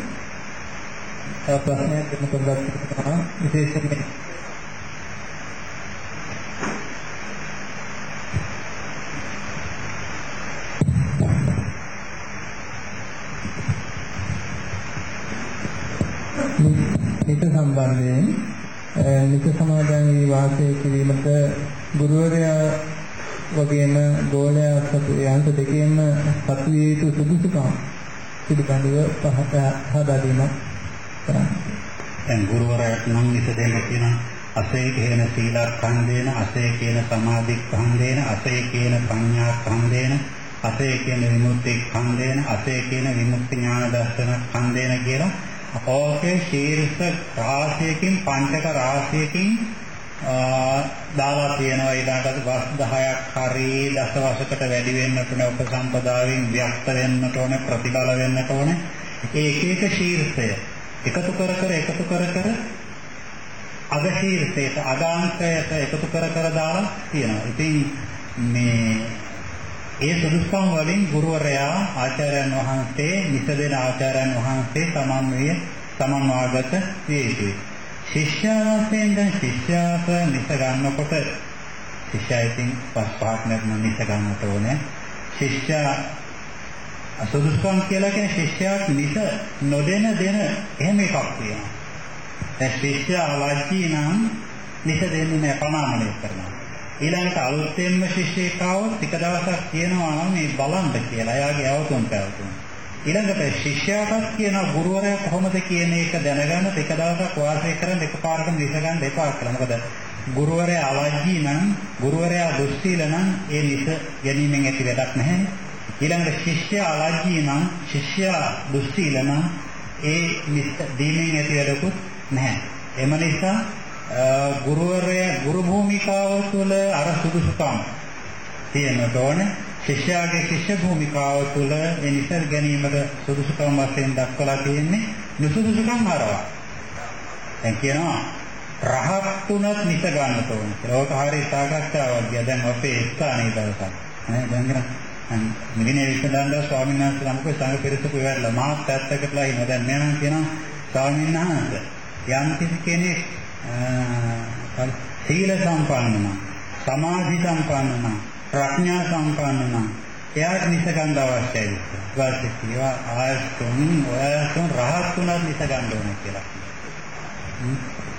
තව ප්‍රශ්නයක් දෙන්න පොඩ්ඩක් තිබුණා. විශේෂයෙන් නිත සම්බන්ධයෙන් නිත සමාදන් වී වාසය කිරීමට ගුරුවරයා වගේම ගෝලයා සතු යන්ත දෙකේම සතු විය යුතු සුදුසුකම් පිළිබඳව පහත හදා දීමක් කරන්න. දැන් ගුරුවරයාට නම් ඉත දෙන්න තියෙන අසේ කියන සීලාඛණ්ඩේන අසේ කියන සමාධිඛණ්ඩේන අසේ කියන ප්‍රඥාඛණ්ඩේන අසේ කියන විමුක්ති ඛණ්ඩේන අසේ කියන විමුක්ති ඥාන දර්ශන ඛණ්ඩේන කියලා ඕකේ ශීර්ෂ රාශියකින් පංචක රාශියකින් දාලා තියෙනවා ඊළඟට වස් 10ක් හරි දසවසකට වැඩි වෙන්නට ඕනේ උපසම්පදාවෙන් ව්‍යක්ත වෙන්නට ඕනේ ප්‍රතිබල වෙන්නට ඕනේ ඒ එක එක ශීර්ෂය එකතු කර කර එකතු කර කර අග ශීර්ෂයට අගාංකයට එකතු කර කර දාලා තියෙනවා ඉතින් මේ ඒ සුදුසුකම් වලින් ගුරුවරයා ආචාර්යයන් වහන්සේ නිසදෙන ආචාර්යයන් වහන්සේ සමන්විය සමන්වාගත විය යුතුයි. ශිෂ්‍යයන්ගෙන් දැන් ශිෂ්‍යාස නිස ගන්නකොට ශිෂ්‍යයින් පස් පහක් නැත්නම් නිස ගන්නට ඕනේ. ශිෂ්‍යයා අසුදුසුකම් කියලා කියන්නේ ශිෂ්‍යයාට නිස නොදෙන දෙන එහෙම එකක් තියෙනවා. දැන් ශිෂ්‍යයා ලැජ්ජී නම් නිස දෙන්නේ නැහැ ප්‍රමාණය කරනවා. ඊළඟට අලුතෙන්ම ශිෂ්‍යෙක් ආවොත් ටික දවසක් කියනවා නම් මේ බලන්න කියලා. එයාගේ අවතුම් පැවතුම්. ඊළඟට ශිෂ්‍යයාටත් කියනවා ගුරුවරයා කොහොමද කියන එක දැනගන්න ටික දවසක් වාසය කරන් එකපාරටම විස ගන්න එපා කියලා. මොකද ගුරුවරයා අවජ්ජී නම් ගුරුවරයා දුස්සීල නම් ඒ විස ගැනීමෙන් ඇති වැඩක් නැහැ. ඊළඟට ශිෂ්‍යයා අවජ්ජී නම් ශිෂ්‍යයා දුස්සීල නම් ඒ විස දීමෙන් ඇති වැඩකුත් නැහැ. එම නිසා ගුරුවරයා ගුරු භූමිකාව තුළ අර සුදුසුකම් තියෙනට ඕනේ ශිෂ්‍යයාගේ ශිෂ්‍ය භූමිකාව තුළ ඒ නිසල් ගැනීමට සුදුසුකම් වශයෙන් දක්වලා තියෙන්නේ නුසුදුසුකම් හරවා දැන් කියනවා රහත් තුනත් නිස ගන්න ඕනේ කියලා. ඕක හරිය සාකච්ඡාවක් ගියා. දැන් අපේ ස්ථානයේ දවසක්. නේ දැන් කරා මිගිනේ විසඳන්න ස්වාමීන් වහන්සේ ළමකෝ සංඝ පිරිසක ඉවරලා මාත් පැත්තකටලා ඉන්න. දැන් මම කියනවා ස්වාමීන් වහන්සේ යම් කිසි කෙනෙක් සීල සම්පන්න නම් සමාධි සම්පන්න නම් ප්‍රඥා සම්පන්න නම් එයාට නිසගන්න අවශ්‍යයි. වාස්තු කියවා ආයතුන් ඔයතුන් රහත් තුනක් නිසගන්න ඕනේ කියලා.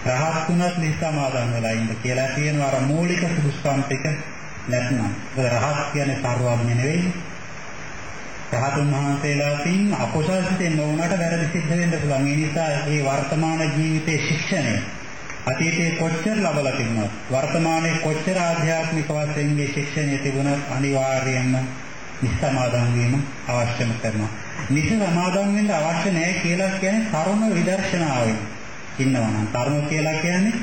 රහත් තුනක් නිසමාදන් වෙලා ඉන්න කියලා කියනවා අර මූලික සුදුසුකම් ටික නැත්නම්. රහත් කියන්නේ සර්වඥ නෙවෙයි. රහතුන් වහන්සේලාටින් අකුසල් සිතෙන් නොවුනට වැරදි සිද්ධ වෙන්න පුළුවන්. ඒ නිසා මේ වර්තමාන ජීවිතයේ ශික්ෂණය අතීතයේ කොච්චර ලබලා තිබුණත් වර්තමානයේ කොච්චර ආධ්‍යාත්මික වශයෙන් මේ ශික්ෂණය තිබුණත් අනිවාර්යයෙන්ම නිස්සමාදන් වීම අවශ්‍යම කරනවා. නිස්සමාදන් වෙන්න අවශ්‍ය නැහැ කියලා කියන්නේ කරුණ විදර්ශනාවෙන් ඉන්නවා නම් කරුණ කියලා කියන්නේ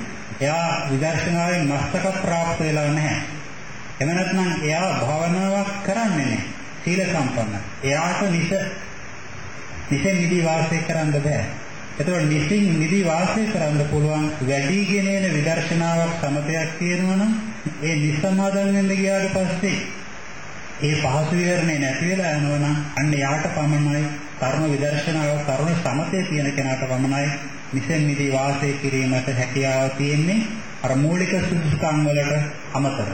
එයා විදර්ශනාවෙන් මස්තක ප්‍රාප්ත වෙලා නැහැ. එහෙම නැත්නම් එයා භාවනාවක් කරන්නේ නැහැ. සීල සම්පන්න. එයාට නිස නිසෙන් නිදි වාසය කරන්න බෑ. එතකොට නිසින් නිදි වාසය කරන්න පුළුවන් වැඩිගෙන එන විදර්ශනාවක් සමතයක් තියෙනවා නම් ඒ නිසමාදන් වෙන්න ගියාට පස්සේ ඒ පහසු විවරණේ නැති වෙලා යනවා නම් අන්න යාට පමණයි කර්ම විදර්ශනාව කරුණ සමතේ තියෙන කෙනාට පමණයි නිසෙන් නිදි වාසය කිරීමට හැකියාව තියෙන්නේ අර මූලික සුදුසුකම් වලට අමතරව.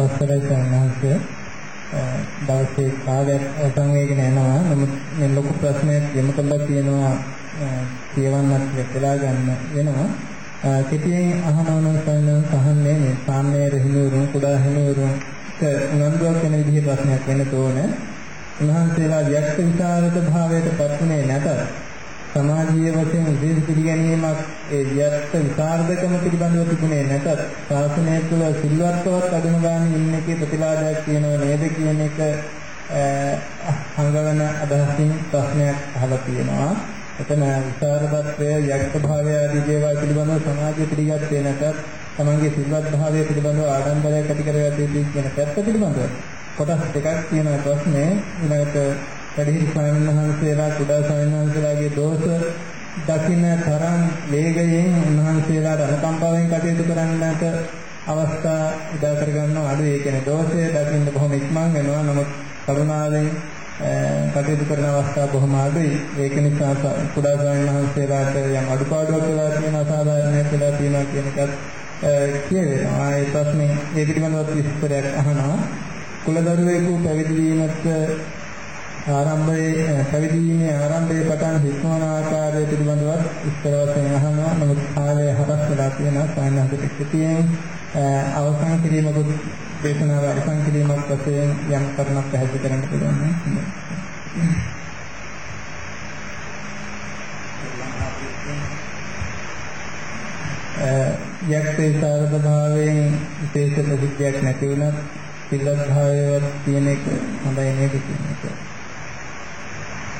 අවසරයි සම්මාසය දවසේ කාලයක් සංවේගන යනවා. නමුත් මේ ලොකු ප්‍රශ්නයක් යොමු කළා තියෙනවා. කියවන්නත් වෙලා ගන්න වෙනවා. කෙටියෙන් අහනවන සයන සහන්නේ මේ සාම්‍ය රහිනුරුන් කුඩා හිනුරුන් උනන්දුවක් වෙන විදිහේ ප්‍රශ්නයක් වෙන්න තෝරන උන්වහන්සේලා වික්ෂ විචාරක භාවයට පත්ුනේ නැත සමාජීය වශයෙන් විශේෂ පිළිගැනීමක් ඒ වික්ෂ විචාරකම පිළිබඳව තිබුණේ නැතත් ශාසනය තුළ සිල්වත්වත් අඳුන ගන්න ඉන්න එකේ ප්‍රතිලාභයක් කියනව නේද කියන එක හංගවන අදහසින් ප්‍රශ්නයක් අහලා තියෙනවා. එතන විචාරදත්වය යක්ෂ භාවය ආදී දේවල් පිළිබඳව සමාජය පිළිගත්තේ නැතත් තමන්ගේ සිල්වත් භාවය පිළිබඳව ආඩම්බරයක් ඇති කරගත්තේ කියන පැත්ත පිළිබඳව කොටස් දෙකක් තියෙන ප්‍රශ්නේ ඊළඟට වැඩිහිටි ස්වාමීන් වහන්සේලා කුඩා ස්වාමීන් වහන්සේලාගේ දෝෂ දකින්න තරම් වේගයෙන් උන්වහන්සේලාට අනුකම්පාවෙන් කටයුතු කරන්නට අවස්ථා උදා කර ගන්නව අඩු ඒ කියන්නේ දෝෂය දකින්න බොහොම ඉක්මන් වෙනවා නමුත් කරුණාවෙන් කටයුතු කරන අවස්ථා බොහොම අඩුයි. ඒක නිසා කුඩා ස්වාමීන් වහන්සේලාට යම් අඩුපාඩුවක් වෙලා තියෙන අසාධාරණයක් වෙලා තියෙනවා කියන එකත් කියවෙනවා. ඒ ප්‍රශ්නේ ඒ පිළිබඳව විස්තරයක් අහනවා. කුලදරුවෙකු පැවිදි වීමත් ආරම්භයේ පැවිදි වීමේ ආරම්භයේ පටන් හික්මවන ආකාරය පිළිබඳව විස්තර වශයෙන් අහනවා. නමුත් කාලය හරස් වෙලා තියෙනවා. සායනහකට පිටියෙන් අවසන් කිරීමකුත් දේශනාව අවසන් කිරීමක් වශයෙන් යම් කරුණක් පැහැදිලි කරන්න පුළුවන්. යක්ෂේ සාරද භාවයෙන් විශේෂ ප්‍රතික්‍රියාවක් නැති වුණත් සිල්වත් භාවයවත් තියෙන එක හොඳයි නේද කියන එක.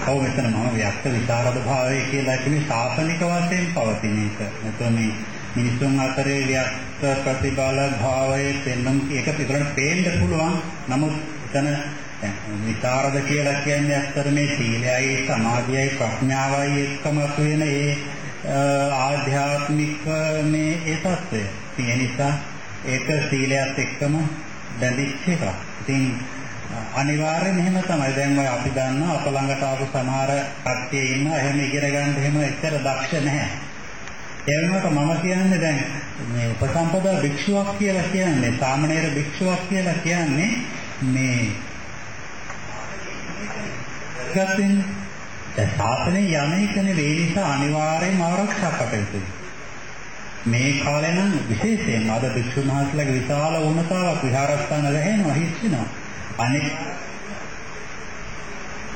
ඔව් මෙතන මම ව්‍යක්ත විචාරද භාවය කියලා කියන්නේ ශාසනික වශයෙන් පවතින එක. මෙතන මේ මිනිසුන් අතරේ ව්‍යක්ත ප්‍රතිබල භාවයේ පෙන්වන එක පිටරට පේන්න පුළුවන්. නමුත් එතන විචාරද කියලා කියන්නේ අත්තර මේ සීලයයි සමාධියයි ප්‍රඥාවයි එක්කම වෙන ඒ ආධ්‍යාත්මික මේ ඒ தත්වය. ඒ නිසා ඒක සීලයත් එක්කම බැඳිච්ච එකක්. ඉතින් අනිවාර්යෙන් එහෙම තමයි. දැන් ඔය අපි දන්නවා අප ළඟට ආපු සමහර කට්ටිය ඉන්නවා එහෙම ඉගෙන ගන්න එහෙම එච්චර දක්ෂ නැහැ. ඒ වෙනුවට මම කියන්නේ දැන් මේ උපසම්පදා භික්ෂුවක් කියලා කියන්නේ සාමණේර භික්ෂුවක් කියලා කියන්නේ මේ ගතින් දැන් සාසනේ යන්නේ කෙනේ වේ නිසා අනිවාර්යයෙන්ම ආරක්ෂා කටයුතුයි. මේ කාලේ නම් විශේෂයෙන්ම අද භික්ෂුන් වහන්සේලාගේ විශාල වුණතාවක් විහාරස්ථාන ලැහෙනවා හිස් වෙනවා. අනෙක්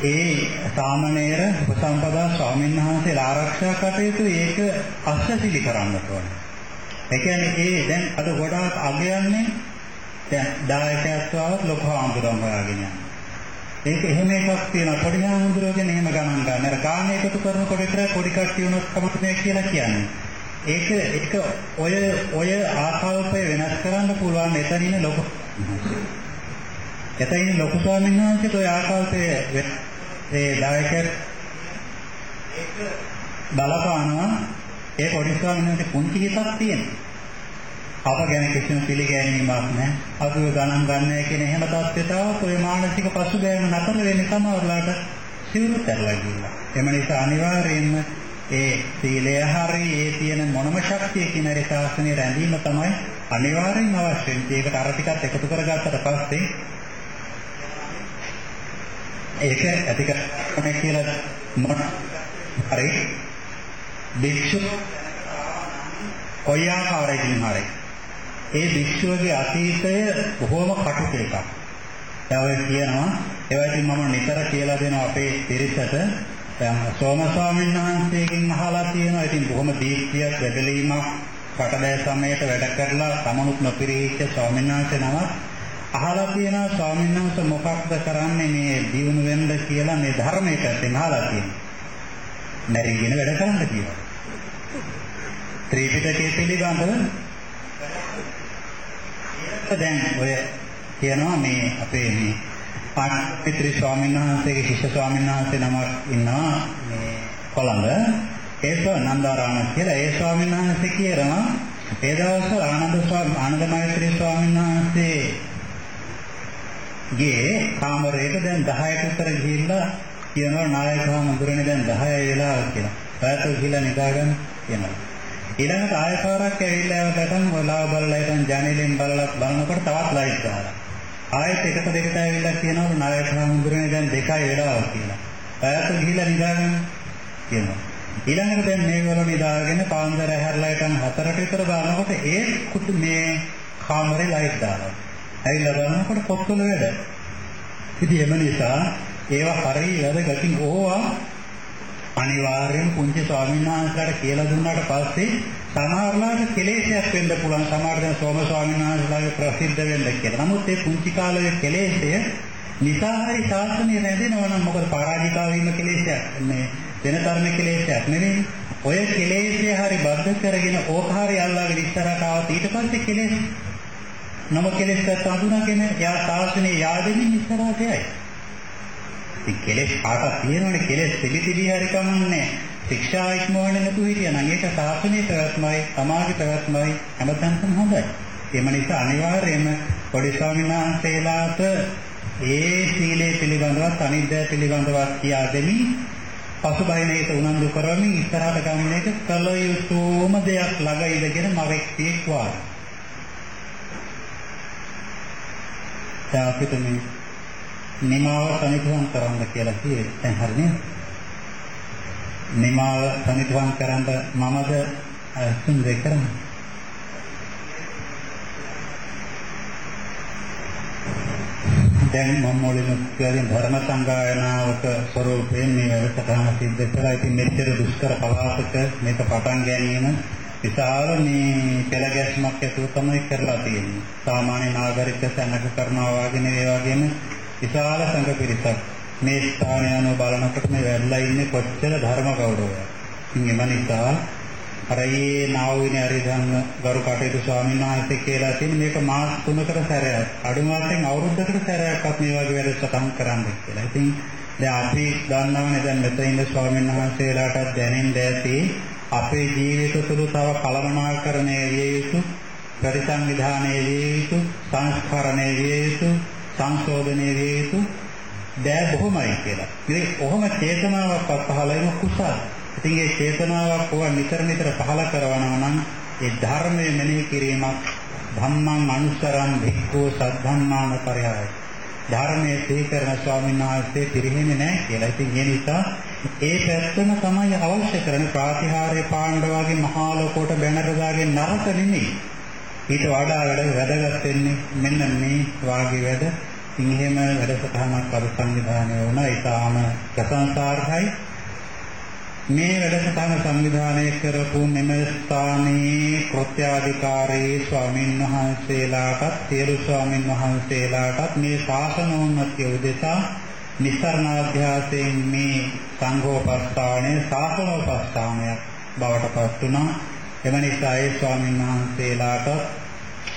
ඒ සාමණේර උපසම්පදා ස්වාමීන් වහන්සේලා ආරක්ෂා කටයුතු ඒක අස්සසිලි කරන්න ඕනේ. ඒ කියන්නේ ඒ දැන් අද ගොඩාක් අගයන්නේ දැන් දායකයන්ව ලොකු ආම්බුරම් හොයාගෙන යනවා. ඒක එහෙම එකක් තියෙනවා පොඩි ආම්බුරෝ ගැන එහෙම ගණන් ගන්න. අර ගාන එකතු කරනකොට විතර පොඩි කට්ටිය උනොත් කමක් නැහැ කියලා කියන්නේ. ඒක ඒක ඔය ඔය ආකල්පය වෙනස් කරන්න පුළුවන් එතනින් ලොකු එතනින් ලොකු ස්වාමීන් වහන්සේට ඔය ආකල්පය ඒ දායකයන් ඒක බලපානවා ඒ පොඩි ස්වාමීන් වහන්සේ පුංචි හිතක් තියෙනවා. අප ගැන කිසිම පිළිගැනීමක් නැහැ. අපිව ගණන් ගන්නෑ කියන එහෙම තත්ත්වයට ඔය මානසික පසුබෑම නතර වෙන්නේ සමහරලාට සිවුරු තරලා ගිහිල්ලා. එම නිසා අනිවාර්යයෙන්ම ඒ සීලය හරි ඒ තියෙන මොනම ශක්තියකින් හරි ශාසනය රැඳීම තමයි අනිවාර්යෙන්ම අවශ්‍ය වෙන්නේ. ඒකට අර ටිකත් එකතු කරගත්තට පස්සේ ඒක ඇති කරන්නේ කියලා මොන හරි භික්ෂු කොයි ආකාරයකින් හරි ඒ භික්ෂුවගේ අතීතය බොහොම කටුක එකක්. ඒවයි කියනවා ඒවයි මම නිතර කියලා දෙනවා අපේ පිරිසට දැන් සෝම ස්වාමීන් වහන්සේගෙන් අහලා තියෙනවා ඉතින් බොහොම දීප්තියක් වැඩලීමක් රටබෑ සමයට වැඩ කරලා තමනුත් නොපිරිහිච්ච ස්වාමීන් වහන්සේ නමක් අහලා තියෙනවා ස්වාමීන් වහන්සේ මොකක්ද කරන්නේ මේ දියුණු වෙන්න කියලා මේ ධර්මයට අහලා තියෙනවා. නැරිගෙන වැඩ කරන්න කියලා. ත්‍රිපිටකයේ පිළිබඳව දැන් ඔය කියනවා මේ අපේ මේ පාණිත්‍රි ස්වාමීන් වහන්සේගේ ශිෂ්‍ය ස්වාමීන් වහන්සේ නමක් ඉන්නවා මේ කොළඹ ඒක නන්දාරාම කියලා ඒ ස්වාමීන් වහන්සේ කියනවා ඒ දවස්වල ආනන්ද ස්වාමීන් ආනන්ද මෛත්‍රී ස්වාමීන් වහන්සේ ගේ කාමරයට දැන් 10ට විතර ගිහිල්ලා කියනවා නායකව මුදුරනේ දැන් 10යි වෙලා කියලා. පැයට ගිහිල්ලා නිදාගන්න කියනවා. ඊළඟට ආයකාරක් ඇවිල්ලා ඒවටම ඔලාව බලලා ඉතින් ජනේලෙන් බලලා බලනකොට තවත් ලයිට් දාලා. ආයෙත් එකට දෙකට ඇවිල්ලා කියනවා නායකව මුදුරනේ දැන් 2යි වෙලා කියලා. පැයට ගිහිල්ලා නිදාගන්න කියනවා. ඊළඟට දැන් මේගොල්ලෝ නිදාගෙන පාන්දර හැරලා ඉතින් 4ට විතර බලනකොට ඒ කුතු මේ කාමරේ ලයිට් දාලා. ඇවිල්ලා බලනකොට පොත්වල වැඩ. ඉතින් එම නිසා ඒවා හරිය වැදගත්ින් ඕවා අනිවාර්යෙන් පුංචි ස්වාමීන් වහන්සේලාට කියලා දුන්නාට පස්සේ සමහරලාට කෙලෙසයක් වෙන්න පුළුවන් සමහර දැන් සෝම ස්වාමීන් වහන්සේලාගේ ප්‍රසිද්ධ වෙන්න කියලා. නමුත් ඒ පුංචි කාලයේ කෙලෙසය නිසා හරි ශාස්ත්‍රණය රැඳෙනවා නම් මොකද පරාජිකාව වීම කෙලෙසයක් මේ වෙන ධර්ම කෙලෙසයක් නෙවෙයි. ඔය කෙලෙස්ය හරි බද්ධ කරගෙන ඕක හරි අල්ලාගෙන ඉස්සරහට ආවත් ඊට පස්සේ කෙලෙස් නම කෙලෙස් අඳුනගෙන යා ශාසනයේ යාදෙමින් ඉස්සරහට යයි. ඉතින් කෙලෙස් කාටත් තියෙනවනේ කෙලෙස් පිළිතිදී හරි කමන්නේ. ශික්ෂා ඉක්මවන්නේ නැතුව හිටියනම් ඒක ශාසනයේ පැවැත්මයි, සමාජ පැවැත්මයි හැමතැනම හොඳයි. එම නිසා අනිවාර්යයෙන්ම පොඩි ස්වාමීන් වහන්සේලාට ඒ සීලය පිළිබඳවත් අනිද්දය පිළිබඳවත් කියා දෙමින් පසුබහින ඒක උනන්දු කරමින් ඉස්සරහට ගමන එක කල යුතුම දෙයක් ළඟ ඉඳගෙන මවෙක් පියෙක් වාගේ. දැන් අපිට මේ නිමාව සනිටුහන් කරන්න කියලා කියේ දැන් හරිනේ. නිමාව සනිටුහන් කරන්න මමද සුන්දර කරන්නේ. දැන් මම මුලින්ම කියන ධර්ම සංගායනාවක ස්වරූපයෙන් මේ වැඩසටහන සිද්ධ කරලා ඉතින් මෙච්චර දුෂ්කර පළාතක මේක පටන් ගැනීම විශාල මේ පෙළ ගැස්මක් ඇතුව තමයි කරලා තියෙන්නේ. සාමාන්‍ය නාගරික සැනක කරනවා වගේ නෙවෙයි වගේම විශාල සංඝ පිරිසක් මේ ස්ථානය අනුව බලනකොට මේ වැඩලා ඉන්නේ කොච්චර ධර්ම ගෞරවයක්. ඉතින් එම නිසා අර ඒ නාවිනේ අරිදන්න ගරු කටයුතු ස්වාමීන් වහන්සේ කියලා තියෙන මේක මාස 3කට සැරයක් අඩු මාසෙන් අවුරුද්දකට සැරයක්වත් මේ වගේ වැඩසටහන් කරන්න කියලා. ඉතින් දැන් අපි දන්නවනේ දැන් මෙතන ඉන්න ස්වාමීන් වහන්සේලාටත් දැනෙන්න ඇති අපේ ජීවිත තුළ තව කලමනාකරණය විය යුතු පරිසංවිධානය විය යුතු සංස්කරණය විය යුතු සංශෝධනය විය යුතු දැන් බොහොමයි කියලා. ඉතින් කොහොම චේතනාවක් පහළ වෙන කුසල ඉතින් ඒ චේතනාවක් ඕවා නිතර නිතර පහල කරනවා නම් ඒ ධර්මයේ මෙනෙහි කිරීමක් ධම්මං අනුසරං භික්ඛෝ සද්ධම්මාන පරයය. ධර්මයේ සීකරන ස්වාමීන් වහන්සේ පිරිහෙන්නේ නැහැ කියලා. ඉතින් ඒ නිසා ඒ පැත්තම තමයි අවශ්‍ය කරන ප්‍රාතිහාර්ය පාණ්ඩවගේ මහා ලෝකෝට බැනර දාගෙන නරක නෙමෙයි. ඊට වඩා වැඩ වැදගත් වෙන්නේ මෙන්න මේ වාගේ වැඩ. ඉතින් එහෙම වැඩසටහනක් අර සංවිධානය වුණා. ඊටාම ප්‍රශංසාර්හයි. මේ වැඩසටහන සංවිධානය කරපු මෙම ස්ථානයේ කෘත්‍යාධිකාරී ස්වාමින් වහන්සේලාටත් සියලු ස්වාමින් වහන්සේලාටත් මේ ශාසනෝන්නතිය උදෙසා නිස්සරණාධ්‍යාසයෙන් මේ සංඝෝපස්ථානයේ ශාසනෝපස්ථානයක් බවට පත් වුණා. එම නිසා ඒ ස්වාමින් වහන්සේලාට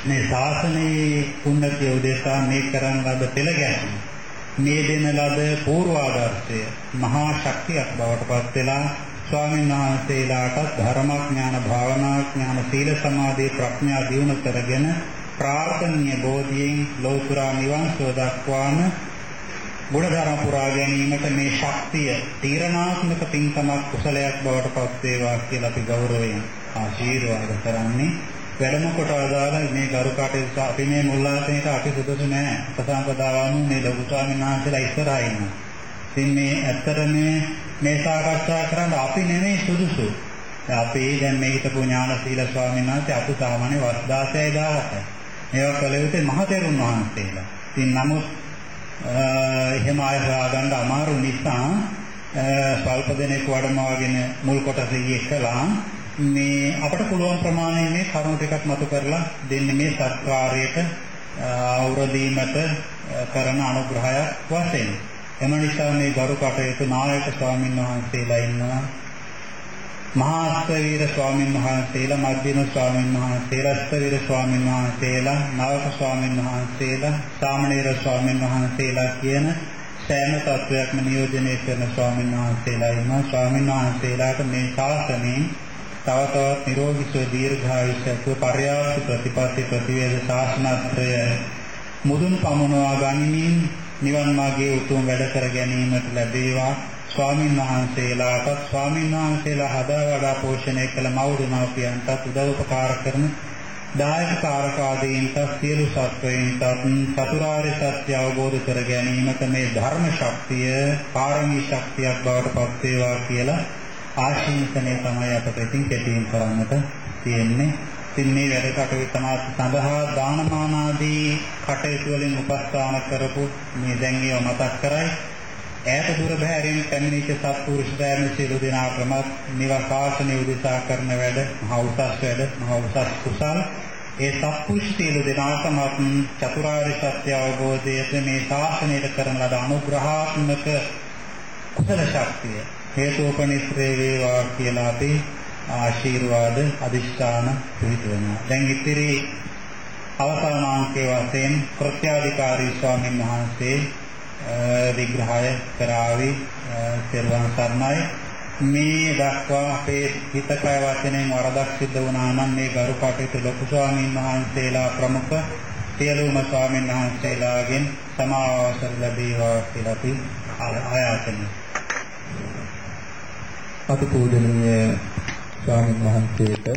මේ ශාසනයේ උන්නතිය උදෙසා මේ කරන ලද පෙළ ගැනීම මේ දෙන ලද පූර්වාදර්ශය මහා ශක්තියක් බවට පත් වෙලා ස්වාමීන් වහන්සේලාට ධර්මඥාන භාවනාඥාන සීල සමාධි ප්‍රඥා දියුණු කරගෙන ප්‍රාර්ථනීය බෝධියෙන් ලෞතර නිවන් සුව දක්වාම ගුණධර්ම පුරා ගැනීමට මේ ශක්තිය තීරණාත්මක පින්කමක් කුසලයක් බවට පත් වේවා කියලා අපි ගෞරවයෙන් ආශිර්වාද කරන්නේ වැඩම කොට අදාළ මේ ගරු කටයුතු අපි මේ මුල්ලාසනේට අපි සුදුසු නෑ ප්‍රසංගදාවම මේ ලොකු ස්වාමීන් වහන්සේලා ඉස්සරහා ඉන්නවා. ඉතින් මේ ඇත්තට මේ මේ සාකච්ඡා කරන්න අපි නෙමෙයි සුදුසු. අපි දැන් මේ හිටපු ඥාන සීල ස්වාමීන් වහන්සේ අපි සාමාන්‍ය වස් 16 17. මේවා කළ යුත්තේ මහතෙරුන් වහන්සේලා. ඉතින් නමුත් එහෙම ආය හොයාගන්න අමාරු නිසා ස්වල්ප දෙනෙක් වඩමවාගෙන මුල් කොටස ඊයේ කළා. මේ අපට පුළුවන් ප්‍රමාණය මේ කරුණු ටිකක් මතු කරලා දෙන්නේ මේ සත්කාරයට අවුරදීමට කරන අනුග්‍රහයක් වශයෙන්. එම නිසා මේ ගරු කටයුතු නායක ස්වාමීන් වහන්සේලා ඉන්නවා. මහා අස්තවීර ස්වාමීන් වහන්සේලා, මධ්‍යම ස්වාමීන් වහන්සේලා, අස්තවීර ස්වාමීන් වහන්සේලා, නවක ස්වාමීන් වහන්සේලා, සාමණේර ස්වාමීන් වහන්සේලා කියන සෑම තත්වයක්ම නියෝජනය කරන ස්වාමීන් වහන්සේලා ඉන්නවා. ස්වාමීන් වහන්සේලාට මේ ශාසනයෙන් තව තවත් නිරෝගී සුව දීර්ඝායුෂ පර්යාප්ත ප්‍රතිපatti ප්‍රතිවේද ශාසනත්‍රය මුදුන් පමුණවා ගනිමින් නිවන් මාර්ගයේ උතුම් වැඩ කර ගැනීමට ලැබේවා ස්වාමින් වහන්සේලාට ස්වාමින් වහන්සේලා හදා වඩා පෝෂණය කළ මව්දුමාපියන්ට උදව් උපකාර කරන දායක කාරකාදීන්ට සියලු සත්වයින්ට චතුරාර්ය සත්‍ය අවබෝධ කර ගැනීමට මේ ධර්ම ශක්තිය පාරමී ශක්තියක් බවට පත් වේවා කියලා ආශිංසනය තමයි අපට ඉතින් කෙටියෙන් කරන්නට තියෙන්නේ. ඉතින් මේ වැඩ කටයුතු සඳහා දානමාන ආදී කටයුතු වලින් උපස්ථාන කරපු මේ දැන් ඒවා මතක් කරයි. ඈත දුර බැහැරින් පැමිණිච්ච සත්පුරුෂ ධර්ම සියලු දෙනා ක්‍රමත් නිවාස ආසනය උදෙසා කරන වැඩ මහා උසස් වැඩ මහා උසස් කුසල් ඒ සත්පුරුෂ සියලු දෙනාටමත් චතුරාර්ය සත්‍ය අවබෝධයට මේ ශාසනයට කරන ලද අනුග්‍රහාත්මක කුසල ශක්තිය හේතුපනිශ්‍රේ වේවා කියලා අපි ආශිර්වාද අදිෂ්ඨාන පිළිතුරනවා. දැන් ඉතිරි අවසානාංකයේ වශයෙන් කෘත්‍යාධිකාරී ස්වාමීන් වහන්සේ විග්‍රහය කරાવી සර්වන් සර්ණයි මේ දක්වා අපේ හිත කය වචනෙන් වරදක් සිද්ධ වුණා නම් මේ ගරු කටයුතු ලොකු ස්වාමීන් වහන්සේලා ප්‍රමුඛ සියලුම ස්වාමීන් වහන්සේලාගෙන් සමාවසර ලැබේවා කියලා අපි ආයාචනය. අතිපූජනීය ස්වාමීන් වහන්සේට